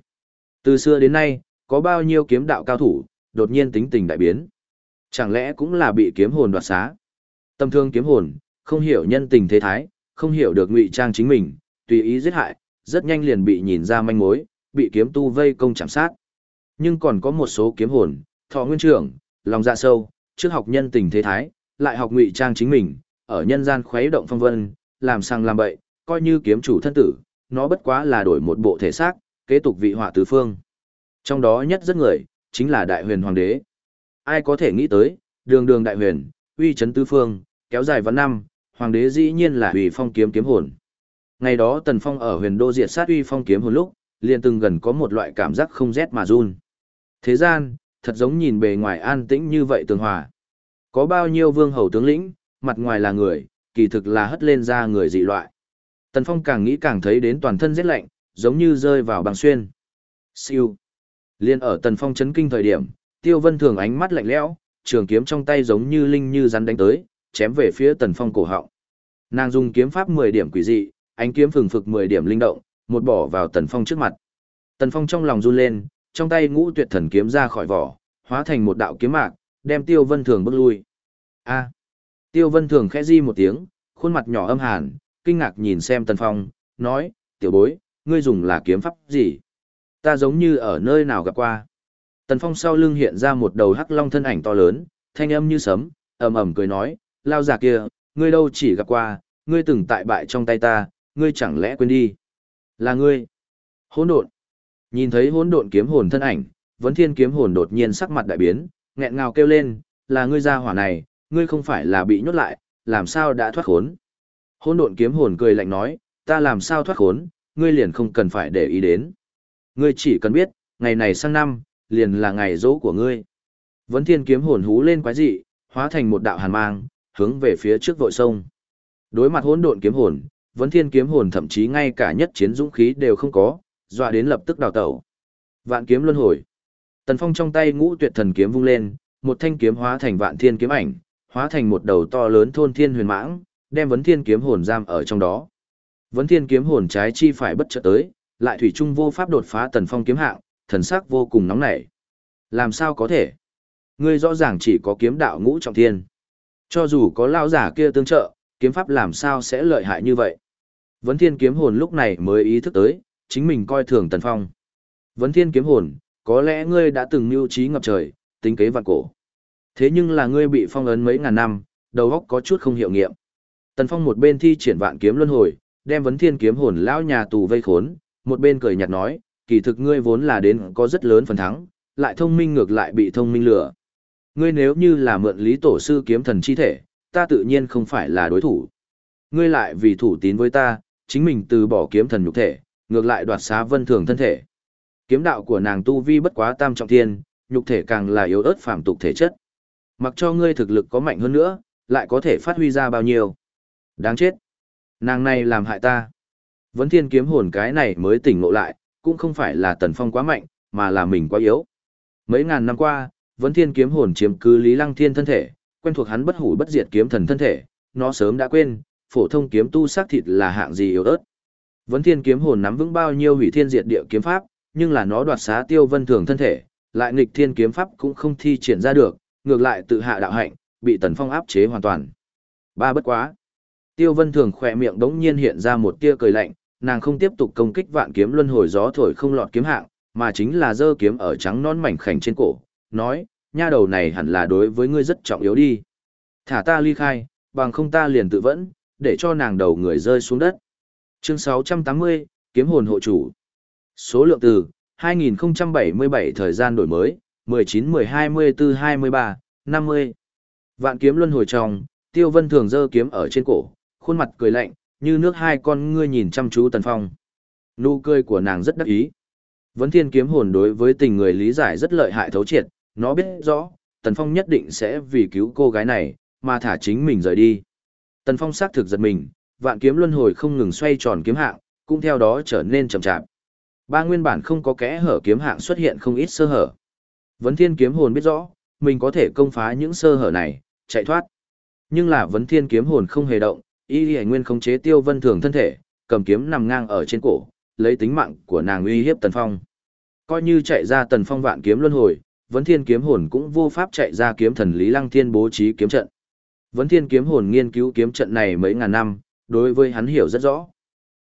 Speaker 1: Từ xưa đến nay, có bao nhiêu kiếm đạo cao thủ, đột nhiên tính tình đại biến. Chẳng lẽ cũng là bị kiếm hồn đoạt xá? Tâm thương kiếm hồn, không hiểu nhân tình thế thái, không hiểu được ngụy trang chính mình, tùy ý giết hại, rất nhanh liền bị nhìn ra manh mối, bị kiếm tu vây công chạm sát. Nhưng còn có một số kiếm hồn, thọ nguyên trưởng, lòng dạ sâu, trước học nhân tình thế thái, lại học ngụy trang chính mình, ở nhân gian khuấy động phong vân, làm sang làm bậy, coi như kiếm chủ thân tử, nó bất quá là đổi một bộ thể xác, kế tục vị họa tứ phương. Trong đó nhất rất người, chính là đại huyền hoàng đế. Ai có thể nghĩ tới, đường đường đại huyền, uy chấn tứ phương, kéo dài vạn năm, hoàng đế dĩ nhiên là uy phong kiếm kiếm hồn. Ngày đó Tần Phong ở huyền đô diệt sát uy phong kiếm hồn lúc, liền từng gần có một loại cảm giác không rét mà run. Thế gian, thật giống nhìn bề ngoài an tĩnh như vậy tường hòa. Có bao nhiêu vương hầu tướng lĩnh, mặt ngoài là người, kỳ thực là hất lên ra người dị loại. Tần Phong càng nghĩ càng thấy đến toàn thân rét lạnh, giống như rơi vào băng xuyên. Siêu. Liên ở Tần Phong chấn kinh thời điểm, Tiêu Vân Thường ánh mắt lạnh lẽo, trường kiếm trong tay giống như linh như rắn đánh tới, chém về phía Tần Phong cổ họng. Nàng dùng kiếm pháp 10 điểm quỷ dị, ánh kiếm phừng phực 10 điểm linh động, một bỏ vào Tần Phong trước mặt. Tần Phong trong lòng run lên, trong tay ngũ tuyệt thần kiếm ra khỏi vỏ, hóa thành một đạo kiếm mạc, đem Tiêu Vân Thường bước lui. A. À. Tiêu Vân Thường khẽ di một tiếng, khuôn mặt nhỏ âm hàn, kinh ngạc nhìn xem Tần Phong, nói, tiểu bối, ngươi dùng là kiếm pháp gì? Ta giống như ở nơi nào gặp qua. Tần Phong sau lưng hiện ra một đầu hắc long thân ảnh to lớn, thanh âm như sấm, ầm ầm cười nói, lao giả kia, ngươi đâu chỉ gặp qua, ngươi từng tại bại trong tay ta, ngươi chẳng lẽ quên đi? Là ngươi? Hỗn độn. Nhìn thấy hỗn độn kiếm hồn thân ảnh, Vấn Thiên kiếm hồn đột nhiên sắc mặt đại biến, nghẹn ngào kêu lên, là ngươi ra hỏa này, ngươi không phải là bị nhốt lại, làm sao đã thoát khốn? Hỗn độn kiếm hồn cười lạnh nói, ta làm sao thoát khốn, ngươi liền không cần phải để ý đến. Ngươi chỉ cần biết, ngày này sang năm, liền là ngày dỗ của ngươi. Vấn thiên kiếm hồn hú lên quái dị, hóa thành một đạo hàn mang, hướng về phía trước vội sông. Đối mặt hỗn độn kiếm hồn, vấn thiên kiếm hồn thậm chí ngay cả nhất chiến dũng khí đều không có, dọa đến lập tức đào tẩu. Vạn kiếm luân hồi. Tần Phong trong tay ngũ tuyệt thần kiếm vung lên, một thanh kiếm hóa thành vạn thiên kiếm ảnh, hóa thành một đầu to lớn thôn thiên huyền mãng, đem vấn thiên kiếm hồn giam ở trong đó. Vấn thiên kiếm hồn trái chi phải bất chợt tới, lại thủy trung vô pháp đột phá tần phong kiếm hạng, thần sắc vô cùng nóng nảy. Làm sao có thể? Ngươi rõ ràng chỉ có kiếm đạo ngũ trọng thiên. Cho dù có lao giả kia tương trợ, kiếm pháp làm sao sẽ lợi hại như vậy? Vấn thiên kiếm hồn lúc này mới ý thức tới, chính mình coi thường tần phong. Vấn thiên kiếm hồn, có lẽ ngươi đã từng mưu trí ngập trời, tính kế vạn cổ. Thế nhưng là ngươi bị phong ấn mấy ngàn năm, đầu óc có chút không hiệu nghiệm. Tần Phong một bên thi triển vạn kiếm luân hồi, đem vấn thiên kiếm hồn lão nhà tù vây khốn, một bên cười nhạt nói, kỳ thực ngươi vốn là đến có rất lớn phần thắng, lại thông minh ngược lại bị thông minh lừa. Ngươi nếu như là mượn lý tổ sư kiếm thần chi thể, ta tự nhiên không phải là đối thủ. Ngươi lại vì thủ tín với ta, chính mình từ bỏ kiếm thần nhục thể, ngược lại đoạt xá vân thường thân thể. Kiếm đạo của nàng tu vi bất quá tam trọng thiên, nhục thể càng là yếu ớt phàm tục thể chất. Mặc cho ngươi thực lực có mạnh hơn nữa, lại có thể phát huy ra bao nhiêu. Đáng chết. Nàng này làm hại ta. Vấn thiên kiếm hồn cái này mới tỉnh ngộ lại, cũng không phải là tần phong quá mạnh, mà là mình quá yếu. Mấy ngàn năm qua, vấn thiên kiếm hồn chiếm cứ Lý Lăng Thiên thân thể, quen thuộc hắn bất hủ bất diệt kiếm thần thân thể, nó sớm đã quên, phổ thông kiếm tu xác thịt là hạng gì yếu ớt. Vấn thiên kiếm hồn nắm vững bao nhiêu hủy thiên diệt địa kiếm pháp, nhưng là nó đoạt xá tiêu vân thường thân thể, lại nghịch thiên kiếm pháp cũng không thi triển ra được, ngược lại tự hạ đạo hạnh, bị tần phong áp chế hoàn toàn. Ba bất quá. Tiêu vân thường khỏe miệng đống nhiên hiện ra một tia cười lạnh, nàng không tiếp tục công kích vạn kiếm luân hồi gió thổi không lọt kiếm hạng, mà chính là giơ kiếm ở trắng non mảnh khảnh trên cổ, nói, nha đầu này hẳn là đối với ngươi rất trọng yếu đi. Thả ta ly khai, bằng không ta liền tự vẫn, để cho nàng đầu người rơi xuống đất. Chương 680, Kiếm hồn hộ chủ. Số lượng từ 2077 thời gian đổi mới, 19 10 24 23 50. Vạn kiếm luân hồi trong, Tiêu Vân thường giơ kiếm ở trên cổ, khuôn mặt cười lạnh, như nước hai con ngươi nhìn chăm chú Tần Phong. Nụ cười của nàng rất đắc ý. Vấn thiên kiếm hồn đối với tình người lý giải rất lợi hại thấu triệt, nó biết rõ, Tần Phong nhất định sẽ vì cứu cô gái này, mà thả chính mình rời đi. Tần Phong xác thực giật mình, vạn kiếm luân hồi không ngừng xoay tròn kiếm hạng, cũng theo đó trở nên chậm chạp. Ba nguyên bản không có kẽ hở kiếm hạng xuất hiện không ít sơ hở. Vấn thiên kiếm hồn biết rõ, mình có thể công phá những sơ hở này, chạy thoát. Nhưng là vấn thiên kiếm hồn không hề động, y y nguyên khống chế tiêu vân thường thân thể, cầm kiếm nằm ngang ở trên cổ, lấy tính mạng của nàng uy hiếp tần phong. Coi như chạy ra tần phong vạn kiếm luân hồi, vấn thiên kiếm hồn cũng vô pháp chạy ra kiếm thần Lý Lăng Thiên bố trí kiếm trận. Vấn thiên kiếm hồn nghiên cứu kiếm trận này mấy ngàn năm, đối với hắn hiểu rất rõ.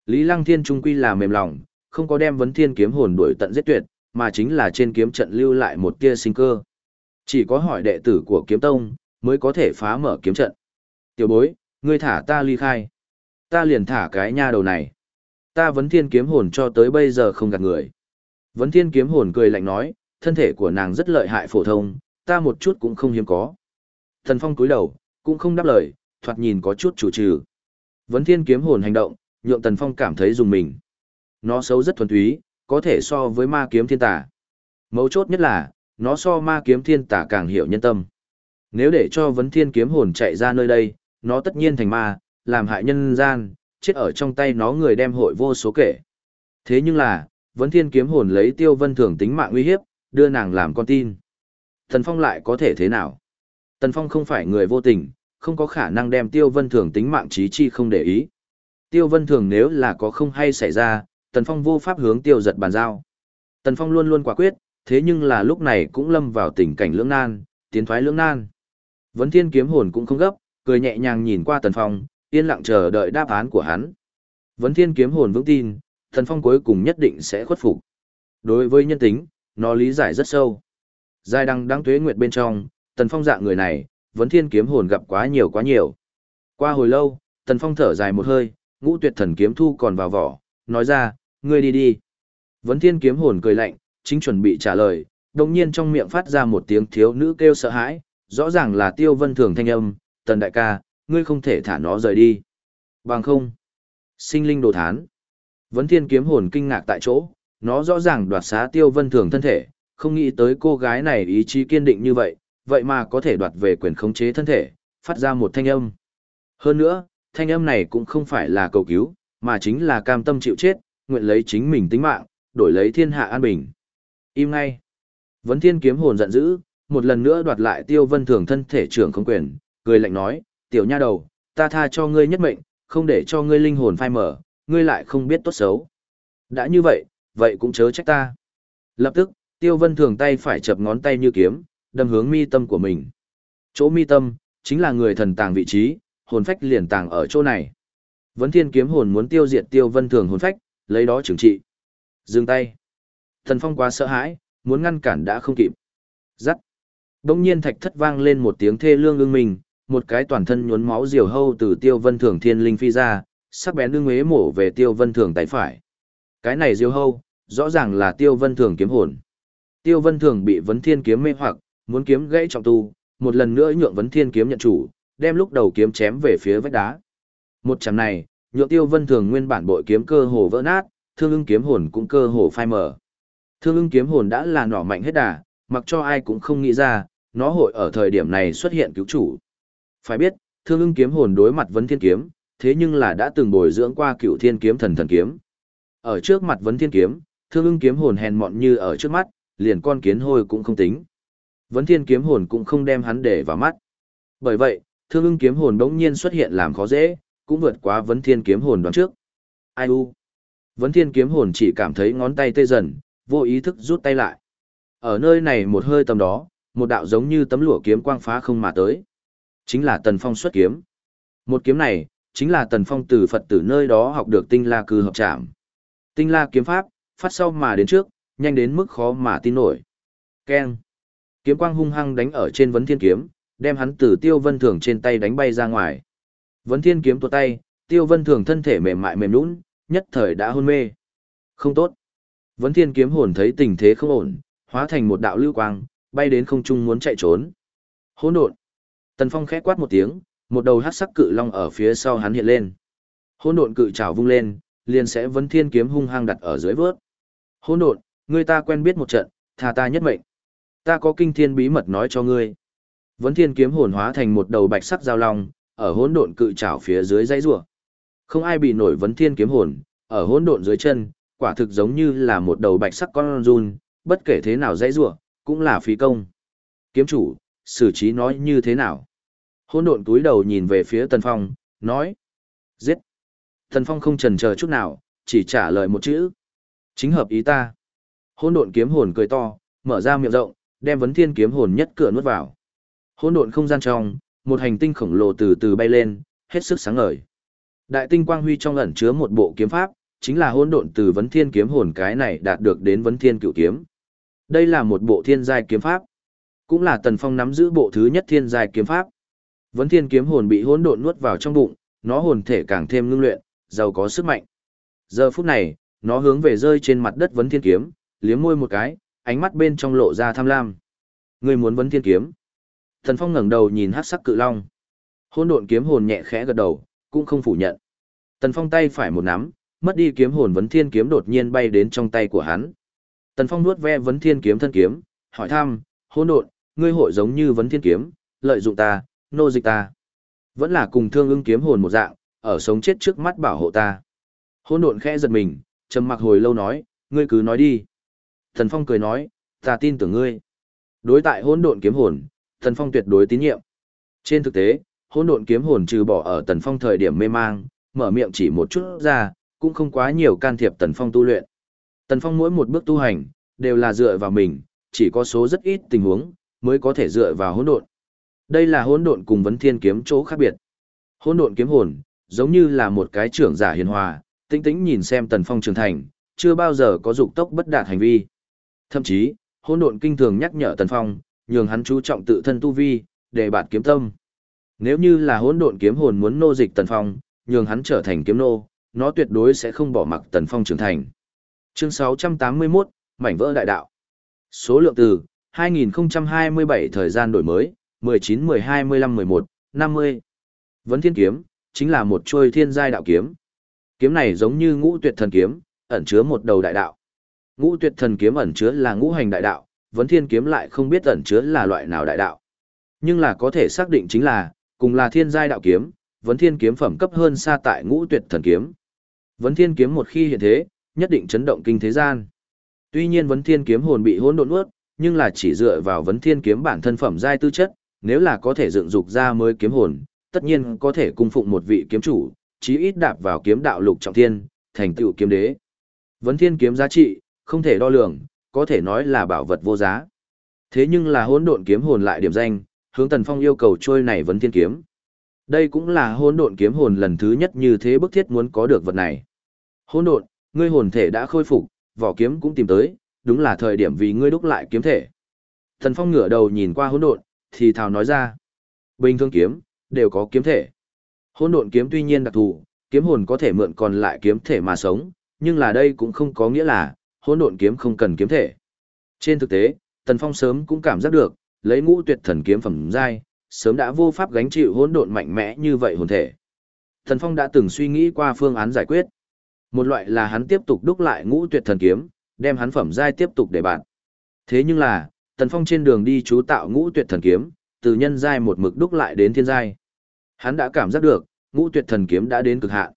Speaker 1: Lý Lăng Thiên trung quy là mềm lòng, không có đem vấn thiên kiếm hồn đuổi tận giết tuyệt, mà chính là trên kiếm trận lưu lại một tia sinh cơ. Chỉ có hỏi đệ tử của kiếm tông, mới có thể phá mở kiếm trận. Tiểu bối, ngươi thả ta ly khai. Ta liền thả cái nha đầu này. Ta vấn thiên kiếm hồn cho tới bây giờ không gạt người. Vấn thiên kiếm hồn cười lạnh nói, thân thể của nàng rất lợi hại phổ thông, ta một chút cũng không hiếm có. Thần phong cúi đầu, cũng không đáp lời, thoạt nhìn có chút chủ trừ. Vấn thiên kiếm hồn hành động, nhượng tần phong cảm thấy dùng mình. Nó xấu rất thuần túy, có thể so với ma kiếm thiên tả. Mấu chốt nhất là, nó so ma kiếm thiên tả càng hiểu nhân tâm. Nếu để cho vấn thiên kiếm hồn chạy ra nơi đây, nó tất nhiên thành ma, làm hại nhân gian, chết ở trong tay nó người đem hội vô số kể. Thế nhưng là, vấn thiên kiếm hồn lấy tiêu vân thường tính mạng uy hiếp, đưa nàng làm con tin. Tần Phong lại có thể thế nào? Tần Phong không phải người vô tình, không có khả năng đem tiêu vân thường tính mạng trí chi không để ý. Tiêu vân thường nếu là có không hay xảy ra, Tần Phong vô pháp hướng tiêu giật bàn giao. Tần Phong luôn luôn quả quyết, thế nhưng là lúc này cũng lâm vào tình cảnh lưỡng nan, tiến thoái lưỡng nan. Vấn thiên kiếm hồn cũng không gấp, cười nhẹ nhàng nhìn qua Tần Phong, yên lặng chờ đợi đáp án của hắn. Vấn thiên kiếm hồn vững tin, Tần Phong cuối cùng nhất định sẽ khuất phục. Đối với nhân tính, nó lý giải rất sâu. Giai đăng đáng tuế nguyệt bên trong, Tần Phong dạng người này, Vấn thiên kiếm hồn gặp quá nhiều quá nhiều. Qua hồi lâu, Tần Phong thở dài một hơi, ngũ tuyệt thần kiếm thu còn vào vỏ, nói ra, ngươi đi đi. Vấn thiên kiếm hồn cười lạnh, chính chuẩn bị trả lời, đồng nhiên trong miệng phát ra một tiếng thiếu nữ kêu sợ hãi, rõ ràng là tiêu vân thường thanh âm, tần đại ca, ngươi không thể thả nó rời đi. Bằng không. Sinh linh đồ thán. Vấn thiên kiếm hồn kinh ngạc tại chỗ, nó rõ ràng đoạt xá tiêu vân thường thân thể, không nghĩ tới cô gái này ý chí kiên định như vậy, vậy mà có thể đoạt về quyền khống chế thân thể, phát ra một thanh âm. Hơn nữa, thanh âm này cũng không phải là cầu cứu, mà chính là cam tâm chịu chết, nguyện lấy chính mình tính mạng, đổi lấy thiên hạ an bình. Im ngay. Vấn thiên kiếm hồn giận dữ, một lần nữa đoạt lại tiêu vân thường thân thể trưởng không quyền, cười lạnh nói, tiểu nha đầu, ta tha cho ngươi nhất mệnh, không để cho ngươi linh hồn phai mở, ngươi lại không biết tốt xấu. Đã như vậy, vậy cũng chớ trách ta. Lập tức, tiêu vân thường tay phải chập ngón tay như kiếm, đâm hướng mi tâm của mình. Chỗ mi tâm, chính là người thần tàng vị trí, hồn phách liền tàng ở chỗ này. Vấn thiên kiếm hồn muốn tiêu diệt tiêu vân thường hồn phách, lấy đó trừng trị. Dừng tay. Thần phong quá sợ hãi, muốn ngăn cản đã không kịp. Giắt. Đông nhiên thạch thất vang lên một tiếng thê lương ưng mình, một cái toàn thân nhuốm máu diều hâu từ tiêu vân thường thiên linh phi ra, sắc bén đương ế mổ về tiêu vân thường tay phải. Cái này diều hâu, rõ ràng là Tiêu Vân Thường kiếm hồn. Tiêu Vân Thường bị Vấn Thiên kiếm mê hoặc, muốn kiếm gãy trọng tu, một lần nữa nhượng Vấn Thiên kiếm nhận chủ, đem lúc đầu kiếm chém về phía vách đá. Một chạm này, nhượng Tiêu Vân Thường nguyên bản bội kiếm cơ hồ vỡ nát, thương ưng kiếm hồn cũng cơ hồ phai mở. Thương ưng kiếm hồn đã là nỏ mạnh hết đà, mặc cho ai cũng không nghĩ ra, nó hội ở thời điểm này xuất hiện cứu chủ. Phải biết, thương ưng kiếm hồn đối mặt vấn thiên kiếm, thế nhưng là đã từng bồi dưỡng qua cựu thiên kiếm thần thần kiếm. Ở trước mặt vấn thiên kiếm, thương ưng kiếm hồn hèn mọn như ở trước mắt, liền con kiến hôi cũng không tính. Vấn thiên kiếm hồn cũng không đem hắn để vào mắt. Bởi vậy, thương ưng kiếm hồn đống nhiên xuất hiện làm khó dễ, cũng vượt quá vấn thiên kiếm hồn đoán trước. Ai u? Vấn thiên kiếm hồn chỉ cảm thấy ngón tay tê dần, vô ý thức rút tay lại. Ở nơi này một hơi tầm đó, một đạo giống như tấm lụa kiếm quang phá không mà tới. Chính là Tần Phong xuất kiếm. Một kiếm này, chính là Tần Phong từ Phật tử nơi đó học được tinh la cư hợp trạm. Tinh la kiếm pháp, phát sau mà đến trước, nhanh đến mức khó mà tin nổi. Keng. Kiếm quang hung hăng đánh ở trên vấn thiên kiếm, đem hắn từ tiêu vân thường trên tay đánh bay ra ngoài. Vấn thiên kiếm tuột tay, tiêu vân thường thân thể mềm mại mềm nũng, nhất thời đã hôn mê. Không tốt. Vấn thiên kiếm hồn thấy tình thế không ổn, hóa thành một đạo lưu quang, bay đến không trung muốn chạy trốn. Hỗn độn. Tần Phong khẽ quát một tiếng, một đầu hắc sắc cự long ở phía sau hắn hiện lên. Hỗn độn cự trảo vung lên, liền sẽ vấn thiên kiếm hung hăng đặt ở dưới vớt. Hỗn độn, ngươi ta quen biết một trận, tha ta nhất mệnh. Ta có kinh thiên bí mật nói cho ngươi. Vấn thiên kiếm hồn hóa thành một đầu bạch sắc giao long, ở hỗn độn cự trảo phía dưới dãy rủa. Không ai bị nổi vấn thiên kiếm hồn, ở hỗn độn dưới chân, quả thực giống như là một đầu bạch sắc con run, bất kể thế nào dãy rủa, cũng là phí công. Kiếm chủ, xử trí nói như thế nào? Hỗn độn túi đầu nhìn về phía Tần Phong, nói. Giết. Tần Phong không chần chờ chút nào, chỉ trả lời một chữ. Chính hợp ý ta. Hôn độn kiếm hồn cười to, mở ra miệng rộng, đem vấn thiên kiếm hồn nhất cửa nuốt vào. Hôn độn không gian trong, một hành tinh khổng lồ từ từ bay lên, hết sức sáng ngời. Đại tinh quang huy trong ẩn chứa một bộ kiếm pháp, chính là hôn độn từ vấn thiên kiếm hồn cái này đạt được đến vấn thiên cựu kiếm. Đây là một bộ thiên giai kiếm pháp, cũng là Tần Phong nắm giữ bộ thứ nhất thiên giai kiếm pháp. Vấn thiên kiếm hồn bị hỗn độn nuốt vào trong bụng, nó hồn thể càng thêm ngưng luyện, giàu có sức mạnh. Giờ phút này, nó hướng về rơi trên mặt đất vấn thiên kiếm, liếm môi một cái, ánh mắt bên trong lộ ra tham lam. ngươi muốn vấn thiên kiếm. Thần Phong ngẩng đầu nhìn hắc sắc cự long. Hỗn độn kiếm hồn nhẹ khẽ gật đầu, cũng không phủ nhận. Tần Phong tay phải một nắm, mất đi kiếm hồn vấn thiên kiếm đột nhiên bay đến trong tay của hắn. Tần Phong nuốt ve vấn thiên kiếm thân kiếm, hỏi thăm, hỗn độn, ngươi hội giống như vấn thiên kiếm, lợi dụng ta, nô dịch ta. Vẫn là cùng thương ưng kiếm hồn một dạng, ở sống chết trước mắt bảo hộ ta. Hỗn độn khẽ giật mình, trầm mặc hồi lâu nói, ngươi cứ nói đi. Thần Phong cười nói, ta tin tưởng ngươi. Đối tại hỗn độn kiếm hồn, Thần Phong tuyệt đối tín nhiệm. Trên thực tế, hỗn độn kiếm hồn trừ bỏ ở Tần Phong thời điểm mê mang, mở miệng chỉ một chút ra, cũng không quá nhiều can thiệp Tần Phong tu luyện. Tần Phong mỗi một bước tu hành, đều là dựa vào mình, chỉ có số rất ít tình huống, mới có thể dựa vào hỗn độn. Đây là hỗn độn cùng vấn thiên kiếm chỗ khác biệt. Hỗn độn kiếm hồn, giống như là một cái trưởng giả hiền hòa, tĩnh tĩnh nhìn xem Tần Phong trưởng thành, chưa bao giờ có dục tốc bất đạt hành vi. Thậm chí, hỗn độn kinh thường nhắc nhở Tần Phong, nhường hắn chú trọng tự thân tu vi, để bạt kiếm tâm. Nếu như là hỗn độn kiếm hồn muốn nô dịch Tần Phong, nhường hắn trở thành kiếm nô, nó tuyệt đối sẽ không bỏ mặc Tần Phong trưởng thành. Chương 681, Mảnh vỡ đại đạo. Số lượng từ 2027 thời gian đổi mới, 19 12 15 11 50. Vấn Thiên kiếm chính là một trôi thiên giai đạo kiếm. Kiếm này giống như Ngũ Tuyệt thần kiếm, ẩn chứa một đầu đại đạo. Ngũ Tuyệt thần kiếm ẩn chứa là ngũ hành đại đạo, Vấn Thiên kiếm lại không biết ẩn chứa là loại nào đại đạo. Nhưng là có thể xác định chính là, cùng là thiên giai đạo kiếm, Vấn Thiên kiếm phẩm cấp hơn xa tại Ngũ Tuyệt thần kiếm. Vấn Thiên kiếm một khi hiện thế, nhất định chấn động kinh thế gian. Tuy nhiên vấn thiên kiếm hồn bị hỗn độn ướt, nhưng là chỉ dựa vào vấn thiên kiếm bản thân phẩm giai tư chất, nếu là có thể dựng dục ra mới kiếm hồn, tất nhiên có thể cung phụng một vị kiếm chủ, chí ít đạp vào kiếm đạo lục trọng thiên, thành tựu kiếm đế. Vấn thiên kiếm giá trị, không thể đo lường, có thể nói là bảo vật vô giá. Thế nhưng là hỗn độn kiếm hồn lại điểm danh, hướng Tần Phong yêu cầu trôi này vấn thiên kiếm. Đây cũng là hỗn độn kiếm hồn lần thứ nhất như thế bức thiết muốn có được vật này. Hỗn độn, ngươi hồn thể đã khôi phục, vỏ kiếm cũng tìm tới, đúng là thời điểm vì ngươi đúc lại kiếm thể. Thần Phong ngửa đầu nhìn qua hỗn độn, thì thào nói ra. Bình thường kiếm, đều có kiếm thể. Hỗn độn kiếm tuy nhiên đặc thù, kiếm hồn có thể mượn còn lại kiếm thể mà sống, nhưng là đây cũng không có nghĩa là, hỗn độn kiếm không cần kiếm thể. Trên thực tế, Tần Phong sớm cũng cảm giác được, lấy ngũ tuyệt thần kiếm phẩm giai, sớm đã vô pháp gánh chịu hỗn độn mạnh mẽ như vậy hồn thể. Tần Phong đã từng suy nghĩ qua phương án giải quyết. Một loại là hắn tiếp tục đúc lại ngũ tuyệt thần kiếm, đem hắn phẩm giai tiếp tục để bạn. Thế nhưng là, Tần Phong trên đường đi chú tạo ngũ tuyệt thần kiếm, từ nhân giai một mực đúc lại đến thiên giai. Hắn đã cảm giác được, ngũ tuyệt thần kiếm đã đến cực hạn.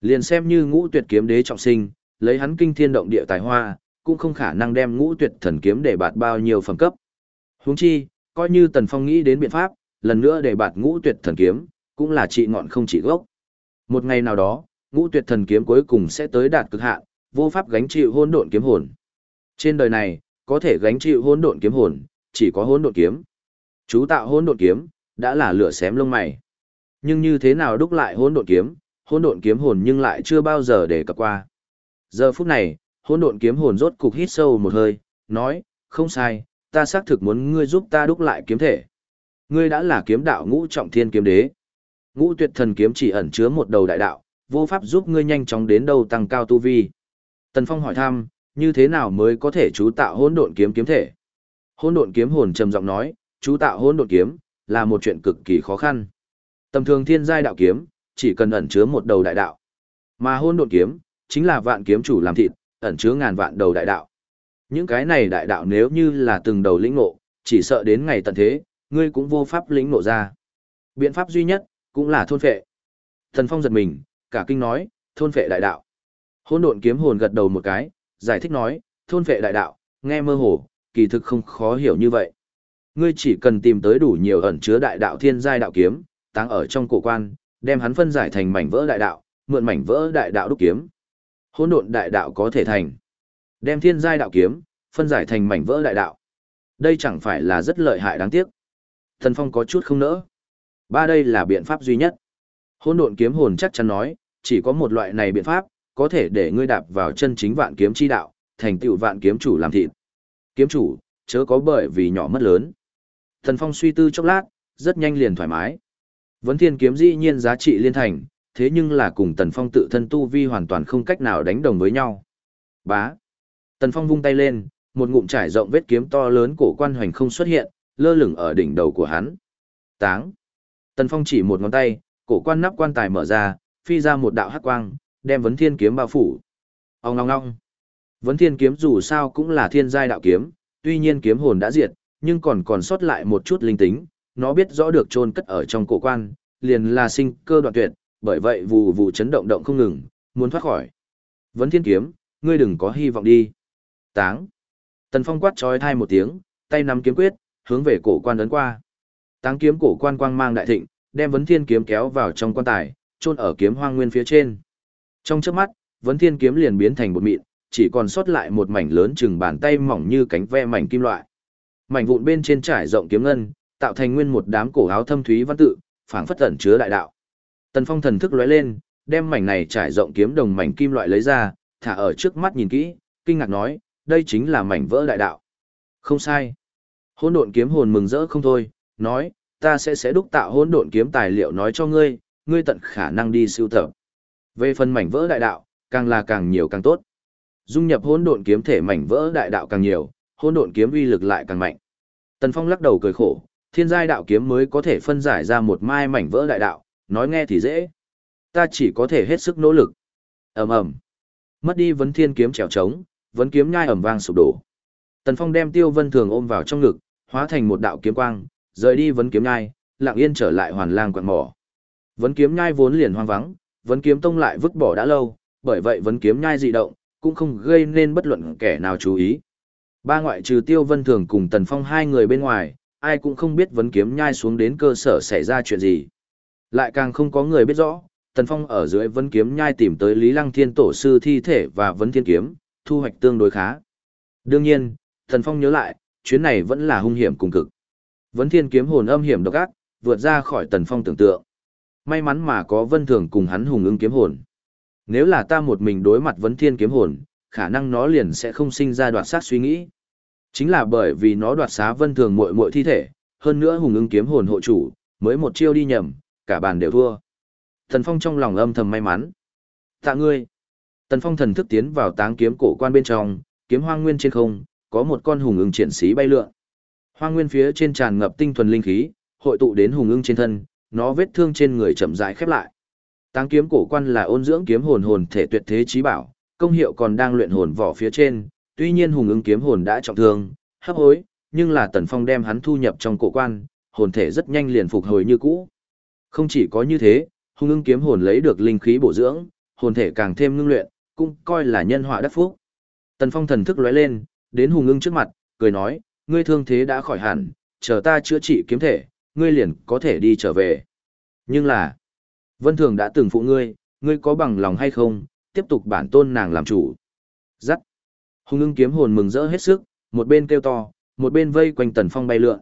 Speaker 1: Liền xem như ngũ tuyệt kiếm đế trọng sinh, lấy hắn kinh thiên động địa tài hoa, cũng không khả năng đem ngũ tuyệt thần kiếm để bạt bao nhiêu phẩm cấp. Huống chi, coi như Tần Phong nghĩ đến biện pháp, lần nữa để bạt ngũ tuyệt thần kiếm, cũng là trị ngọn không trị gốc. Một ngày nào đó, ngũ tuyệt thần kiếm cuối cùng sẽ tới đạt cực hạn, vô pháp gánh chịu hỗn độn kiếm hồn. Trên đời này, có thể gánh chịu hỗn độn kiếm hồn, chỉ có hỗn độn kiếm. Chú tạo hỗn độn kiếm, đã là lửa xém lông mày. Nhưng như thế nào đúc lại hỗn độn kiếm, hỗn độn kiếm hồn nhưng lại chưa bao giờ để cập qua. Giờ phút này, hỗn độn kiếm hồn rốt cục hít sâu một hơi, nói, không sai, ta xác thực muốn ngươi giúp ta đúc lại kiếm thể. Ngươi đã là kiếm đạo ngũ trọng thiên kiếm đế. Ngũ tuyệt thần kiếm chỉ ẩn chứa một đầu đại đạo, vô pháp giúp ngươi nhanh chóng đến đâu tăng cao tu vi. Tần Phong hỏi thăm, như thế nào mới có thể chú tạo hỗn độn kiếm kiếm thể? Hỗn độn kiếm hồn trầm giọng nói, chú tạo hỗn độn kiếm là một chuyện cực kỳ khó khăn. Tầm thường thiên giai đạo kiếm, chỉ cần ẩn chứa một đầu đại đạo. Mà hôn độn kiếm chính là vạn kiếm chủ làm thịt, ẩn chứa ngàn vạn đầu đại đạo. Những cái này đại đạo nếu như là từng đầu lĩnh ngộ, chỉ sợ đến ngày tận thế, ngươi cũng vô pháp lĩnh ngộ ra. Biện pháp duy nhất, cũng là thôn phệ. Thần Phong giật mình, cả kinh nói, thôn phệ đại đạo. Hôn độn kiếm hồn gật đầu một cái, giải thích nói, thôn phệ đại đạo, nghe mơ hồ, kỳ thực không khó hiểu như vậy. Ngươi chỉ cần tìm tới đủ nhiều ẩn chứa đại đạo thiên giai đạo kiếm, táng ở trong cổ quan, đem hắn phân giải thành mảnh vỡ đại đạo, mượn mảnh vỡ đại đạo đúc kiếm. Hỗn độn đại đạo có thể thành. Đem thiên giai đạo kiếm, phân giải thành mảnh vỡ đại đạo. Đây chẳng phải là rất lợi hại đáng tiếc. Thần Phong có chút không nỡ. Ba đây là biện pháp duy nhất. Hỗn độn kiếm hồn chắc chắn nói, chỉ có một loại này biện pháp, có thể để ngươi đạp vào chân chính vạn kiếm chi đạo, thành tựu vạn kiếm chủ làm thịt. Kiếm chủ, chớ có bởi vì nhỏ mất lớn. Thần Phong suy tư chốc lát, rất nhanh liền thoải mái. Vấn thiên kiếm dĩ nhiên giá trị liên thành, thế nhưng là cùng Tần Phong tự thân tu vi hoàn toàn không cách nào đánh đồng với nhau. Bá. Tần Phong vung tay lên, một ngụm trải rộng vết kiếm to lớn cổ quan hoành không xuất hiện, lơ lửng ở đỉnh đầu của hắn. Táng. Tần Phong chỉ một ngón tay, cổ quan nắp quan tài mở ra, phi ra một đạo hắc quang, đem vấn thiên kiếm bao phủ. Ông ngong ngong. Vấn thiên kiếm dù sao cũng là thiên giai đạo kiếm, tuy nhiên kiếm hồn đã diệt, nhưng còn còn sót lại một chút linh tính, nó biết rõ được chôn cất ở trong cổ quan, liền là sinh cơ đoạn tuyệt, bởi vậy vù vù chấn động động không ngừng, muốn thoát khỏi. Vấn thiên kiếm, ngươi đừng có hy vọng đi. Táng. Tần Phong quát trói thai một tiếng, tay nắm kiếm quyết, hướng về cổ quan ấn qua. Táng kiếm cổ quan quang mang đại thịnh, đem vấn thiên kiếm kéo vào trong quan tài, chôn ở kiếm hoang nguyên phía trên. Trong chớp mắt, vấn thiên kiếm liền biến thành một mịn, chỉ còn sót lại một mảnh lớn chừng bàn tay mỏng như cánh ve mảnh kim loại. Mảnh vụn bên trên trải rộng kiếm ngân, tạo thành nguyên một đám cổ áo thâm thúy văn tự, phảng phất ẩn chứa đại đạo. Tần Phong thần thức lóe lên, đem mảnh này trải rộng kiếm đồng mảnh kim loại lấy ra, thả ở trước mắt nhìn kỹ, kinh ngạc nói, đây chính là mảnh vỡ đại đạo. Không sai. Hỗn độn kiếm hồn mừng rỡ không thôi, nói, ta sẽ sẽ đúc tạo hỗn độn kiếm tài liệu nói cho ngươi, ngươi tận khả năng đi siêu tập. Về phần mảnh vỡ đại đạo, càng là càng nhiều càng tốt. Dung nhập hỗn độn kiếm thể mảnh vỡ đại đạo càng nhiều, hỗn độn kiếm uy lực lại càng mạnh. Tần Phong lắc đầu cười khổ, thiên giai đạo kiếm mới có thể phân giải ra một mai mảnh vỡ đại đạo, nói nghe thì dễ. Ta chỉ có thể hết sức nỗ lực. ầm ầm, Mất đi vấn thiên kiếm trèo trống, vấn kiếm nhai ầm vang sụp đổ. Tần Phong đem Tiêu Vân Thường ôm vào trong ngực, hóa thành một đạo kiếm quang, rời đi vấn kiếm nhai, lặng yên trở lại hoàn lang quặng mỏ. Vấn kiếm nhai vốn liền hoang vắng, vấn kiếm tông lại vứt bỏ đã lâu, bởi vậy vấn kiếm nhai dị động, cũng không gây nên bất luận kẻ nào chú ý. Ba ngoại trừ Tiêu Vân Thường cùng Tần Phong hai người bên ngoài, ai cũng không biết vấn kiếm nhai xuống đến cơ sở xảy ra chuyện gì. Lại càng không có người biết rõ, Tần Phong ở dưới vấn kiếm nhai tìm tới Lý Lăng Thiên tổ sư thi thể và vấn thiên kiếm, thu hoạch tương đối khá. Đương nhiên, Tần Phong nhớ lại, chuyến này vẫn là hung hiểm cùng cực. Vấn thiên kiếm hồn âm hiểm độc ác, vượt ra khỏi Tần Phong tưởng tượng. May mắn mà có vân thường cùng hắn hùng ưng kiếm hồn. Nếu là ta một mình đối mặt vấn thiên kiếm hồn, khả năng nó liền sẽ không sinh ra đoạt sát suy nghĩ. Chính là bởi vì nó đoạt xá vân thường muội muội thi thể, hơn nữa hùng ứng kiếm hồn hộ chủ, mới một chiêu đi nhầm, cả bàn đều thua. Tần Phong trong lòng âm thầm may mắn. Tạ ngươi. Tần Phong thần thức tiến vào táng kiếm cổ quan bên trong, kiếm hoang nguyên trên không, có một con hùng ưng triển sĩ bay lượn. Hoang nguyên phía trên tràn ngập tinh thuần linh khí, hội tụ đến hùng ưng trên thân, nó vết thương trên người chậm rãi khép lại. Táng kiếm cổ quan là ôn dưỡng kiếm hồn hồn thể tuyệt thế trí bảo, công hiệu còn đang luyện hồn vỏ phía trên, tuy nhiên hùng ứng kiếm hồn đã trọng thương, hấp hối, nhưng là Tần Phong đem hắn thu nhập trong cổ quan, hồn thể rất nhanh liền phục hồi như cũ. Không chỉ có như thế, hùng ứng kiếm hồn lấy được linh khí bổ dưỡng, hồn thể càng thêm ngưng luyện, cũng coi là nhân họa đắc phúc. Tần Phong thần thức lóe lên, đến hùng ứng trước mặt, cười nói, ngươi thương thế đã khỏi hẳn, chờ ta chữa trị kiếm thể, ngươi liền có thể đi trở về. Nhưng là, Vân Thường đã từng phụ ngươi, ngươi có bằng lòng hay không, tiếp tục bản tôn nàng làm chủ. Dắt. Hùng ưng kiếm hồn mừng rỡ hết sức, một bên kêu to, một bên vây quanh Tần Phong bay lượn.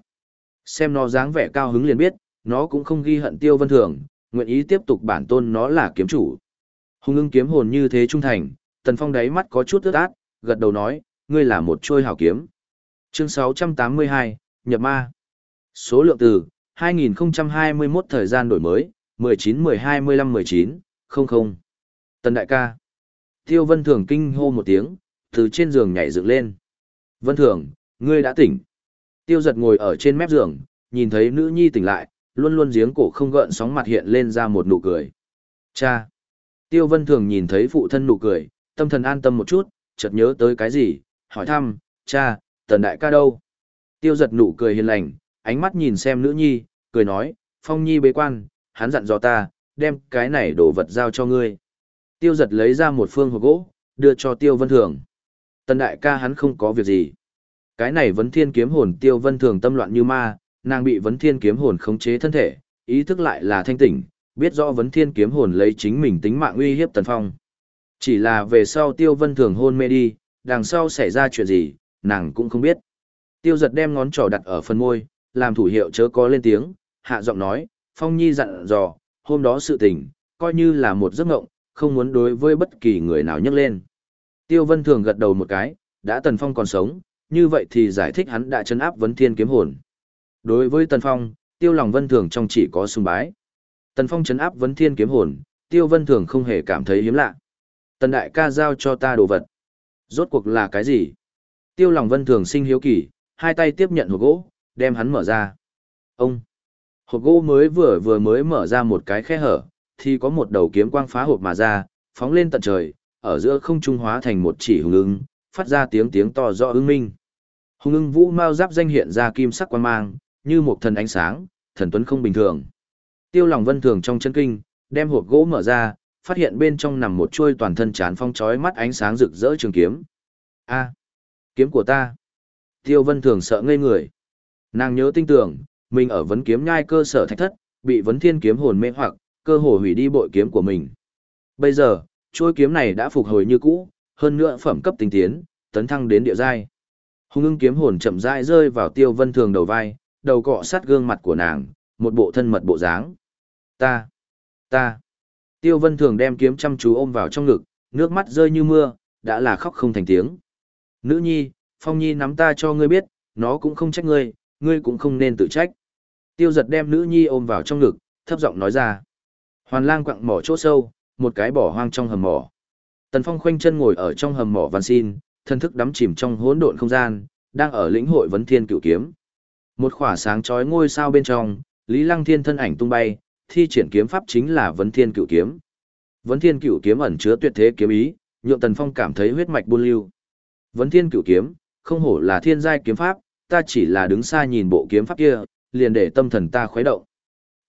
Speaker 1: Xem nó dáng vẻ cao hứng liền biết, nó cũng không ghi hận Tiêu Vân Thường, nguyện ý tiếp tục bản tôn nó là kiếm chủ. Hùng ưng kiếm hồn như thế trung thành, Tần Phong đáy mắt có chút ướt át, gật đầu nói, ngươi là một trôi hảo kiếm. Chương 682, Nhập Ma. Số lượng từ, 2021 thời gian đổi mới, 19 12 15 19, 00. Tần đại ca. Tiêu Vân Thường kinh hô một tiếng, từ trên giường nhảy dựng lên. Vân Thường, ngươi đã tỉnh. Tiêu giật ngồi ở trên mép giường, nhìn thấy nữ nhi tỉnh lại, luôn luôn giếng cổ không gợn sóng mặt hiện lên ra một nụ cười. Cha. Tiêu Vân Thường nhìn thấy phụ thân nụ cười, tâm thần an tâm một chút, chợt nhớ tới cái gì, hỏi thăm, cha, tần đại ca đâu? Tiêu giật nụ cười hiền lành, ánh mắt nhìn xem nữ nhi, cười nói, phong nhi bế quan, hắn dặn dò ta, đem cái này đồ vật giao cho ngươi. Tiêu giật lấy ra một phương hộp gỗ, đưa cho Tiêu Vân Thường. Tần đại ca hắn không có việc gì. Cái này vấn thiên kiếm hồn Tiêu Vân Thường tâm loạn như ma, nàng bị vấn thiên kiếm hồn khống chế thân thể, ý thức lại là thanh tỉnh, biết rõ vấn thiên kiếm hồn lấy chính mình tính mạng uy hiếp Tần Phong. Chỉ là về sau Tiêu Vân Thường hôn mê đi, đằng sau xảy ra chuyện gì, nàng cũng không biết. Tiêu giật đem ngón trỏ đặt ở phần môi, làm thủ hiệu chớ có lên tiếng, hạ giọng nói, Phong Nhi dặn dò, hôm đó sự tình, coi như là một giấc ngộng, không muốn đối với bất kỳ người nào nhắc lên. Tiêu Vân Thường gật đầu một cái, đã Tần Phong còn sống, như vậy thì giải thích hắn đã chấn áp vấn thiên kiếm hồn. Đối với Tần Phong, Tiêu Lòng Vân Thường trong chỉ có sùng bái. Tần Phong chấn áp vấn thiên kiếm hồn, Tiêu Vân Thường không hề cảm thấy hiếm lạ. Tần đại ca giao cho ta đồ vật. Rốt cuộc là cái gì? Tiêu Lòng Vân Thường sinh hiếu kỳ, hai tay tiếp nhận hộp gỗ, đem hắn mở ra. Ông! Hộp gỗ mới vừa vừa mới mở ra một cái khe hở, thì có một đầu kiếm quang phá hộp mà ra, phóng lên tận trời, ở giữa không trung hóa thành một chỉ hùng ưng, phát ra tiếng tiếng to rõ ưng minh. Hùng ưng vũ mau giáp danh hiện ra kim sắc quang mang, như một thần ánh sáng, thần tuấn không bình thường. Tiêu lòng vân thường trong chân kinh, đem hộp gỗ mở ra, phát hiện bên trong nằm một chuôi toàn thân chán phong chói mắt ánh sáng rực rỡ trường kiếm. A, kiếm của ta. Tiêu vân thường sợ ngây người. Nàng nhớ tinh tưởng, mình ở vấn kiếm nhai cơ sở thạch thất, bị vấn thiên kiếm hồn mê hoặc, cơ hồ hủy đi bội kiếm của mình. Bây giờ, chuôi kiếm này đã phục hồi như cũ, hơn nữa phẩm cấp tinh tiến, tấn thăng đến địa giai. Hùng ưng kiếm hồn chậm rãi rơi vào tiêu vân thường đầu vai, đầu cọ sát gương mặt của nàng, một bộ thân mật bộ dáng. Ta, ta. Tiêu vân thường đem kiếm chăm chú ôm vào trong ngực, nước mắt rơi như mưa, đã là khóc không thành tiếng. Nữ nhi, phong nhi nắm ta cho ngươi biết, nó cũng không trách ngươi, ngươi cũng không nên tự trách. Tiêu giật đem nữ nhi ôm vào trong ngực, thấp giọng nói ra. Hoàn lang quặng mỏ chỗ sâu, một cái bỏ hoang trong hầm mỏ. Tần Phong khoanh chân ngồi ở trong hầm mỏ văn xin, thân thức đắm chìm trong hỗn độn không gian, đang ở lĩnh hội vấn thiên cửu kiếm. Một khỏa sáng chói ngôi sao bên trong, Lý Lăng Thiên thân ảnh tung bay, thi triển kiếm pháp chính là vấn thiên cửu kiếm. Vấn thiên cửu kiếm ẩn chứa tuyệt thế kiếm ý, nhượng Tần Phong cảm thấy huyết mạch buôn lưu. Vấn thiên cửu kiếm, không hổ là thiên giai kiếm pháp, ta chỉ là đứng xa nhìn bộ kiếm pháp kia, liền để tâm thần ta khuấy động.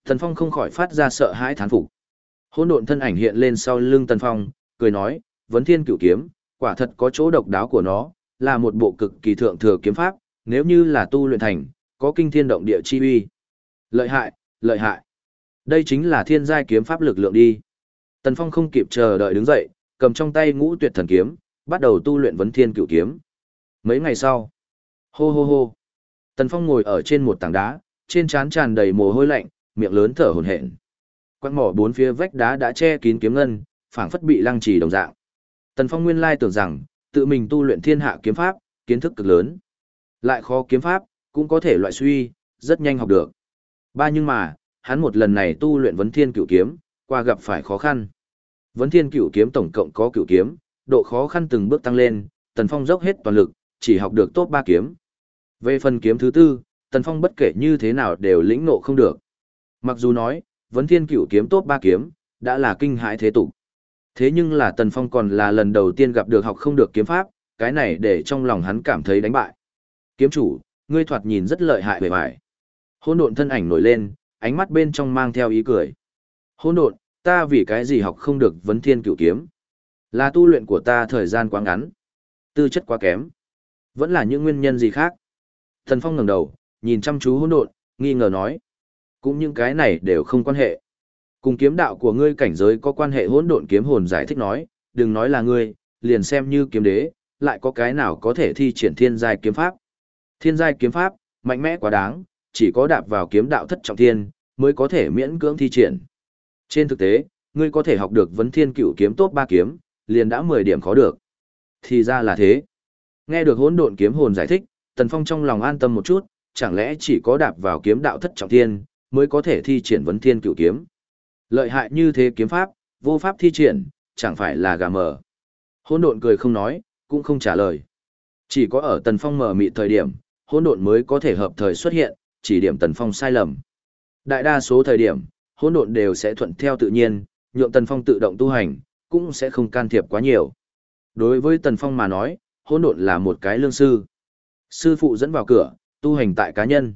Speaker 1: Tần Phong không khỏi phát ra sợ hãi thán phục. Hỗn độn thân ảnh hiện lên sau lưng Tần Phong, cười nói, "Vấn Thiên Cửu Kiếm, quả thật có chỗ độc đáo của nó, là một bộ cực kỳ thượng thừa kiếm pháp, nếu như là tu luyện thành, có kinh thiên động địa chi uy." Lợi hại, lợi hại. Đây chính là thiên giai kiếm pháp lực lượng đi. Tần Phong không kịp chờ đợi đứng dậy, cầm trong tay Ngũ Tuyệt Thần kiếm, bắt đầu tu luyện Vấn Thiên Cửu Kiếm. Mấy ngày sau, hô hô hô. Tần Phong ngồi ở trên một tảng đá, trên trán tràn đầy mồ hôi lạnh, miệng lớn thở hổn hển quặng mỏ bốn phía vách đá đã che kín kiếm ngân, phảng phất bị lăng trì đồng dạng. Tần Phong nguyên lai tưởng rằng, tự mình tu luyện thiên hạ kiếm pháp, kiến thức cực lớn. Lại khó kiếm pháp, cũng có thể loại suy, rất nhanh học được. Ba nhưng mà, hắn một lần này tu luyện vấn thiên cửu kiếm, qua gặp phải khó khăn. Vấn thiên cửu kiếm tổng cộng có cửu kiếm, độ khó khăn từng bước tăng lên, Tần Phong dốc hết toàn lực, chỉ học được tốt ba kiếm. Về phần kiếm thứ tư, Tần Phong bất kể như thế nào đều lĩnh nộ không được. Mặc dù nói, vấn thiên Cựu kiếm tốt ba kiếm, đã là kinh hãi thế tục. Thế nhưng là Tần Phong còn là lần đầu tiên gặp được học không được kiếm pháp, cái này để trong lòng hắn cảm thấy đánh bại. Kiếm chủ, ngươi thoạt nhìn rất lợi hại bề bài. Hôn độn thân ảnh nổi lên, ánh mắt bên trong mang theo ý cười. Hôn độn, ta vì cái gì học không được vấn thiên Cựu kiếm? Là tu luyện của ta thời gian quá ngắn. Tư chất quá kém. Vẫn là những nguyên nhân gì khác? Thần Phong ngẩng đầu, nhìn chăm chú hôn độn, nghi ngờ nói. Cũng những cái này đều không quan hệ. Cùng kiếm đạo của ngươi cảnh giới có quan hệ hỗn độn kiếm hồn giải thích nói, đừng nói là ngươi, liền xem như kiếm đế, lại có cái nào có thể thi triển thiên giai kiếm pháp. Thiên giai kiếm pháp, mạnh mẽ quá đáng, chỉ có đạp vào kiếm đạo thất trọng thiên, mới có thể miễn cưỡng thi triển. Trên thực tế, ngươi có thể học được vấn thiên cựu kiếm tốt ba kiếm, liền đã 10 điểm khó được. Thì ra là thế. Nghe được hỗn độn kiếm hồn giải thích, Tần Phong trong lòng an tâm một chút, chẳng lẽ chỉ có đạp vào kiếm đạo thất trọng thiên, mới có thể thi triển vấn thiên cựu kiếm. Lợi hại như thế kiếm pháp, vô pháp thi triển, chẳng phải là gà mờ. Hỗn độn cười không nói, cũng không trả lời. Chỉ có ở Tần Phong mở mị thời điểm, hỗn độn mới có thể hợp thời xuất hiện, chỉ điểm Tần Phong sai lầm. Đại đa số thời điểm, hỗn độn đều sẽ thuận theo tự nhiên, nhượng Tần Phong tự động tu hành, cũng sẽ không can thiệp quá nhiều. Đối với Tần Phong mà nói, hỗn độn là một cái lương sư. Sư phụ dẫn vào cửa, tu hành tại cá nhân.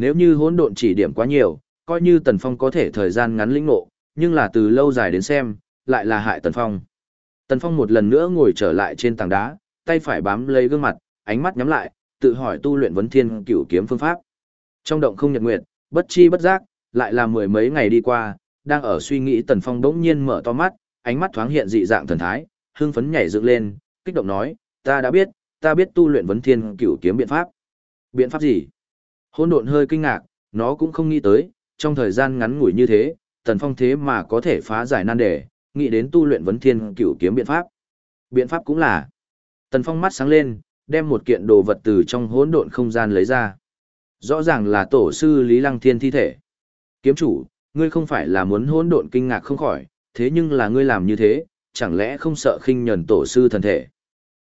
Speaker 1: Nếu như hỗn độn chỉ điểm quá nhiều, coi như Tần Phong có thể thời gian ngắn lĩnh ngộ, nhưng là từ lâu dài đến xem, lại là hại Tần Phong. Tần Phong một lần nữa ngồi trở lại trên tảng đá, tay phải bám lấy gương mặt, ánh mắt nhắm lại, tự hỏi tu luyện vấn thiên cửu kiếm phương pháp. Trong động không nhật nguyệt, bất chi bất giác, lại là mười mấy ngày đi qua, đang ở suy nghĩ Tần Phong bỗng nhiên mở to mắt, ánh mắt thoáng hiện dị dạng thần thái, hưng phấn nhảy dựng lên, kích động nói, ta đã biết, ta biết tu luyện vấn thiên cửu kiếm biện pháp. Biện pháp gì? Hôn độn hơi kinh ngạc, nó cũng không nghĩ tới, trong thời gian ngắn ngủi như thế, Tần Phong thế mà có thể phá giải nan đề, nghĩ đến tu luyện vấn thiên cửu kiếm biện pháp. Biện pháp cũng là. Tần Phong mắt sáng lên, đem một kiện đồ vật từ trong hỗn độn không gian lấy ra. Rõ ràng là tổ sư Lý Lăng Thiên thi thể. Kiếm chủ, ngươi không phải là muốn hỗn độn kinh ngạc không khỏi, thế nhưng là ngươi làm như thế, chẳng lẽ không sợ khinh nhẫn tổ sư thần thể.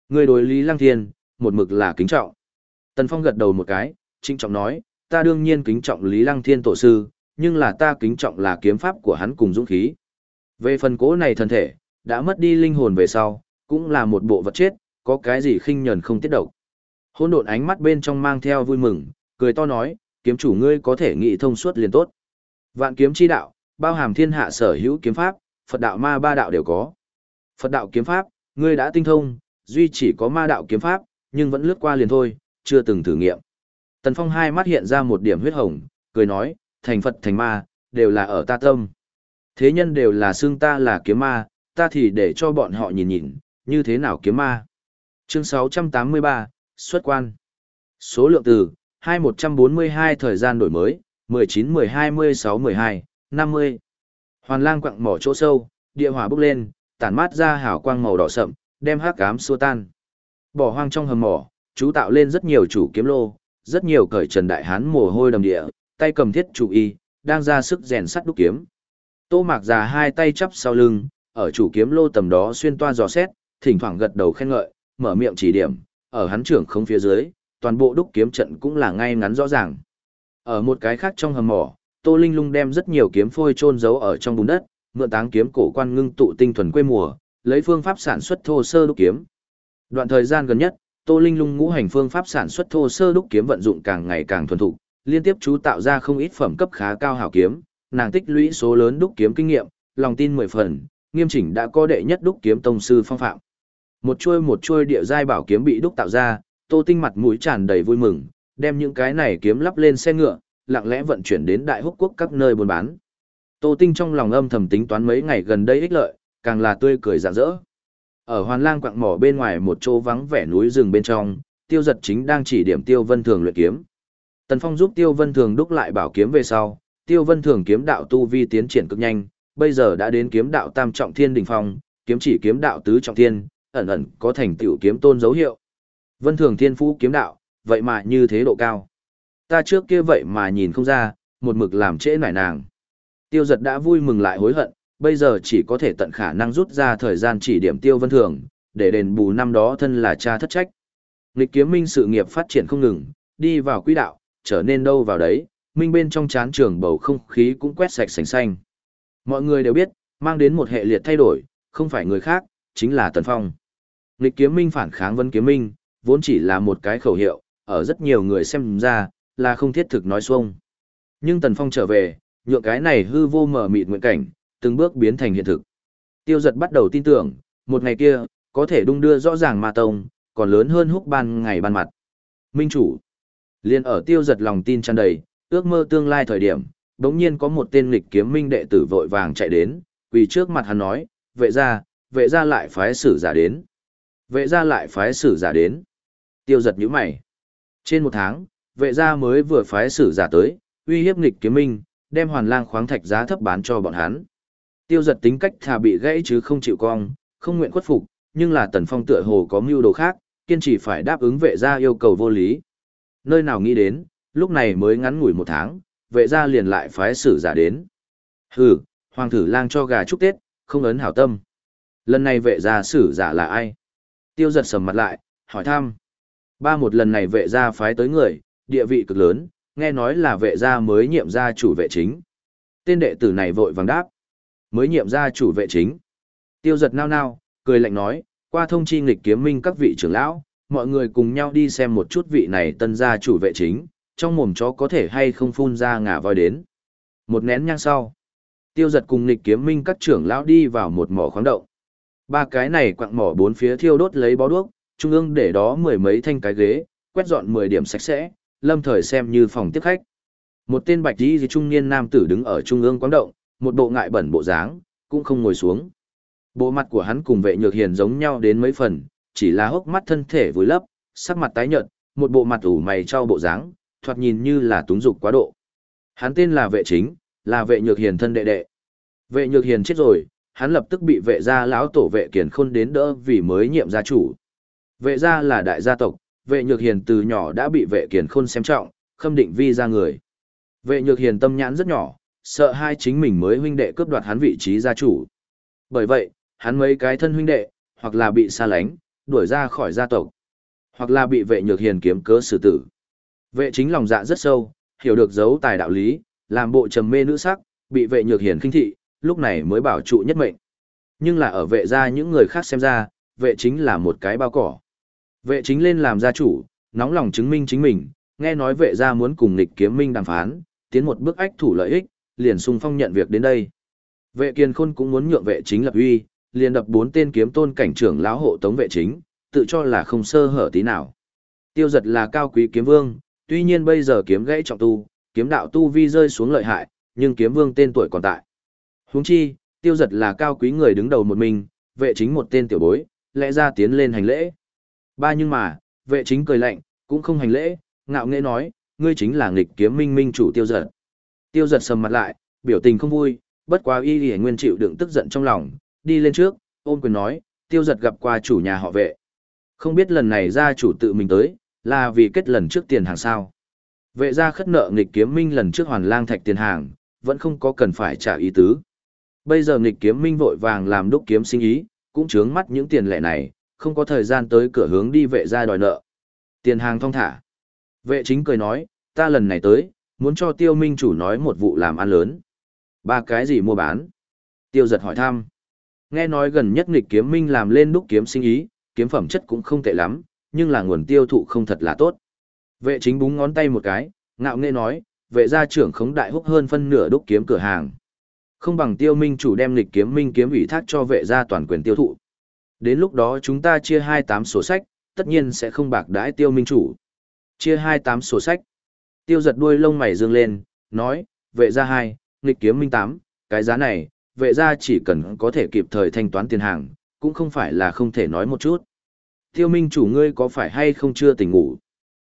Speaker 1: Ngươi đối Lý Lăng Thiên, một mực là kính trọng. Tần Phong gật đầu một cái, trinh trọng nói, ta đương nhiên kính trọng Lý Lăng Thiên tổ sư, nhưng là ta kính trọng là kiếm pháp của hắn cùng dũng khí. Về phần cố này thân thể, đã mất đi linh hồn về sau, cũng là một bộ vật chết, có cái gì khinh nhẫn không tiết độc. Hôn độn ánh mắt bên trong mang theo vui mừng, cười to nói, kiếm chủ ngươi có thể nghị thông suốt liền tốt. Vạn kiếm chi đạo, bao hàm thiên hạ sở hữu kiếm pháp, Phật đạo ma ba đạo đều có. Phật đạo kiếm pháp, ngươi đã tinh thông, duy chỉ có ma đạo kiếm pháp, nhưng vẫn lướt qua liền thôi, chưa từng thử nghiệm. Tần Phong hai mắt hiện ra một điểm huyết hồng, cười nói, thành Phật thành ma, đều là ở ta tâm. Thế nhân đều là xương ta là kiếm ma, ta thì để cho bọn họ nhìn nhìn, như thế nào kiếm ma. Chương 683, xuất quan. Số lượng từ, 2142 thời gian đổi mới, 19 12 16 12, 50. Hoàn lang quặng mỏ chỗ sâu, địa hỏa bốc lên, tản mát ra hào quang màu đỏ sậm, đem hắc ám xua tan. Bỏ hoang trong hầm mỏ, chú tạo lên rất nhiều chủ kiếm lô, rất nhiều cởi trần đại hán mồ hôi đầm địa, tay cầm thiết chủ y, đang ra sức rèn sắt đúc kiếm. Tô Mạc già hai tay chắp sau lưng, ở chủ kiếm lô tầm đó xuyên toa dò xét, thỉnh thoảng gật đầu khen ngợi, mở miệng chỉ điểm, ở hắn trưởng không phía dưới, toàn bộ đúc kiếm trận cũng là ngay ngắn rõ ràng. Ở một cái khác trong hầm mỏ, Tô Linh Lung đem rất nhiều kiếm phôi chôn giấu ở trong bùn đất, mượn táng kiếm cổ quan ngưng tụ tinh thuần quê mùa, lấy phương pháp sản xuất thô sơ đúc kiếm. Đoạn thời gian gần nhất, Tô Linh Lung ngũ hành phương pháp sản xuất thô sơ đúc kiếm vận dụng càng ngày càng thuần thục, liên tiếp chú tạo ra không ít phẩm cấp khá cao hảo kiếm, nàng tích lũy số lớn đúc kiếm kinh nghiệm, lòng tin mười phần, nghiêm chỉnh đã có đệ nhất đúc kiếm tông sư phong phạm. Một chuôi một chuôi địa giai bảo kiếm bị đúc tạo ra, Tô Tinh mặt mũi tràn đầy vui mừng, đem những cái này kiếm lắp lên xe ngựa, lặng lẽ vận chuyển đến Đại Húc quốc các nơi buôn bán. Tô Tinh trong lòng âm thầm tính toán mấy ngày gần đây ích lợi, càng là tươi cười rạng rỡ. Ở Hoàn Lang quặng mỏ bên ngoài một chỗ vắng vẻ núi rừng bên trong, Tiêu Giật chính đang chỉ điểm Tiêu Vân Thường luyện kiếm. Tần Phong giúp Tiêu Vân Thường đúc lại bảo kiếm về sau, Tiêu Vân Thường kiếm đạo tu vi tiến triển cực nhanh, bây giờ đã đến kiếm đạo tam trọng thiên đỉnh phong, kiếm chỉ kiếm đạo tứ trọng thiên, ẩn ẩn có thành tựu kiếm tôn dấu hiệu. Vân Thường thiên phú kiếm đạo, vậy mà như thế độ cao. Ta trước kia vậy mà nhìn không ra, một mực làm trễ nải nàng. Tiêu giật đã vui mừng lại hối hận, bây giờ chỉ có thể tận khả năng rút ra thời gian chỉ điểm tiêu vân thường, để đền bù năm đó thân là cha thất trách. Nghịch kiếm minh sự nghiệp phát triển không ngừng, đi vào quỹ đạo, trở nên đâu vào đấy, minh bên trong chán trường bầu không khí cũng quét sạch sành xanh. Mọi người đều biết, mang đến một hệ liệt thay đổi, không phải người khác, chính là Tần Phong. Nghịch kiếm minh phản kháng vân kiếm minh, vốn chỉ là một cái khẩu hiệu, ở rất nhiều người xem ra, là không thiết thực nói xuông. Nhưng Tần Phong trở về, nhượng cái này hư vô mở mịt nguyện cảnh, từng bước biến thành hiện thực. Tiêu giật bắt đầu tin tưởng, một ngày kia, có thể đung đưa rõ ràng ma tông, còn lớn hơn húc ban ngày ban mặt. Minh chủ, liền ở tiêu giật lòng tin tràn đầy, ước mơ tương lai thời điểm, đống nhiên có một tên lịch kiếm minh đệ tử vội vàng chạy đến, vì trước mặt hắn nói, vệ ra, vệ ra lại phái sử giả đến. Vệ ra lại phái sử giả đến. Tiêu giật nhíu mày. Trên một tháng, vệ gia mới vừa phái sử giả tới, uy hiếp nghịch kiếm minh, đem hoàn lang khoáng thạch giá thấp bán cho bọn hắn. Tiêu giật tính cách thà bị gãy chứ không chịu cong, không nguyện khuất phục, nhưng là tần phong tựa hồ có mưu đồ khác, kiên trì phải đáp ứng vệ gia yêu cầu vô lý. Nơi nào nghĩ đến, lúc này mới ngắn ngủi một tháng, vệ gia liền lại phái sử giả đến. Hừ, hoàng thử lang cho gà chúc Tết, không ấn hảo tâm. Lần này vệ gia sử giả là ai? Tiêu giật sầm mặt lại, hỏi thăm. Ba một lần này vệ gia phái tới người, địa vị cực lớn, nghe nói là vệ gia mới nhiệm gia chủ vệ chính. Tên đệ tử này vội vàng đáp. Mới nhiệm gia chủ vệ chính. Tiêu giật nao nao, cười lạnh nói, qua thông chi nghịch kiếm minh các vị trưởng lão, mọi người cùng nhau đi xem một chút vị này tân gia chủ vệ chính, trong mồm chó có thể hay không phun ra ngả voi đến. Một nén nhang sau, tiêu giật cùng nghịch kiếm minh các trưởng lão đi vào một mỏ khoáng động. Ba cái này quặng mỏ bốn phía thiêu đốt lấy bó đuốc, trung ương để đó mười mấy thanh cái ghế, quét dọn mười điểm sạch sẽ, lâm thời xem như phòng tiếp khách. Một tên bạch y trung niên nam tử đứng ở trung ương quán động, một bộ ngại bẩn bộ dáng, cũng không ngồi xuống. Bộ mặt của hắn cùng vệ nhược hiền giống nhau đến mấy phần, chỉ là hốc mắt thân thể vùi lấp, sắc mặt tái nhợt, một bộ mặt ủ mày trao bộ dáng, thoạt nhìn như là túng dục quá độ. Hắn tên là vệ chính, là vệ nhược hiền thân đệ đệ. Vệ nhược hiền chết rồi, hắn lập tức bị vệ gia lão tổ vệ kiền khôn đến đỡ vì mới nhiệm gia chủ. Vệ gia là đại gia tộc, vệ nhược hiền từ nhỏ đã bị vệ kiền khôn xem trọng, khâm định vi ra người. Vệ nhược hiền tâm nhãn rất nhỏ, sợ hai chính mình mới huynh đệ cướp đoạt hắn vị trí gia chủ. Bởi vậy, hắn mấy cái thân huynh đệ, hoặc là bị xa lánh, đuổi ra khỏi gia tộc, hoặc là bị vệ nhược hiền kiếm cớ xử tử. Vệ chính lòng dạ rất sâu, hiểu được dấu tài đạo lý, làm bộ trầm mê nữ sắc, bị vệ nhược hiền khinh thị, lúc này mới bảo trụ nhất mệnh. Nhưng là ở vệ gia những người khác xem ra, vệ chính là một cái bao cỏ. Vệ chính lên làm gia chủ, nóng lòng chứng minh chính mình, nghe nói vệ gia muốn cùng nghịch kiếm minh đàm phán, tiến một bước ách thủ lợi ích, liền sung phong nhận việc đến đây. Vệ kiên khôn cũng muốn nhượng vệ chính lập uy, liền đập bốn tên kiếm tôn cảnh trưởng lão hộ tống vệ chính, tự cho là không sơ hở tí nào. Tiêu giật là cao quý kiếm vương, tuy nhiên bây giờ kiếm gãy trọng tu, kiếm đạo tu vi rơi xuống lợi hại, nhưng kiếm vương tên tuổi còn tại. Huống chi, tiêu giật là cao quý người đứng đầu một mình, vệ chính một tên tiểu bối, lẽ ra tiến lên hành lễ. Ba nhưng mà, vệ chính cười lạnh, cũng không hành lễ, ngạo nghễ nói, ngươi chính là nghịch kiếm minh minh chủ tiêu giật. Tiêu giật sầm mặt lại, biểu tình không vui, bất quá y y nguyên chịu đựng tức giận trong lòng, đi lên trước, ôm quyền nói, tiêu giật gặp qua chủ nhà họ vệ. Không biết lần này gia chủ tự mình tới, là vì kết lần trước tiền hàng sao. Vệ gia khất nợ nghịch kiếm minh lần trước hoàn lang thạch tiền hàng, vẫn không có cần phải trả ý tứ. Bây giờ nghịch kiếm minh vội vàng làm đúc kiếm sinh ý, cũng chướng mắt những tiền lệ này, không có thời gian tới cửa hướng đi vệ gia đòi nợ. Tiền hàng thong thả. Vệ chính cười nói, ta lần này tới, muốn cho tiêu minh chủ nói một vụ làm ăn lớn. Ba cái gì mua bán? Tiêu giật hỏi thăm. Nghe nói gần nhất nghịch kiếm minh làm lên đúc kiếm sinh ý, kiếm phẩm chất cũng không tệ lắm, nhưng là nguồn tiêu thụ không thật là tốt. Vệ chính búng ngón tay một cái, ngạo nghễ nói, vệ gia trưởng khống đại húc hơn phân nửa đúc kiếm cửa hàng. Không bằng tiêu minh chủ đem nghịch kiếm minh kiếm ủy thác cho vệ gia toàn quyền tiêu thụ. Đến lúc đó chúng ta chia hai tám sổ sách, tất nhiên sẽ không bạc đãi tiêu minh chủ. Chia hai tám sổ sách. Tiêu giật đuôi lông mày dương lên, nói, vệ gia hai, nghịch kiếm minh tám, cái giá này, vệ gia chỉ cần có thể kịp thời thanh toán tiền hàng, cũng không phải là không thể nói một chút. Tiêu minh chủ ngươi có phải hay không chưa tỉnh ngủ?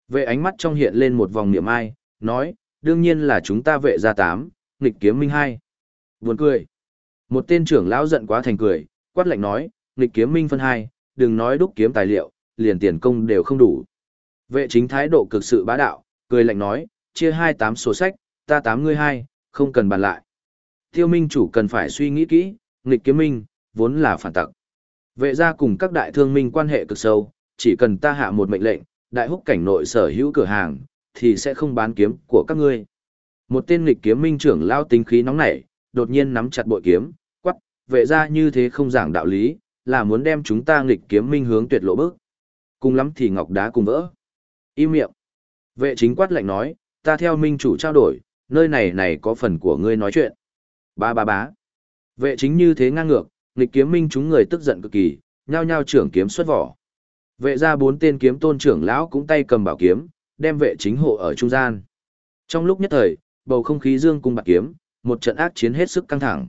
Speaker 1: Vệ ánh mắt trong hiện lên một vòng niệm ai, nói, đương nhiên là chúng ta vệ gia tám, nghịch kiếm minh hai. Buồn cười. Một tên trưởng lão giận quá thành cười, quát lạnh nói, nghịch kiếm minh phân hai, đừng nói đúc kiếm tài liệu, liền tiền công đều không đủ. Vệ chính thái độ cực sự bá đạo, cười lạnh nói, chia hai tám sổ sách, ta tám ngươi hai, không cần bàn lại. Tiêu minh chủ cần phải suy nghĩ kỹ, nghịch kiếm minh, vốn là phản tặc. Vệ gia cùng các đại thương minh quan hệ cực sâu, chỉ cần ta hạ một mệnh lệnh, đại húc cảnh nội sở hữu cửa hàng, thì sẽ không bán kiếm của các ngươi. Một tên nghịch kiếm minh trưởng lao tính khí nóng nảy, đột nhiên nắm chặt bội kiếm, quắc, vệ gia như thế không giảng đạo lý, là muốn đem chúng ta nghịch kiếm minh hướng tuyệt lộ bước. Cùng lắm thì ngọc đá cùng vỡ. Im miệng. Vệ chính quát lạnh nói, ta theo minh chủ trao đổi, nơi này này có phần của ngươi nói chuyện. Ba ba bá. Vệ chính như thế ngang ngược, nghịch kiếm minh chúng người tức giận cực kỳ, nhao nhao trưởng kiếm xuất vỏ. Vệ ra bốn tên kiếm tôn trưởng lão cũng tay cầm bảo kiếm, đem vệ chính hộ ở trung gian. Trong lúc nhất thời, bầu không khí dương cung bạc kiếm, một trận ác chiến hết sức căng thẳng.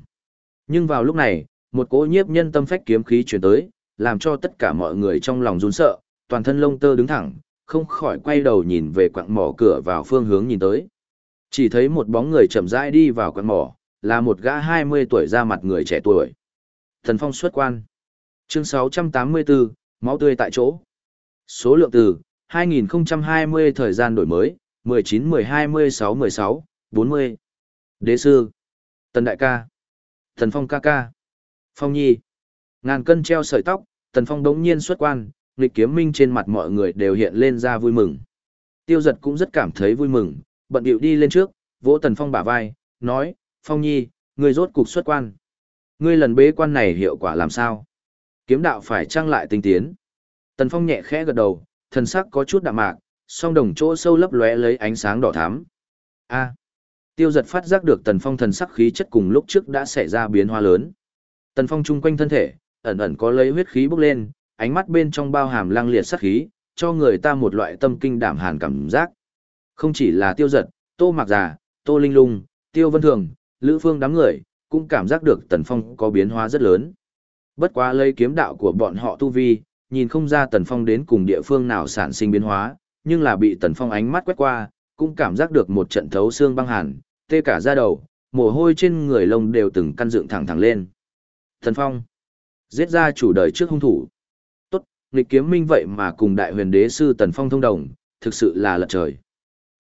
Speaker 1: Nhưng vào lúc này, một cỗ nhiếp nhân tâm phách kiếm khí truyền tới, làm cho tất cả mọi người trong lòng run sợ, toàn thân lông tơ đứng thẳng, không khỏi quay đầu nhìn về quặng mỏ cửa vào phương hướng nhìn tới. Chỉ thấy một bóng người chậm rãi đi vào quặng mỏ, là một gã 20 tuổi ra mặt người trẻ tuổi. Thần phong xuất quan. Chương 684, máu tươi tại chỗ. Số lượng từ 2020 thời gian đổi mới, 19 12 16 16 40. Đế sư. Tần đại ca. Thần phong ca ca. Phong nhi. Ngàn cân treo sợi tóc, tần phong đống nhiên xuất quan, nghịch kiếm minh trên mặt mọi người đều hiện lên ra vui mừng. Tiêu giật cũng rất cảm thấy vui mừng, bận điệu đi lên trước, vỗ tần phong bả vai, nói, Phong nhi, ngươi rốt cục xuất quan. Ngươi lần bế quan này hiệu quả làm sao? Kiếm đạo phải trang lại tinh tiến. Tần Phong nhẹ khẽ gật đầu, thần sắc có chút đạm mạc, song đồng chỗ sâu lấp lóe lấy ánh sáng đỏ thắm. A. tiêu giật phát giác được Tần Phong thần sắc khí chất cùng lúc trước đã xảy ra biến hóa lớn. Tần Phong trung quanh thân thể, ẩn ẩn có lấy huyết khí bốc lên, ánh mắt bên trong bao hàm lang liệt sát khí, cho người ta một loại tâm kinh đảm hàn cảm giác. Không chỉ là tiêu giật, tô mạc già, tô linh lung, tiêu vân thường, lữ phương đám người, cũng cảm giác được tần phong có biến hóa rất lớn. Bất quá lấy kiếm đạo của bọn họ tu vi, nhìn không ra tần phong đến cùng địa phương nào sản sinh biến hóa, nhưng là bị tần phong ánh mắt quét qua, cũng cảm giác được một trận thấu xương băng hàn, tê cả da đầu, mồ hôi trên người lông đều từng căn dựng thẳng thẳng lên. Tần phong, giết ra chủ đời trước hung thủ. Nghịch kiếm minh vậy mà cùng đại huyền đế sư tần phong thông đồng, thực sự là lật trời.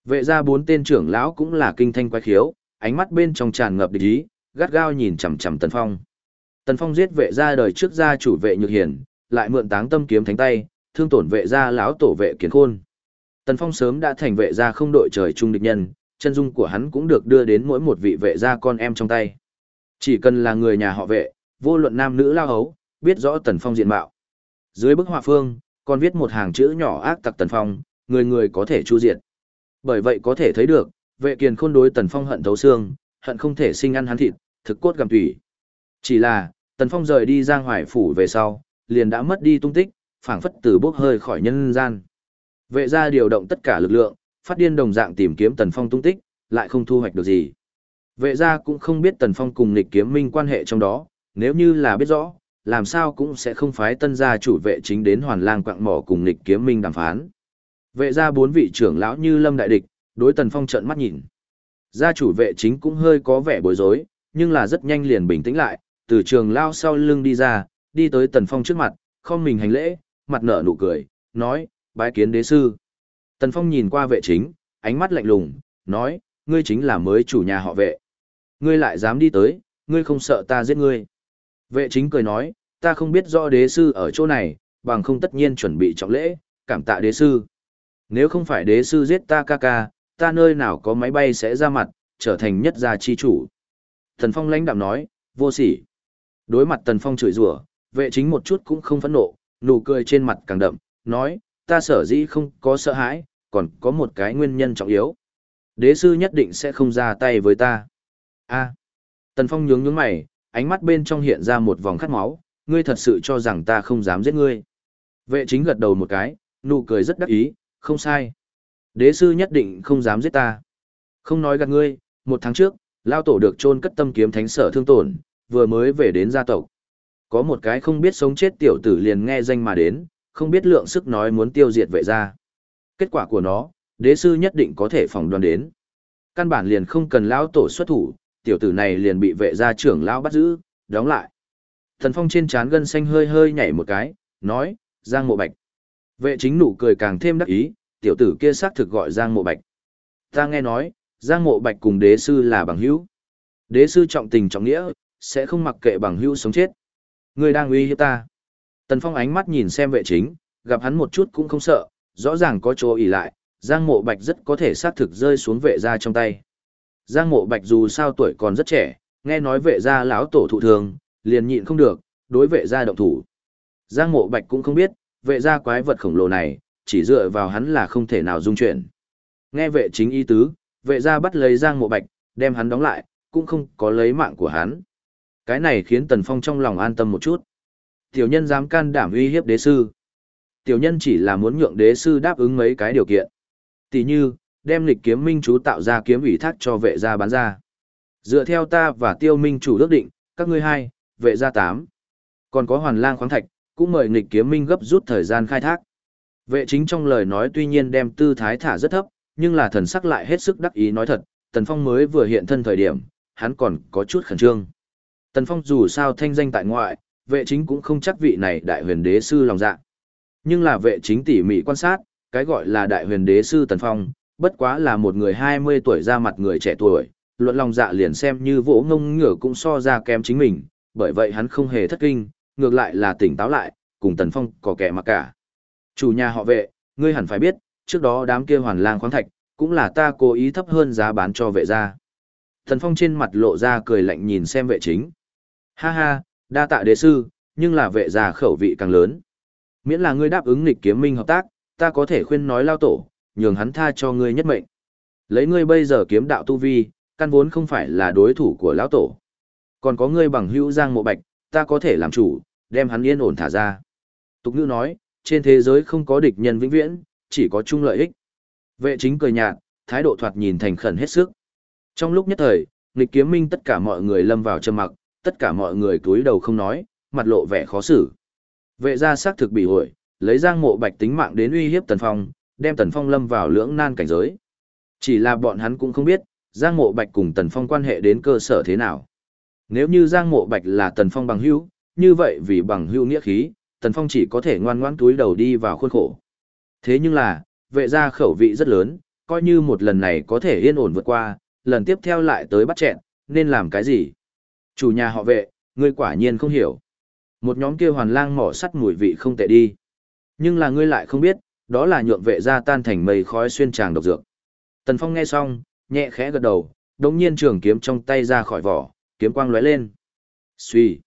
Speaker 1: Vệ ra bốn tên trưởng lão cũng là kinh thanh quái khiếu, ánh mắt bên trong tràn ngập địch ý, gắt gao nhìn chằm chằm Tần Phong. Tần Phong giết vệ gia đời trước gia chủ vệ Nhược Hiển, lại mượn táng tâm kiếm thánh tay, thương tổn vệ gia lão tổ vệ Kiến Khôn. Tần Phong sớm đã thành vệ gia không đội trời chung địch nhân, chân dung của hắn cũng được đưa đến mỗi một vị vệ gia con em trong tay. Chỉ cần là người nhà họ vệ, vô luận nam nữ lao hấu, biết rõ Tần Phong diện mạo. Dưới bức họa phương, còn viết một hàng chữ nhỏ ác tặc Tần Phong, người người có thể chu diệt. Bởi vậy có thể thấy được, vệ kiền khôn đối tần phong hận thấu xương hận không thể sinh ăn hắn thịt thực cốt gặm tủy. Chỉ là tần phong rời đi giang hoài phủ về sau liền đã mất đi tung tích phảng phất từ bốc hơi khỏi nhân gian. Vệ gia điều động tất cả lực lượng phát điên đồng dạng tìm kiếm tần phong tung tích lại không thu hoạch được gì. Vệ gia cũng không biết tần phong cùng lịch kiếm minh quan hệ trong đó nếu như là biết rõ làm sao cũng sẽ không phái tân gia chủ vệ chính đến hoàn lang quạng mỏ cùng nịch kiếm minh đàm phán vệ gia bốn vị trưởng lão như lâm đại địch đối tần phong trợn mắt nhìn. Gia chủ vệ chính cũng hơi có vẻ bối rối, nhưng là rất nhanh liền bình tĩnh lại, từ trường lao sau lưng đi ra, đi tới tần phong trước mặt, không mình hành lễ, mặt nở nụ cười, nói, bái kiến đế sư. Tần phong nhìn qua vệ chính, ánh mắt lạnh lùng, nói, ngươi chính là mới chủ nhà họ vệ. Ngươi lại dám đi tới, ngươi không sợ ta giết ngươi. Vệ chính cười nói, ta không biết rõ đế sư ở chỗ này, bằng không tất nhiên chuẩn bị trọng lễ, cảm tạ đế sư. Nếu không phải đế sư giết ta ca ca, ta nơi nào có máy bay sẽ ra mặt, trở thành nhất gia chi chủ. Tần Phong lãnh đạm nói, vô sỉ. Đối mặt Tần Phong chửi rủa, vệ chính một chút cũng không phẫn nộ, nụ cười trên mặt càng đậm, nói, ta sở dĩ không có sợ hãi, còn có một cái nguyên nhân trọng yếu. Đế sư nhất định sẽ không ra tay với ta. A. Tần Phong nhướng nhướng mày, ánh mắt bên trong hiện ra một vòng khát máu, ngươi thật sự cho rằng ta không dám giết ngươi. Vệ chính gật đầu một cái, nụ cười rất đắc ý, không sai. Đế sư nhất định không dám giết ta. Không nói gạt ngươi, một tháng trước, lao tổ được chôn cất tâm kiếm thánh sở thương tổn, vừa mới về đến gia tộc. Có một cái không biết sống chết tiểu tử liền nghe danh mà đến, không biết lượng sức nói muốn tiêu diệt vệ gia. Kết quả của nó, đế sư nhất định có thể phỏng đoán đến. Căn bản liền không cần lao tổ xuất thủ, tiểu tử này liền bị vệ gia trưởng lão bắt giữ, đóng lại. Thần phong trên trán gân xanh hơi hơi nhảy một cái, nói, Giang Mộ Bạch. Vệ chính nụ cười càng thêm đắc ý, tiểu tử kia xác thực gọi Giang Mộ Bạch. Ta nghe nói, Giang Mộ Bạch cùng đế sư là bằng hữu. Đế sư trọng tình trọng nghĩa, sẽ không mặc kệ bằng hữu sống chết. Ngươi đang uy hiếp ta. Tần Phong ánh mắt nhìn xem vệ chính, gặp hắn một chút cũng không sợ, rõ ràng có chỗ ỉ lại, Giang Mộ Bạch rất có thể xác thực rơi xuống vệ gia trong tay. Giang Mộ Bạch dù sao tuổi còn rất trẻ, nghe nói vệ gia lão tổ thụ thường, liền nhịn không được, đối vệ gia động thủ. Giang Mộ Bạch cũng không biết, vệ gia quái vật khổng lồ này, chỉ dựa vào hắn là không thể nào dung chuyện. Nghe vệ chính y tứ, vệ gia bắt lấy Giang Mộ Bạch, đem hắn đóng lại, cũng không có lấy mạng của hắn. Cái này khiến Tần Phong trong lòng an tâm một chút. Tiểu nhân dám can đảm uy hiếp đế sư. Tiểu nhân chỉ là muốn nhượng đế sư đáp ứng mấy cái điều kiện. Tỷ như, đem lịch kiếm minh chú tạo ra kiếm ủy thác cho vệ gia bán ra. Dựa theo ta và tiêu minh chủ ước định, các ngươi hai, vệ gia tám. Còn có hoàn lang khoáng thạch, cũng mời lịch kiếm minh gấp rút thời gian khai thác. Vệ chính trong lời nói tuy nhiên đem tư thái thả rất thấp, nhưng là thần sắc lại hết sức đắc ý nói thật, Tần Phong mới vừa hiện thân thời điểm, hắn còn có chút khẩn trương. Tần Phong dù sao thanh danh tại ngoại, vệ chính cũng không chắc vị này đại huyền đế sư lòng dạ. Nhưng là vệ chính tỉ mỉ quan sát, cái gọi là đại huyền đế sư Tần Phong, bất quá là một người 20 tuổi ra mặt người trẻ tuổi, luận lòng dạ liền xem như vỗ ngông ngửa cũng so ra kém chính mình, bởi vậy hắn không hề thất kinh, ngược lại là tỉnh táo lại, cùng Tần Phong có kẻ mà cả. Chủ nhà họ vệ, ngươi hẳn phải biết, trước đó đám kia hoàn lang khoáng thạch, cũng là ta cố ý thấp hơn giá bán cho vệ gia. Tần Phong trên mặt lộ ra cười lạnh nhìn xem vệ chính. Ha ha, đa tạ đế sư, nhưng là vệ gia khẩu vị càng lớn. Miễn là ngươi đáp ứng nghịch kiếm minh hợp tác, ta có thể khuyên nói lao tổ, nhường hắn tha cho ngươi nhất mệnh. Lấy ngươi bây giờ kiếm đạo tu vi, căn vốn không phải là đối thủ của lão tổ. Còn có ngươi bằng hữu Giang Mộ Bạch, ta có thể làm chủ, đem hắn yên ổn thả ra. Tục ngữ nói, trên thế giới không có địch nhân vĩnh viễn, chỉ có chung lợi ích. Vệ chính cười nhạt, thái độ thoạt nhìn thành khẩn hết sức. Trong lúc nhất thời, nghịch kiếm minh tất cả mọi người lâm vào trầm mặc, tất cả mọi người cúi đầu không nói, mặt lộ vẻ khó xử. Vệ gia xác thực bị hội, lấy Giang Mộ Bạch tính mạng đến uy hiếp Tần Phong, đem Tần Phong lâm vào lưỡng nan cảnh giới. Chỉ là bọn hắn cũng không biết, Giang Mộ Bạch cùng Tần Phong quan hệ đến cơ sở thế nào. Nếu như Giang Mộ Bạch là Tần Phong bằng hữu, như vậy vì bằng hữu nghĩa khí, Tần Phong chỉ có thể ngoan ngoãn túi đầu đi vào khuôn khổ. Thế nhưng là, vệ gia khẩu vị rất lớn, coi như một lần này có thể yên ổn vượt qua, lần tiếp theo lại tới bắt chẹn, nên làm cái gì? Chủ nhà họ vệ, ngươi quả nhiên không hiểu. Một nhóm kia hoàn lang mỏ sắt mùi vị không tệ đi. Nhưng là ngươi lại không biết, đó là nhượng vệ gia tan thành mây khói xuyên tràng độc dược. Tần Phong nghe xong, nhẹ khẽ gật đầu, đống nhiên trường kiếm trong tay ra khỏi vỏ, kiếm quang lóe lên. Xuy.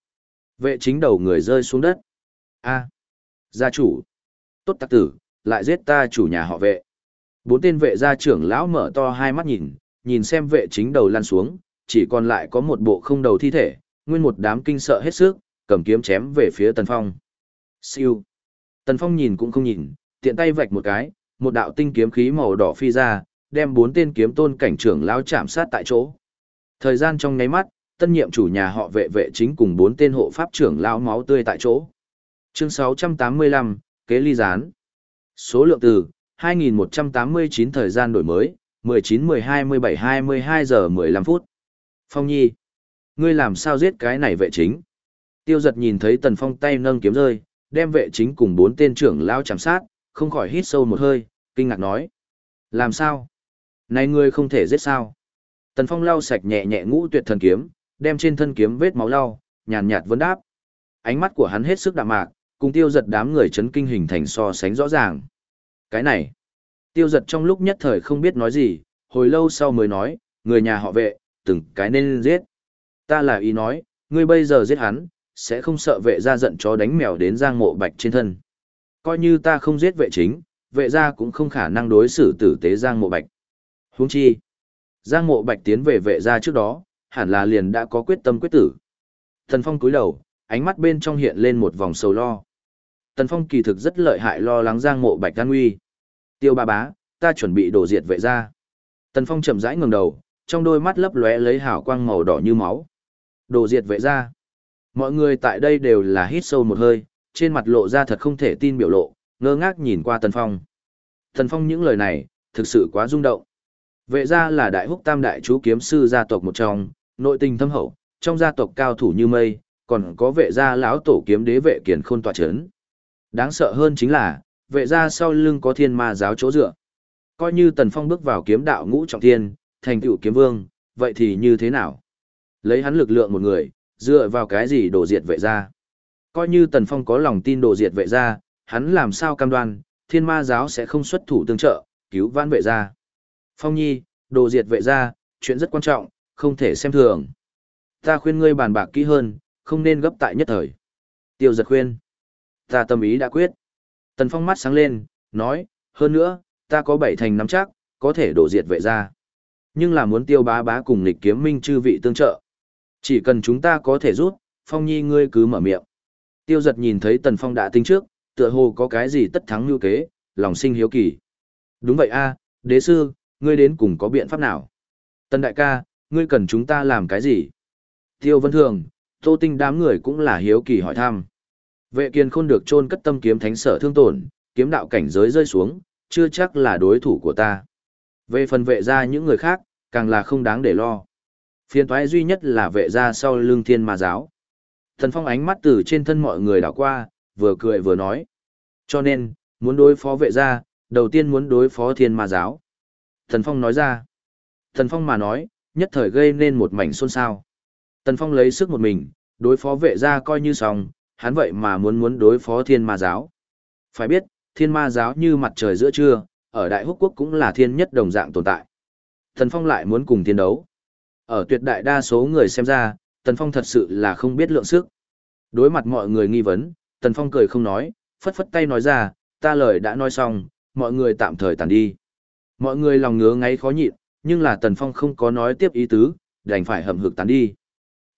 Speaker 1: Vệ chính đầu người rơi xuống đất. A. Gia chủ. Tốt tặc tử, lại giết ta chủ nhà họ vệ. Bốn tên vệ gia trưởng lão mở to hai mắt nhìn, nhìn xem vệ chính đầu lăn xuống, chỉ còn lại có một bộ không đầu thi thể, nguyên một đám kinh sợ hết sức, cầm kiếm chém về phía Tần Phong. Siêu. Tần Phong nhìn cũng không nhìn, tiện tay vạch một cái, một đạo tinh kiếm khí màu đỏ phi ra, đem bốn tên kiếm tôn cảnh trưởng lão chạm sát tại chỗ. Thời gian trong nháy mắt, tân nhiệm chủ nhà họ vệ vệ chính cùng bốn tên hộ pháp trưởng lão máu tươi tại chỗ. Chương 685, kế ly gián. Số lượng từ 2189 thời gian đổi mới, 19 12 17 22 giờ 15 phút. Phong Nhi, ngươi làm sao giết cái này vệ chính? Tiêu giật nhìn thấy Tần Phong tay nâng kiếm rơi, đem vệ chính cùng bốn tên trưởng lão chạm sát, không khỏi hít sâu một hơi, kinh ngạc nói. Làm sao? Này ngươi không thể giết sao? Tần Phong lau sạch nhẹ nhẹ ngũ tuyệt thần kiếm, đem trên thân kiếm vết máu lau, nhàn nhạt vấn đáp. Ánh mắt của hắn hết sức đạm mạc, cùng tiêu giật đám người chấn kinh hình thành so sánh rõ ràng. Cái này, tiêu giật trong lúc nhất thời không biết nói gì, hồi lâu sau mới nói, người nhà họ vệ, từng cái nên giết. Ta là ý nói, ngươi bây giờ giết hắn, sẽ không sợ vệ ra giận chó đánh mèo đến giang mộ bạch trên thân. Coi như ta không giết vệ chính, vệ gia cũng không khả năng đối xử tử tế giang mộ bạch. Huống chi, giang mộ bạch tiến về vệ gia trước đó, hẳn là liền đã có quyết tâm quyết tử. Thần Phong cúi đầu, ánh mắt bên trong hiện lên một vòng sầu lo. Tần Phong kỳ thực rất lợi hại lo lắng Giang Mộ Bạch an nguy. Tiêu ba bá, ta chuẩn bị đổ diệt vệ gia. Tần Phong chậm rãi ngẩng đầu, trong đôi mắt lấp lóe lấy hào quang màu đỏ như máu. Đổ diệt vệ gia. Mọi người tại đây đều là hít sâu một hơi, trên mặt lộ ra thật không thể tin biểu lộ, ngơ ngác nhìn qua Tần Phong. Tần Phong những lời này, thực sự quá rung động. Vệ gia là đại húc tam đại chú kiếm sư gia tộc một trong, nội tình thâm hậu, trong gia tộc cao thủ như mây, còn có vệ gia lão tổ kiếm đế vệ kiền khôn tọa chấn. Đáng sợ hơn chính là, vệ gia sau lưng có thiên ma giáo chỗ dựa. Coi như Tần Phong bước vào kiếm đạo ngũ trọng thiên, thành tựu kiếm vương, vậy thì như thế nào? Lấy hắn lực lượng một người, dựa vào cái gì đổ diệt vệ gia? Coi như Tần Phong có lòng tin đồ diệt vệ gia, hắn làm sao cam đoan, thiên ma giáo sẽ không xuất thủ tương trợ, cứu vãn vệ gia. Phong nhi, đồ diệt vệ gia, chuyện rất quan trọng, không thể xem thường. Ta khuyên ngươi bàn bạc kỹ hơn, không nên gấp tại nhất thời. Tiêu giật khuyên. Ta tâm ý đã quyết. Tần Phong mắt sáng lên, nói, hơn nữa, ta có bảy thành nắm chắc, có thể đổ diệt vệ gia. Nhưng là muốn tiêu bá bá cùng lịch kiếm minh chư vị tương trợ. Chỉ cần chúng ta có thể rút, Phong Nhi ngươi cứ mở miệng. Tiêu giật nhìn thấy Tần Phong đã tính trước, tựa hồ có cái gì tất thắng như kế, lòng sinh hiếu kỳ. Đúng vậy a, đế sư, ngươi đến cùng có biện pháp nào? Tần đại ca, ngươi cần chúng ta làm cái gì? Tiêu Vân Thường, Tô Tinh đám người cũng là hiếu kỳ hỏi thăm. Vệ kiên khôn được chôn cất tâm kiếm thánh sở thương tổn, kiếm đạo cảnh giới rơi xuống, chưa chắc là đối thủ của ta. Về phần vệ ra những người khác, càng là không đáng để lo. Phiền toái duy nhất là vệ ra sau lưng thiên ma giáo. Thần Phong ánh mắt từ trên thân mọi người đảo qua, vừa cười vừa nói. Cho nên, muốn đối phó vệ gia, đầu tiên muốn đối phó thiên ma giáo. Thần Phong nói ra. Thần Phong mà nói, nhất thời gây nên một mảnh xôn xao. Tần Phong lấy sức một mình, đối phó vệ gia coi như xong, hắn vậy mà muốn muốn đối phó thiên ma giáo. Phải biết, thiên ma giáo như mặt trời giữa trưa, ở Đại Húc Quốc cũng là thiên nhất đồng dạng tồn tại. Thần Phong lại muốn cùng thiên đấu. Ở tuyệt đại đa số người xem ra, Tần Phong thật sự là không biết lượng sức. Đối mặt mọi người nghi vấn, Tần Phong cười không nói, phất phất tay nói ra, ta lời đã nói xong, mọi người tạm thời tàn đi. Mọi người lòng ngứa ngáy khó nhịn, nhưng là Tần Phong không có nói tiếp ý tứ, đành phải hầm hực tán đi.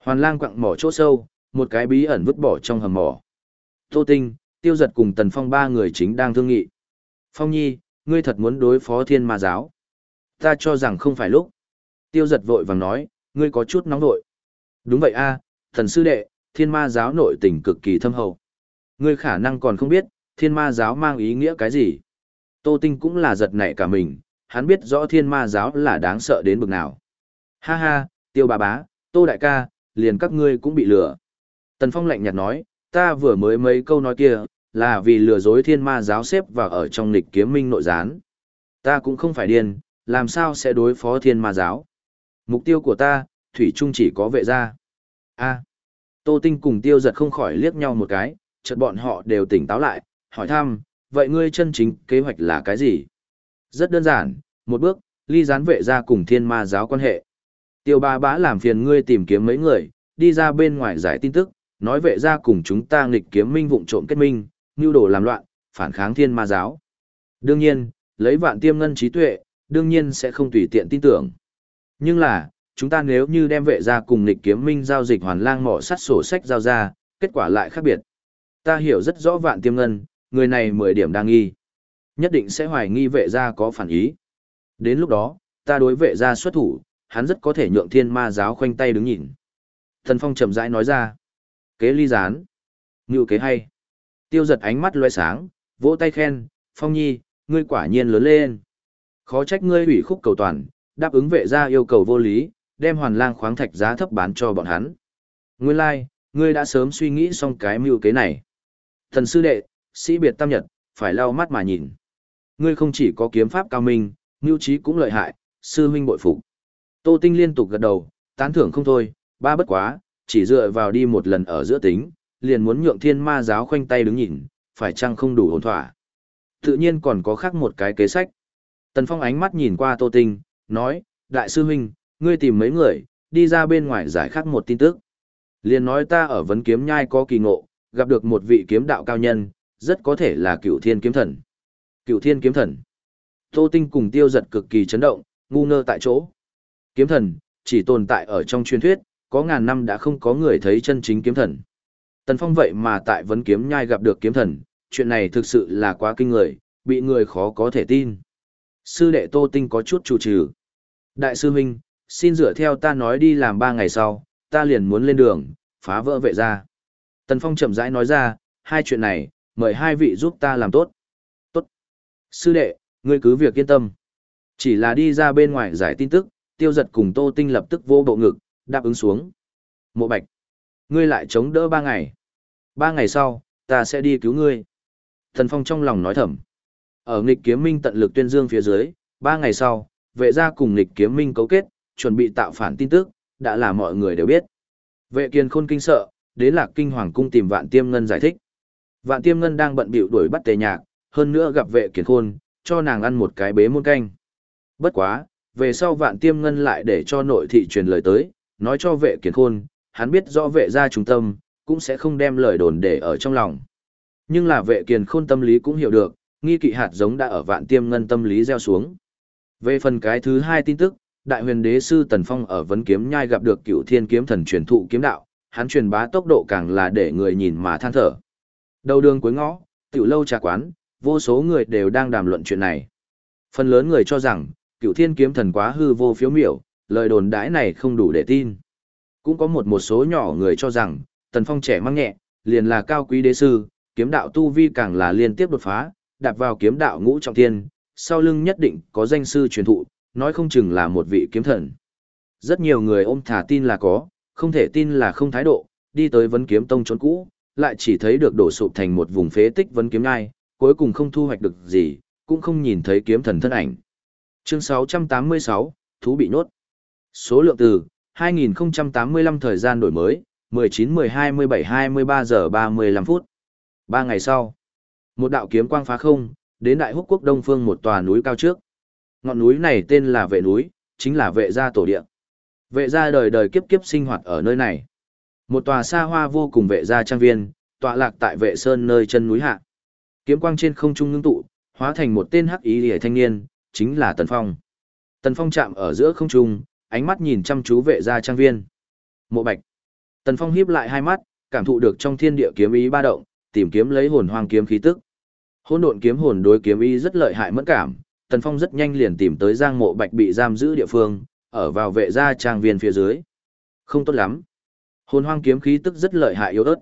Speaker 1: Hoàn lang quặng mỏ chỗ sâu, một cái bí ẩn vứt bỏ trong hầm mỏ. Tô Tinh, Tiêu Giật cùng Tần Phong ba người chính đang thương nghị. Phong Nhi, ngươi thật muốn đối phó thiên ma giáo. Ta cho rằng không phải lúc. Tiêu Giật vội vàng nói, ngươi có chút nóng vội. Đúng vậy a, thần sư đệ, thiên ma giáo nội tình cực kỳ thâm hậu. Ngươi khả năng còn không biết, thiên ma giáo mang ý nghĩa cái gì. Tô Tinh cũng là giật nảy cả mình, hắn biết rõ thiên ma giáo là đáng sợ đến bực nào. Ha ha, tiêu bà bá, tô đại ca, liền các ngươi cũng bị lừa. Tần Phong lạnh nhạt nói, ta vừa mới mấy câu nói kia, là vì lừa dối thiên ma giáo xếp vào ở trong lịch kiếm minh nội gián. Ta cũng không phải điên, làm sao sẽ đối phó thiên ma giáo. Mục tiêu của ta, Thủy Trung chỉ có vệ gia. a Tô Tinh cùng tiêu giật không khỏi liếc nhau một cái, chợt bọn họ đều tỉnh táo lại, hỏi thăm, vậy ngươi chân chính kế hoạch là cái gì? Rất đơn giản, một bước, ly gián vệ gia cùng thiên ma giáo quan hệ. Tiêu ba bá làm phiền ngươi tìm kiếm mấy người, đi ra bên ngoài giải tin tức, nói vệ gia cùng chúng ta nghịch kiếm minh vụng trộm kết minh, nưu đồ làm loạn, phản kháng thiên ma giáo. Đương nhiên, lấy vạn tiêm ngân trí tuệ, đương nhiên sẽ không tùy tiện tin tưởng. Nhưng là, chúng ta nếu như đem vệ gia cùng nghịch kiếm minh giao dịch hoàn lang mỏ sắt sổ sách giao ra, kết quả lại khác biệt. Ta hiểu rất rõ vạn tiêm ngân, người này 10 điểm đang nghi. Nhất định sẽ hoài nghi vệ gia có phản ý. Đến lúc đó, ta đối vệ gia xuất thủ, hắn rất có thể nhượng thiên ma giáo khoanh tay đứng nhìn. Thần Phong chậm rãi nói ra. Kế ly gián. Ngưu kế hay. Tiêu giật ánh mắt loe sáng, vỗ tay khen, Phong Nhi, ngươi quả nhiên lớn lên. Khó trách ngươi ủy khúc cầu toàn, đáp ứng vệ gia yêu cầu vô lý, đem hoàn lang khoáng thạch giá thấp bán cho bọn hắn. Nguyên lai, like, ngươi đã sớm suy nghĩ xong cái mưu kế này. Thần sư đệ, sĩ biệt tam nhật, phải lau mắt mà nhìn. Ngươi không chỉ có kiếm pháp cao minh, mưu trí cũng lợi hại, sư huynh bội phục. Tô Tinh liên tục gật đầu, tán thưởng không thôi, ba bất quá, chỉ dựa vào đi một lần ở giữa tính, liền muốn nhượng thiên ma giáo khoanh tay đứng nhìn, phải chăng không đủ hồn thỏa. Tự nhiên còn có khác một cái kế sách. Tần Phong ánh mắt nhìn qua Tô Tinh, nói, Đại sư huynh, ngươi tìm mấy người, đi ra bên ngoài giải khắc một tin tức. Liền nói ta ở vấn kiếm nhai có kỳ ngộ, gặp được một vị kiếm đạo cao nhân, rất có thể là cựu thiên kiếm thần. Cựu thiên kiếm thần. Tô Tinh cùng tiêu giật cực kỳ chấn động, ngu ngơ tại chỗ. Kiếm thần, chỉ tồn tại ở trong truyền thuyết, có ngàn năm đã không có người thấy chân chính kiếm thần. Tần Phong vậy mà tại vấn kiếm nhai gặp được kiếm thần, chuyện này thực sự là quá kinh người, bị người khó có thể tin. Sư đệ Tô Tinh có chút chủ trừ. Đại sư huynh, xin dựa theo ta nói đi làm ba ngày sau, ta liền muốn lên đường, phá vỡ vệ ra. Tần Phong chậm rãi nói ra, hai chuyện này, mời hai vị giúp ta làm tốt. Tốt. Sư đệ, ngươi cứ việc yên tâm. Chỉ là đi ra bên ngoài giải tin tức, tiêu giật cùng Tô Tinh lập tức vô bộ ngực, đáp ứng xuống. Mộ Bạch, ngươi lại chống đỡ ba ngày. Ba ngày sau, ta sẽ đi cứu ngươi. Tần Phong trong lòng nói thầm. Ở nghịch kiếm minh tận lực tuyên dương phía dưới, ba ngày sau, vệ gia cùng nghịch kiếm minh cấu kết, chuẩn bị tạo phản tin tức, đã là mọi người đều biết. Vệ kiên khôn kinh sợ, đến lạc kinh hoàng cung tìm vạn tiêm ngân giải thích. Vạn tiêm ngân đang bận bịu đuổi bắt tề nhạc, hơn nữa gặp vệ kiên khôn, cho nàng ăn một cái bế muôn canh. Bất quá, về sau vạn tiêm ngân lại để cho nội thị truyền lời tới, nói cho vệ kiên khôn, hắn biết rõ vệ gia trung tâm, cũng sẽ không đem lời đồn để ở trong lòng. Nhưng là vệ kiền khôn tâm lý cũng hiểu được, nghi kỵ hạt giống đã ở vạn tiêm ngân tâm lý gieo xuống. Về phần cái thứ hai tin tức, đại huyền đế sư Tần Phong ở vấn kiếm nhai gặp được cựu thiên kiếm thần truyền thụ kiếm đạo, hắn truyền bá tốc độ càng là để người nhìn mà than thở. Đầu đường cuối ngõ, tiểu lâu trà quán, vô số người đều đang đàm luận chuyện này. Phần lớn người cho rằng, cựu thiên kiếm thần quá hư vô phiếu miểu, lời đồn đãi này không đủ để tin. Cũng có một một số nhỏ người cho rằng, Tần Phong trẻ mang nhẹ, liền là cao quý đế sư, kiếm đạo tu vi càng là liên tiếp đột phá, đạp vào kiếm đạo ngũ trọng thiên, sau lưng nhất định có danh sư truyền thụ, nói không chừng là một vị kiếm thần. Rất nhiều người ôm thả tin là có, không thể tin là không thái độ, đi tới vấn kiếm tông trốn cũ, lại chỉ thấy được đổ sụp thành một vùng phế tích vấn kiếm ngai, cuối cùng không thu hoạch được gì, cũng không nhìn thấy kiếm thần thân ảnh. Chương 686, Thú bị nốt. Số lượng từ, 2085 thời gian đổi mới, 19 12 17 23 giờ 35 phút. Ba ngày sau, một đạo kiếm quang phá không, đến đại húc quốc đông phương một tòa núi cao trước. Ngọn núi này tên là vệ núi, chính là vệ gia tổ địa. Vệ gia đời đời kiếp kiếp sinh hoạt ở nơi này. Một tòa xa hoa vô cùng vệ gia trang viên, tọa lạc tại vệ sơn nơi chân núi hạ. Kiếm quang trên không trung ngưng tụ, hóa thành một tên hắc ý liễu thanh niên, chính là Tần Phong. Tần Phong chạm ở giữa không trung, ánh mắt nhìn chăm chú vệ gia trang viên. Mộ Bạch. Tần Phong híp lại hai mắt, cảm thụ được trong thiên địa kiếm ý ba động, tìm kiếm lấy hồn hoang kiếm khí tức. Hỗn độn kiếm hồn đối kiếm ý rất lợi hại mẫn cảm, Tần Phong rất nhanh liền tìm tới Giang Mộ Bạch bị giam giữ địa phương, ở vào vệ gia trang viên phía dưới. Không tốt lắm. Hồn hoang kiếm khí tức rất lợi hại yếu ớt.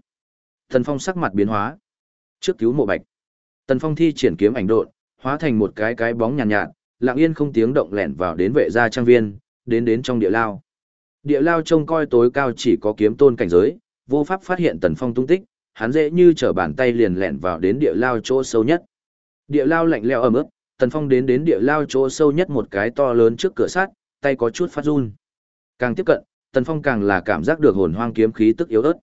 Speaker 1: Tần Phong sắc mặt biến hóa. Trước cứu Mộ Bạch, Tần Phong thi triển kiếm ảnh độn, hóa thành một cái cái bóng nhàn nhạt, nhạt, lặng yên không tiếng động lẻn vào đến vệ gia trang viên, đến đến trong địa lao. Địa lao trông coi tối cao chỉ có kiếm tôn cảnh giới, vô pháp phát hiện Tần Phong tung tích, hắn dễ như trở bàn tay liền lẻn vào đến địa lao chỗ sâu nhất. Địa lao lạnh lẽo ẩm ướt, Tần Phong đến đến địa lao chỗ sâu nhất một cái to lớn trước cửa sắt, tay có chút phát run. Càng tiếp cận, Tần Phong càng là cảm giác được hồn hoang kiếm khí tức yếu ớt.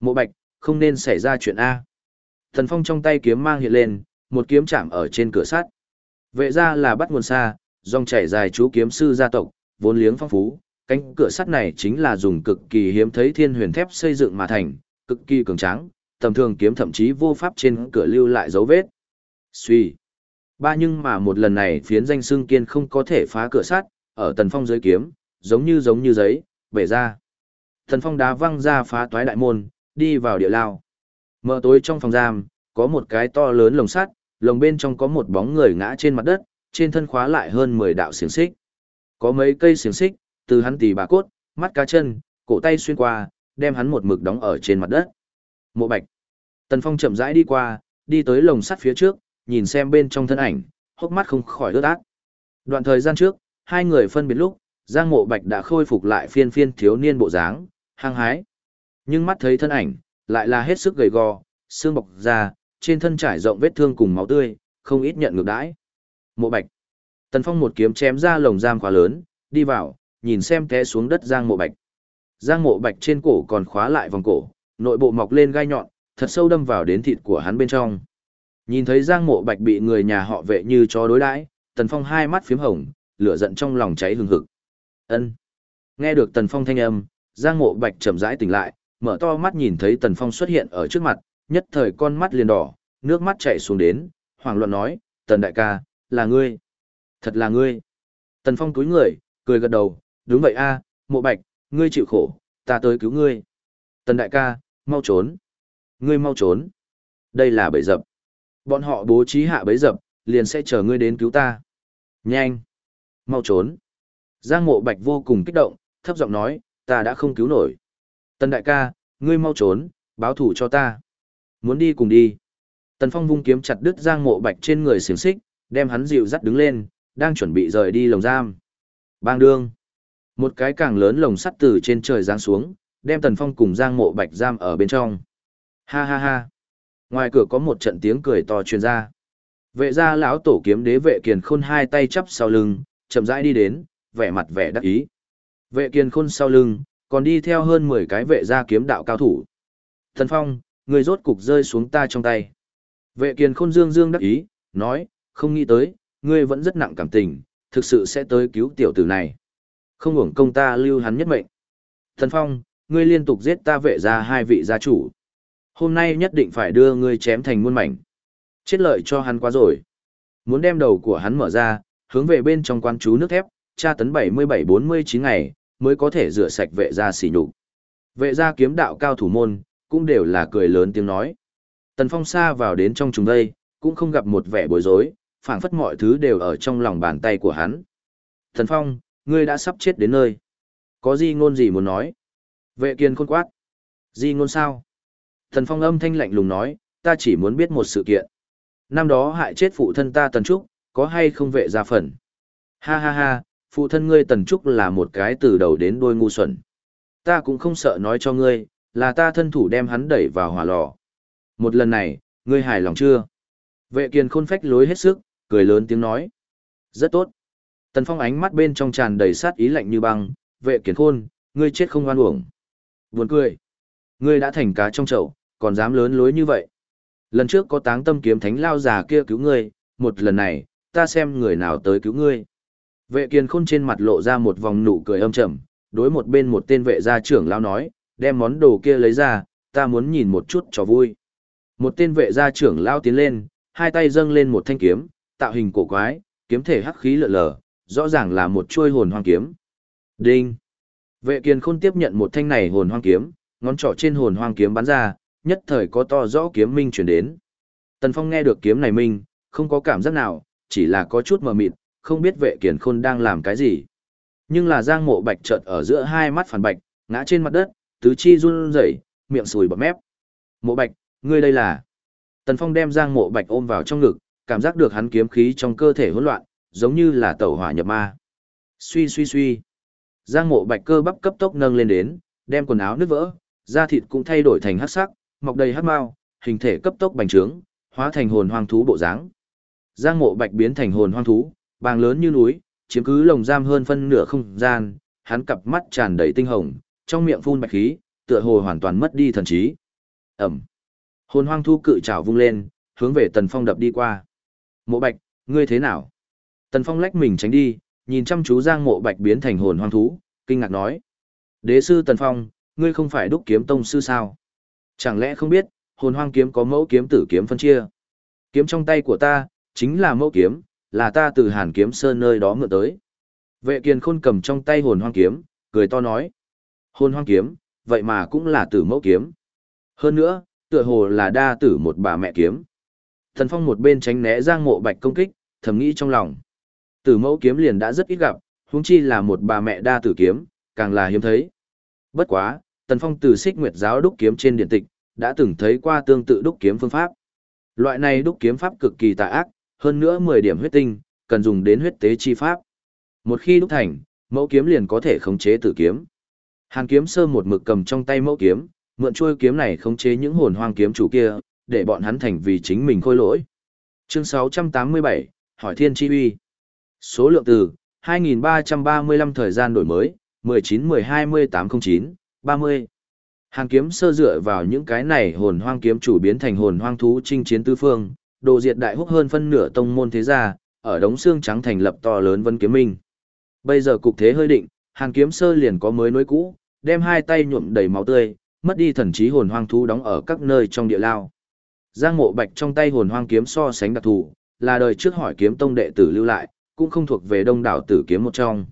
Speaker 1: Mộ Bạch, không nên xảy ra chuyện a. Tần Phong trong tay kiếm mang hiện lên, một kiếm chạm ở trên cửa sắt. Vệ ra là bắt nguồn xa, dòng chảy dài chú kiếm sư gia tộc, vốn liếng phong phú, cánh cửa sắt này chính là dùng cực kỳ hiếm thấy thiên huyền thép xây dựng mà thành, cực kỳ cường tráng, tầm thường kiếm thậm chí vô pháp trên cửa lưu lại dấu vết. Suy. Ba nhưng mà một lần này phiến danh xương kiên không có thể phá cửa sắt, ở tần phong dưới kiếm, giống như giống như giấy, bể ra. Tần phong đá văng ra phá toái đại môn, đi vào địa lao. Mở tối trong phòng giam, có một cái to lớn lồng sắt, lồng bên trong có một bóng người ngã trên mặt đất, trên thân khóa lại hơn 10 đạo xiềng xích. Có mấy cây xiềng xích, từ hắn tì bà cốt, mắt cá chân, cổ tay xuyên qua, đem hắn một mực đóng ở trên mặt đất. Mộ Bạch. Tần Phong chậm rãi đi qua, đi tới lồng sắt phía trước, nhìn xem bên trong thân ảnh, hốc mắt không khỏi ướt át. Đoạn thời gian trước, hai người phân biệt lúc, Giang Mộ Bạch đã khôi phục lại phiên phiên thiếu niên bộ dáng, hăng hái. Nhưng mắt thấy thân ảnh, lại là hết sức gầy gò, xương bọc ra, trên thân trải rộng vết thương cùng máu tươi, không ít nhận ngược đãi. Mộ Bạch. Tần Phong một kiếm chém ra lồng giam khóa lớn, đi vào, nhìn xem té xuống đất Giang Mộ Bạch. Giang Mộ Bạch trên cổ còn khóa lại vòng cổ, nội bộ mọc lên gai nhọn, thật sâu đâm vào đến thịt của hắn bên trong. Nhìn thấy Giang Mộ Bạch bị người nhà họ vệ như chó đối đãi, Tần Phong hai mắt phím hồng, lửa giận trong lòng cháy hừng hực. Ân. Nghe được Tần Phong thanh âm, Giang Mộ Bạch chậm rãi tỉnh lại, mở to mắt nhìn thấy Tần Phong xuất hiện ở trước mặt, nhất thời con mắt liền đỏ, nước mắt chảy xuống đến, hoảng loạn nói, "Tần đại ca, là ngươi? Thật là ngươi?" Tần Phong cúi người, cười gật đầu, "Đúng vậy a, Mộ Bạch, ngươi chịu khổ, ta tới cứu ngươi." "Tần đại ca, mau trốn." "Ngươi mau trốn." Đây là bẫy dập. Bọn họ bố trí hạ bấy dập, liền sẽ chờ ngươi đến cứu ta. Nhanh! Mau trốn! Giang mộ bạch vô cùng kích động, thấp giọng nói, ta đã không cứu nổi. Tần đại ca, ngươi mau trốn, báo thủ cho ta. Muốn đi cùng đi. Tần phong vung kiếm chặt đứt giang mộ bạch trên người xiềng xích, đem hắn dịu dắt đứng lên, đang chuẩn bị rời đi lồng giam. Bang đương! Một cái càng lớn lồng sắt từ trên trời giáng xuống, đem tần phong cùng giang mộ bạch giam ở bên trong. Ha ha ha! Ngoài cửa có một trận tiếng cười to truyền ra. Vệ gia lão tổ kiếm đế vệ kiền khôn hai tay chắp sau lưng, chậm rãi đi đến, vẻ mặt vẻ đắc ý. Vệ kiền khôn sau lưng, còn đi theo hơn 10 cái vệ gia kiếm đạo cao thủ. Thần Phong, người rốt cục rơi xuống ta trong tay. Vệ kiền khôn dương dương đắc ý, nói, không nghĩ tới, ngươi vẫn rất nặng cảm tình, thực sự sẽ tới cứu tiểu tử này. Không hưởng công ta lưu hắn nhất mệnh. Thần Phong, ngươi liên tục giết ta vệ ra hai vị gia chủ. Hôm nay nhất định phải đưa ngươi chém thành muôn mảnh. Chết lợi cho hắn quá rồi. Muốn đem đầu của hắn mở ra, hướng về bên trong quan chú nước thép, tra tấn 77-49 ngày, mới có thể rửa sạch vệ gia xỉ nhục. Vệ gia kiếm đạo cao thủ môn, cũng đều là cười lớn tiếng nói. Tần Phong xa vào đến trong chúng đây, cũng không gặp một vẻ bối rối, phảng phất mọi thứ đều ở trong lòng bàn tay của hắn. Tần Phong, ngươi đã sắp chết đến nơi. Có gì ngôn gì muốn nói? Vệ kiên khôn quát. Di ngôn sao? Tần Phong âm thanh lạnh lùng nói, ta chỉ muốn biết một sự kiện. Năm đó hại chết phụ thân ta Tần Trúc, có hay không vệ gia phần? Ha ha ha, phụ thân ngươi Tần Trúc là một cái từ đầu đến đuôi ngu xuẩn. Ta cũng không sợ nói cho ngươi, là ta thân thủ đem hắn đẩy vào hỏa lò. Một lần này, ngươi hài lòng chưa? Vệ Kiền khôn phách lối hết sức, cười lớn tiếng nói. Rất tốt. Tần Phong ánh mắt bên trong tràn đầy sát ý lạnh như băng, vệ Kiền khôn, ngươi chết không oan uổng. Buồn cười. Ngươi đã thành cá trong chậu, còn dám lớn lối như vậy. Lần trước có táng tâm kiếm thánh lao già kia cứu ngươi, một lần này, ta xem người nào tới cứu ngươi. Vệ kiên khôn trên mặt lộ ra một vòng nụ cười âm trầm, đối một bên một tên vệ gia trưởng lao nói, đem món đồ kia lấy ra, ta muốn nhìn một chút cho vui. Một tên vệ gia trưởng lao tiến lên, hai tay dâng lên một thanh kiếm, tạo hình cổ quái, kiếm thể hắc khí lợ lờ, rõ ràng là một chuôi hồn hoang kiếm. Đinh! Vệ kiên khôn tiếp nhận một thanh này hồn hoang kiếm, ngón trỏ trên hồn hoang kiếm bắn ra, nhất thời có to rõ kiếm minh chuyển đến. Tần Phong nghe được kiếm này minh, không có cảm giác nào, chỉ là có chút mờ mịt, không biết vệ kiền khôn đang làm cái gì. Nhưng là giang mộ bạch chợt ở giữa hai mắt phản bạch, ngã trên mặt đất, tứ chi run rẩy, miệng sùi bọt mép. Mộ bạch, ngươi đây là... Tần Phong đem giang mộ bạch ôm vào trong ngực, cảm giác được hắn kiếm khí trong cơ thể hỗn loạn, giống như là tẩu hỏa nhập ma. Suy suy suy. Giang mộ bạch cơ bắp cấp tốc nâng lên đến, đem quần áo nứt vỡ, da thịt cũng thay đổi thành hắc sắc, mọc đầy hắc mao, hình thể cấp tốc bành trướng, hóa thành hồn hoang thú bộ dáng. Giang mộ bạch biến thành hồn hoang thú, bàng lớn như núi, chiếm cứ lồng giam hơn phân nửa không gian, hắn cặp mắt tràn đầy tinh hồng, trong miệng phun bạch khí, tựa hồ hoàn toàn mất đi thần trí. ầm! Hồn hoang thú cự trảo vung lên, hướng về Tần Phong đập đi qua. Mộ Bạch, ngươi thế nào? Tần Phong lách mình tránh đi, nhìn chăm chú Giang Mộ Bạch biến thành hồn hoang thú, kinh ngạc nói: "Đế sư Tần Phong, ngươi không phải đúc kiếm tông sư sao? Chẳng lẽ không biết, hồn hoang kiếm có mẫu kiếm tử kiếm phân chia? Kiếm trong tay của ta, chính là mẫu kiếm, là ta từ Hàn Kiếm Sơn nơi đó mượn tới." Vệ Kiền Khôn cầm trong tay hồn hoang kiếm, cười to nói: "Hồn hoang kiếm, vậy mà cũng là tử mẫu kiếm. Hơn nữa, tựa hồ là đa tử một bà mẹ kiếm." Thần Phong một bên tránh né Giang Mộ Bạch công kích, thầm nghĩ trong lòng. Tử mẫu kiếm liền đã rất ít gặp, huống chi là một bà mẹ đa tử kiếm, càng là hiếm thấy. Bất quá, Tần Phong từ Xích Nguyệt giáo đúc kiếm trên điện tịch, đã từng thấy qua tương tự đúc kiếm phương pháp. Loại này đúc kiếm pháp cực kỳ tà ác, hơn nữa 10 điểm huyết tinh, cần dùng đến huyết tế chi pháp. Một khi đúc thành, mẫu kiếm liền có thể khống chế tử kiếm. Hàn kiếm sơ một mực cầm trong tay mẫu kiếm, mượn chuôi kiếm này khống chế những hồn hoang kiếm chủ kia, để bọn hắn thành vì chính mình khôi lỗi. Chương 687, hỏi thiên chi uy. Số lượng từ 2335 thời gian đổi mới, 19-12-1809, 30. Hàng kiếm sơ dựa vào những cái này hồn hoang kiếm chủ biến thành hồn hoang thú chinh chiến tứ phương, đồ diệt đại húc hơn phân nửa tông môn thế gia, ở đống xương trắng thành lập to lớn vân kiếm minh. Bây giờ cục thế hơi định, hàng kiếm sơ liền có mới nối cũ, đem hai tay nhuộm đầy máu tươi, mất đi thần trí hồn hoang thú đóng ở các nơi trong địa lao. Giang mộ bạch trong tay hồn hoang kiếm so sánh đặc thù, là đời trước hỏi kiếm tông đệ tử lưu lại, cũng không thuộc về đông đảo tử kiếm một trong.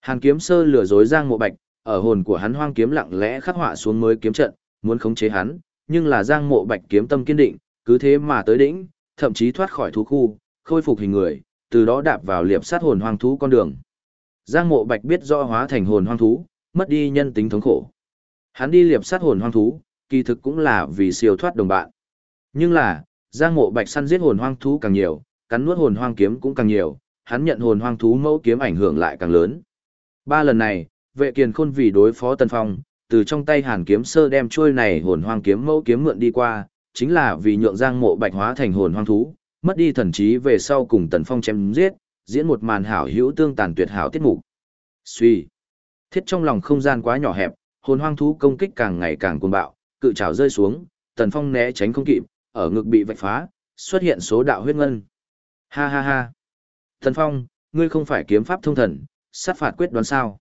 Speaker 1: Hàn kiếm sơ lừa dối Giang mộ bạch, ở hồn của hắn hoang kiếm lặng lẽ khắc họa xuống mới kiếm trận, muốn khống chế hắn, nhưng là Giang mộ bạch kiếm tâm kiên định, cứ thế mà tới đỉnh, thậm chí thoát khỏi thú khu, khôi phục hình người, từ đó đạp vào liệp sát hồn hoang thú con đường. Giang mộ bạch biết rõ hóa thành hồn hoang thú, mất đi nhân tính thống khổ. Hắn đi liệp sát hồn hoang thú, kỳ thực cũng là vì siêu thoát đồng bạn. Nhưng là, Giang Mộ Bạch săn giết hồn hoang thú càng nhiều, cắn nuốt hồn hoang kiếm cũng càng nhiều, hắn nhận hồn hoang thú mẫu kiếm ảnh hưởng lại càng lớn. Ba lần này, Vệ Kiền Khôn vì đối phó Tần Phong, từ trong tay Hàn kiếm sơ đem trôi này hồn hoang kiếm mẫu kiếm mượn đi qua, chính là vì nhượng Giang Mộ Bạch hóa thành hồn hoang thú, mất đi thần trí về sau cùng Tần Phong chém giết, diễn một màn hảo hữu tương tàn tuyệt hảo tiết mục. Suy, thiết trong lòng không gian quá nhỏ hẹp, hồn hoang thú công kích càng ngày càng cuồng bạo, cự trảo rơi xuống, Tần Phong né tránh không kịp, ở ngực bị vạch phá, xuất hiện số đạo huyết ngân. Ha ha ha. Tần Phong, ngươi không phải kiếm pháp thông thần, sát phạt quyết đoán sao?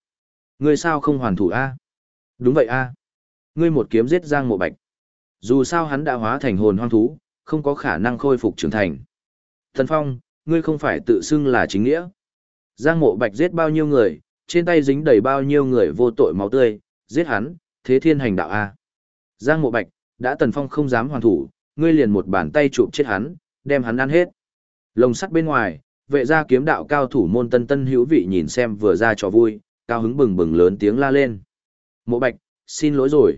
Speaker 1: Ngươi sao không hoàn thủ a? Đúng vậy a. Ngươi một kiếm giết Giang Mộ Bạch. Dù sao hắn đã hóa thành hồn hoang thú, không có khả năng khôi phục trưởng thành. Thần Phong, ngươi không phải tự xưng là chính nghĩa. Giang Mộ Bạch giết bao nhiêu người, trên tay dính đầy bao nhiêu người vô tội máu tươi, giết hắn, thế thiên hành đạo a. Giang Mộ Bạch, đã Tần Phong không dám hoàn thủ, ngươi liền một bàn tay chụp chết hắn, đem hắn ăn hết. Lồng sắt bên ngoài, vệ gia kiếm đạo cao thủ môn tân tân hữu vị nhìn xem vừa ra trò vui, cao hứng bừng bừng lớn tiếng la lên. Mộ Bạch, xin lỗi rồi.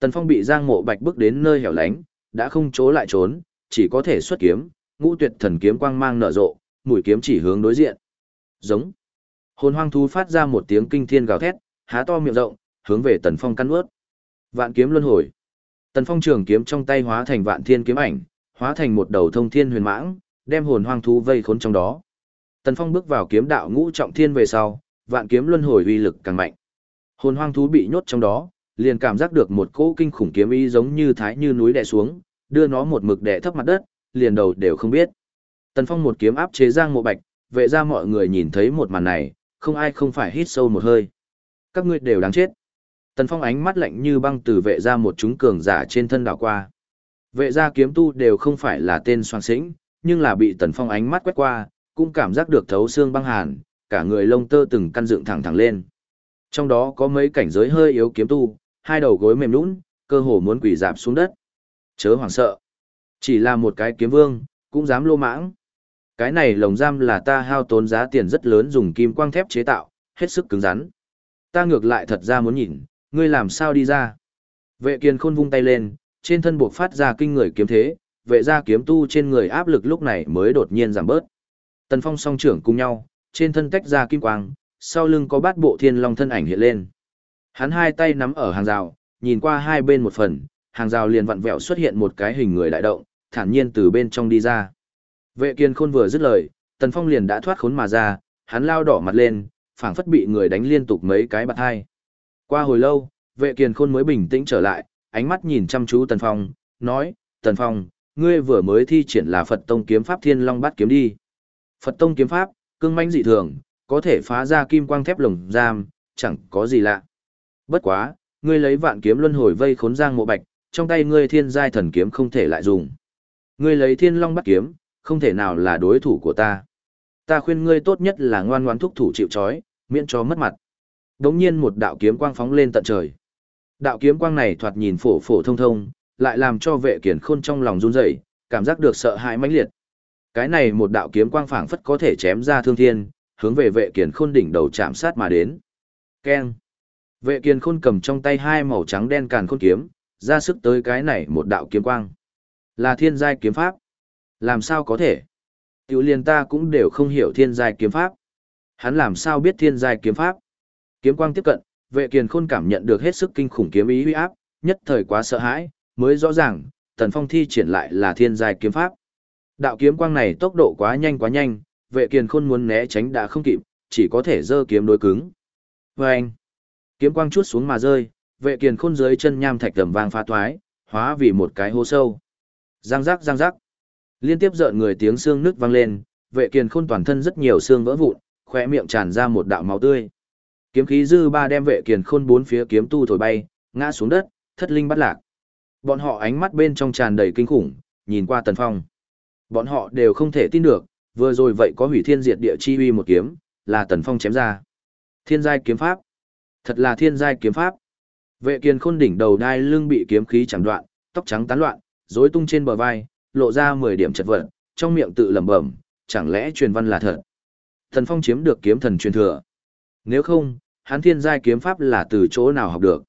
Speaker 1: Tần Phong bị Giang Mộ Bạch bước đến nơi hẻo lánh, đã không chỗ lại trốn, chỉ có thể xuất kiếm, ngũ tuyệt thần kiếm quang mang nở rộ, mũi kiếm chỉ hướng đối diện. Giống. Hồn hoang thú phát ra một tiếng kinh thiên gào thét, há to miệng rộng, hướng về Tần Phong căn ướt. Vạn kiếm luân hồi. Tần Phong trường kiếm trong tay hóa thành vạn thiên kiếm ảnh, hóa thành một đầu thông thiên huyền mãng, đem hồn hoang thú vây khốn trong đó. Tần Phong bước vào kiếm đạo ngũ trọng thiên về sau, vạn kiếm luân hồi uy lực càng mạnh. Hồn hoang thú bị nhốt trong đó, liền cảm giác được một cỗ kinh khủng kiếm ý giống như thái như núi đè xuống, đưa nó một mực đè thấp mặt đất, liền đầu đều không biết. Tần Phong một kiếm áp chế Giang Mộ Bạch, vệ ra mọi người nhìn thấy một màn này, không ai không phải hít sâu một hơi. Các ngươi đều đáng chết. Tần Phong ánh mắt lạnh như băng từ vệ ra một chúng cường giả trên thân đảo qua. Vệ gia kiếm tu đều không phải là tên soan sĩnh, nhưng là bị Tần Phong ánh mắt quét qua, cũng cảm giác được thấu xương băng hàn, cả người lông tơ từng căn dựng thẳng thẳng lên. Trong đó có mấy cảnh giới hơi yếu kiếm tu, hai đầu gối mềm nhũn, cơ hồ muốn quỳ dạp xuống đất. Chớ hoảng sợ. Chỉ là một cái kiếm vương, cũng dám lô mãng. Cái này lồng giam là ta hao tốn giá tiền rất lớn dùng kim quang thép chế tạo, hết sức cứng rắn. Ta ngược lại thật ra muốn nhìn, ngươi làm sao đi ra. Vệ kiền khôn vung tay lên, trên thân buộc phát ra kinh người kiếm thế, vệ ra kiếm tu trên người áp lực lúc này mới đột nhiên giảm bớt. Tần phong song trưởng cùng nhau, trên thân tách ra kim quang, sau lưng có bát bộ thiên long thân ảnh hiện lên. Hắn hai tay nắm ở hàng rào, nhìn qua hai bên một phần, hàng rào liền vặn vẹo xuất hiện một cái hình người đại động, thản nhiên từ bên trong đi ra. Vệ kiên khôn vừa dứt lời, tần phong liền đã thoát khốn mà ra, hắn lao đỏ mặt lên, phảng phất bị người đánh liên tục mấy cái bạt hai. Qua hồi lâu, vệ kiên khôn mới bình tĩnh trở lại, ánh mắt nhìn chăm chú tần phong, nói, tần phong, ngươi vừa mới thi triển là Phật Tông kiếm pháp thiên long bát kiếm đi. Phật Tông kiếm pháp, cương manh dị thường, có thể phá ra kim quang thép lồng giam, chẳng có gì lạ. Bất quá, ngươi lấy vạn kiếm luân hồi vây khốn giang mộ bạch, trong tay ngươi thiên giai thần kiếm không thể lại dùng. Ngươi lấy thiên long bắt kiếm, không thể nào là đối thủ của ta. Ta khuyên ngươi tốt nhất là ngoan ngoãn thúc thủ chịu trói, miễn cho mất mặt. Đống nhiên một đạo kiếm quang phóng lên tận trời. Đạo kiếm quang này thoạt nhìn phổ phổ thông thông, lại làm cho vệ kiển khôn trong lòng run rẩy, cảm giác được sợ hãi mãnh liệt. Cái này một đạo kiếm quang phảng phất có thể chém ra thương thiên, hướng về vệ kiền khôn đỉnh đầu chạm sát mà đến. Keng. Vệ kiền khôn cầm trong tay hai màu trắng đen càn khôn kiếm, ra sức tới cái này một đạo kiếm quang. Là thiên giai kiếm pháp. Làm sao có thể? Tiểu liên ta cũng đều không hiểu thiên giai kiếm pháp. Hắn làm sao biết thiên giai kiếm pháp? Kiếm quang tiếp cận, vệ kiền khôn cảm nhận được hết sức kinh khủng kiếm ý uy áp, nhất thời quá sợ hãi, mới rõ ràng, tần phong thi triển lại là thiên giai kiếm pháp. Đạo kiếm quang này tốc độ quá nhanh quá nhanh, vệ kiền khôn muốn né tránh đã không kịp, chỉ có thể giơ kiếm đối cứng. vâng, anh, kiếm quang chút xuống mà rơi, vệ kiền khôn dưới chân nham thạch tầm vang phá thoái, hóa vì một cái hố sâu. Giang giác giang giác. Liên tiếp rợn người tiếng xương nước vang lên, vệ kiền khôn toàn thân rất nhiều xương vỡ vụn, khỏe miệng tràn ra một đạo máu tươi. Kiếm khí dư ba đem vệ kiền khôn bốn phía kiếm tu thổi bay, ngã xuống đất, thất linh bắt lạc. Bọn họ ánh mắt bên trong tràn đầy kinh khủng, nhìn qua Tần Phong. Bọn họ đều không thể tin được, vừa rồi vậy có hủy thiên diệt địa chi uy một kiếm, là Tần Phong chém ra. Thiên giai kiếm pháp. Thật là thiên giai kiếm pháp. Vệ kiền khôn đỉnh đầu đai lưng bị kiếm khí chẳng đoạn, tóc trắng tán loạn, rối tung trên bờ vai, lộ ra 10 điểm chật vật, trong miệng tự lẩm bẩm, chẳng lẽ truyền văn là thật. Tần Phong chiếm được kiếm thần truyền thừa. Nếu không, hắn thiên giai kiếm pháp là từ chỗ nào học được.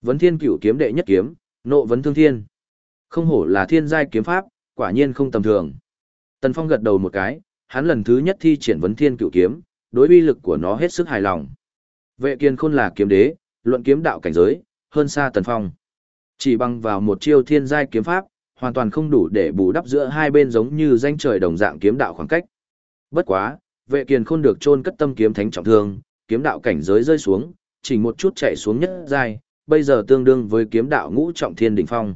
Speaker 1: Vấn thiên cửu kiếm đệ nhất kiếm, nộ vấn thương thiên. Không hổ là thiên giai kiếm pháp, quả nhiên không tầm thường. Tần Phong gật đầu một cái, hắn lần thứ nhất thi triển vấn thiên Cựu kiếm, đối uy lực của nó hết sức hài lòng. Vệ kiên khôn là kiếm đế, luận kiếm đạo cảnh giới, hơn xa Tần Phong. Chỉ bằng vào một chiêu thiên giai kiếm pháp, hoàn toàn không đủ để bù đắp giữa hai bên giống như danh trời đồng dạng kiếm đạo khoảng cách. Bất quá, vệ kiền khôn được chôn cất tâm kiếm thánh trọng thương, kiếm đạo cảnh giới rơi xuống, chỉ một chút chạy xuống nhất giai, bây giờ tương đương với kiếm đạo ngũ trọng thiên đỉnh phong.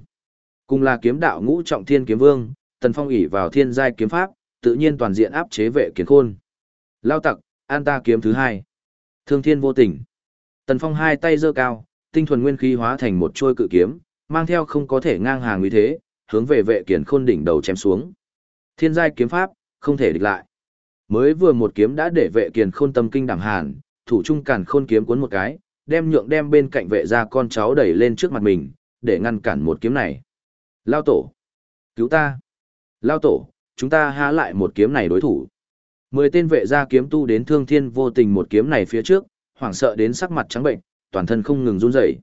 Speaker 1: Cùng là kiếm đạo ngũ trọng thiên kiếm vương, Tần Phong ỷ vào thiên giai kiếm pháp, tự nhiên toàn diện áp chế vệ kiến khôn. Lao tặc, an ta kiếm thứ hai. Thương thiên vô tình. Tần Phong hai tay giơ cao, tinh thuần nguyên khí hóa thành một trôi cự kiếm, mang theo không có thể ngang hàng như thế, hướng về vệ kiến khôn đỉnh đầu chém xuống. Thiên giai kiếm pháp, không thể địch lại. Mới vừa một kiếm đã để vệ kiền khôn tâm kinh đẳng hàn, thủ trung càn khôn kiếm cuốn một cái, đem nhượng đem bên cạnh vệ ra con cháu đẩy lên trước mặt mình, để ngăn cản một kiếm này. Lao tổ! Cứu ta! Lao tổ, chúng ta há lại một kiếm này đối thủ. Mười tên vệ gia kiếm tu đến thương thiên vô tình một kiếm này phía trước, hoảng sợ đến sắc mặt trắng bệnh, toàn thân không ngừng run rẩy.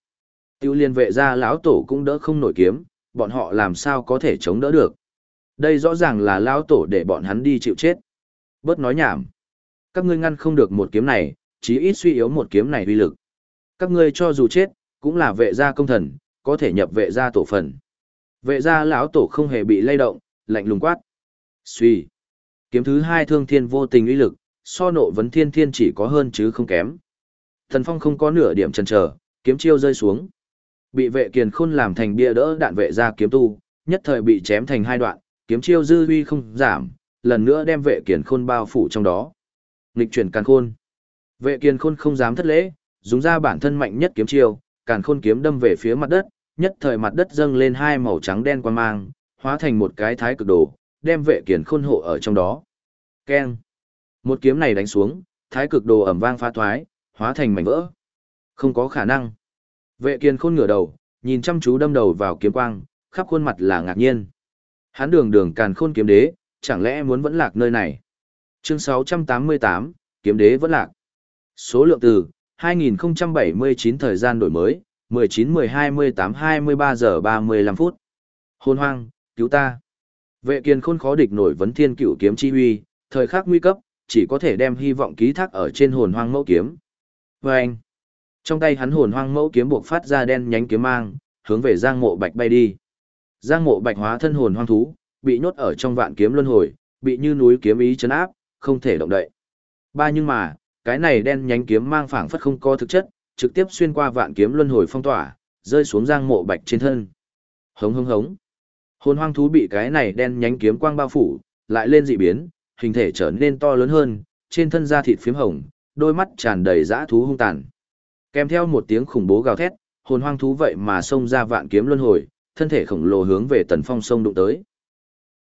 Speaker 1: Tiêu liên vệ gia lão tổ cũng đỡ không nổi kiếm, bọn họ làm sao có thể chống đỡ được. Đây rõ ràng là lão tổ để bọn hắn đi chịu chết. Bớt nói nhảm. Các ngươi ngăn không được một kiếm này, chí ít suy yếu một kiếm này uy lực. Các ngươi cho dù chết, cũng là vệ gia công thần, có thể nhập vệ gia tổ phần. Vệ gia lão tổ không hề bị lay động, lạnh lùng quát. Suy. Kiếm thứ hai thương thiên vô tình uy lực, so nộ vấn thiên thiên chỉ có hơn chứ không kém. Thần Phong không có nửa điểm chần chờ, kiếm chiêu rơi xuống. Bị vệ kiền khôn làm thành bia đỡ đạn vệ gia kiếm tu, nhất thời bị chém thành hai đoạn, kiếm chiêu dư uy không giảm, lần nữa đem vệ kiền khôn bao phủ trong đó. Nghịch chuyển càn khôn. Vệ kiền khôn không dám thất lễ, dùng ra bản thân mạnh nhất kiếm chiêu, càn khôn kiếm đâm về phía mặt đất, nhất thời mặt đất dâng lên hai màu trắng đen quan mang, hóa thành một cái thái cực đồ, đem vệ kiền khôn hộ ở trong đó. Keng. Một kiếm này đánh xuống, thái cực đồ ẩm vang phá thoái, hóa thành mảnh vỡ. Không có khả năng. Vệ kiền khôn ngửa đầu, nhìn chăm chú đâm đầu vào kiếm quang, khắp khuôn mặt là ngạc nhiên. Hắn đường đường càn khôn kiếm đế, chẳng lẽ muốn vẫn lạc nơi này? Chương 688, kiếm đế vẫn lạc. Số lượng từ 2079 thời gian đổi mới, 19 12 18 23 giờ 35 phút. Hôn hoang, cứu ta. Vệ kiền khôn khó địch nổi vấn thiên cửu kiếm chi huy, thời khắc nguy cấp, chỉ có thể đem hy vọng ký thác ở trên hồn hoang mẫu kiếm. Vâng! anh, trong tay hắn hồn hoang mẫu kiếm buộc phát ra đen nhánh kiếm mang, hướng về Giang Mộ Bạch bay đi. Giang Mộ Bạch hóa thân hồn hoang thú, bị nhốt ở trong vạn kiếm luân hồi, bị như núi kiếm ý chấn áp, không thể động đậy. Ba nhưng mà, cái này đen nhánh kiếm mang phảng phất không có thực chất, trực tiếp xuyên qua vạn kiếm luân hồi phong tỏa, rơi xuống Giang Mộ Bạch trên thân. Hống hống hống. Hồn hoang thú bị cái này đen nhánh kiếm quang bao phủ, lại lên dị biến, hình thể trở nên to lớn hơn, trên thân da thịt phím hồng, đôi mắt tràn đầy dã thú hung tàn. Kèm theo một tiếng khủng bố gào thét, hồn hoang thú vậy mà xông ra vạn kiếm luân hồi, thân thể khổng lồ hướng về Tần Phong sông đụng tới.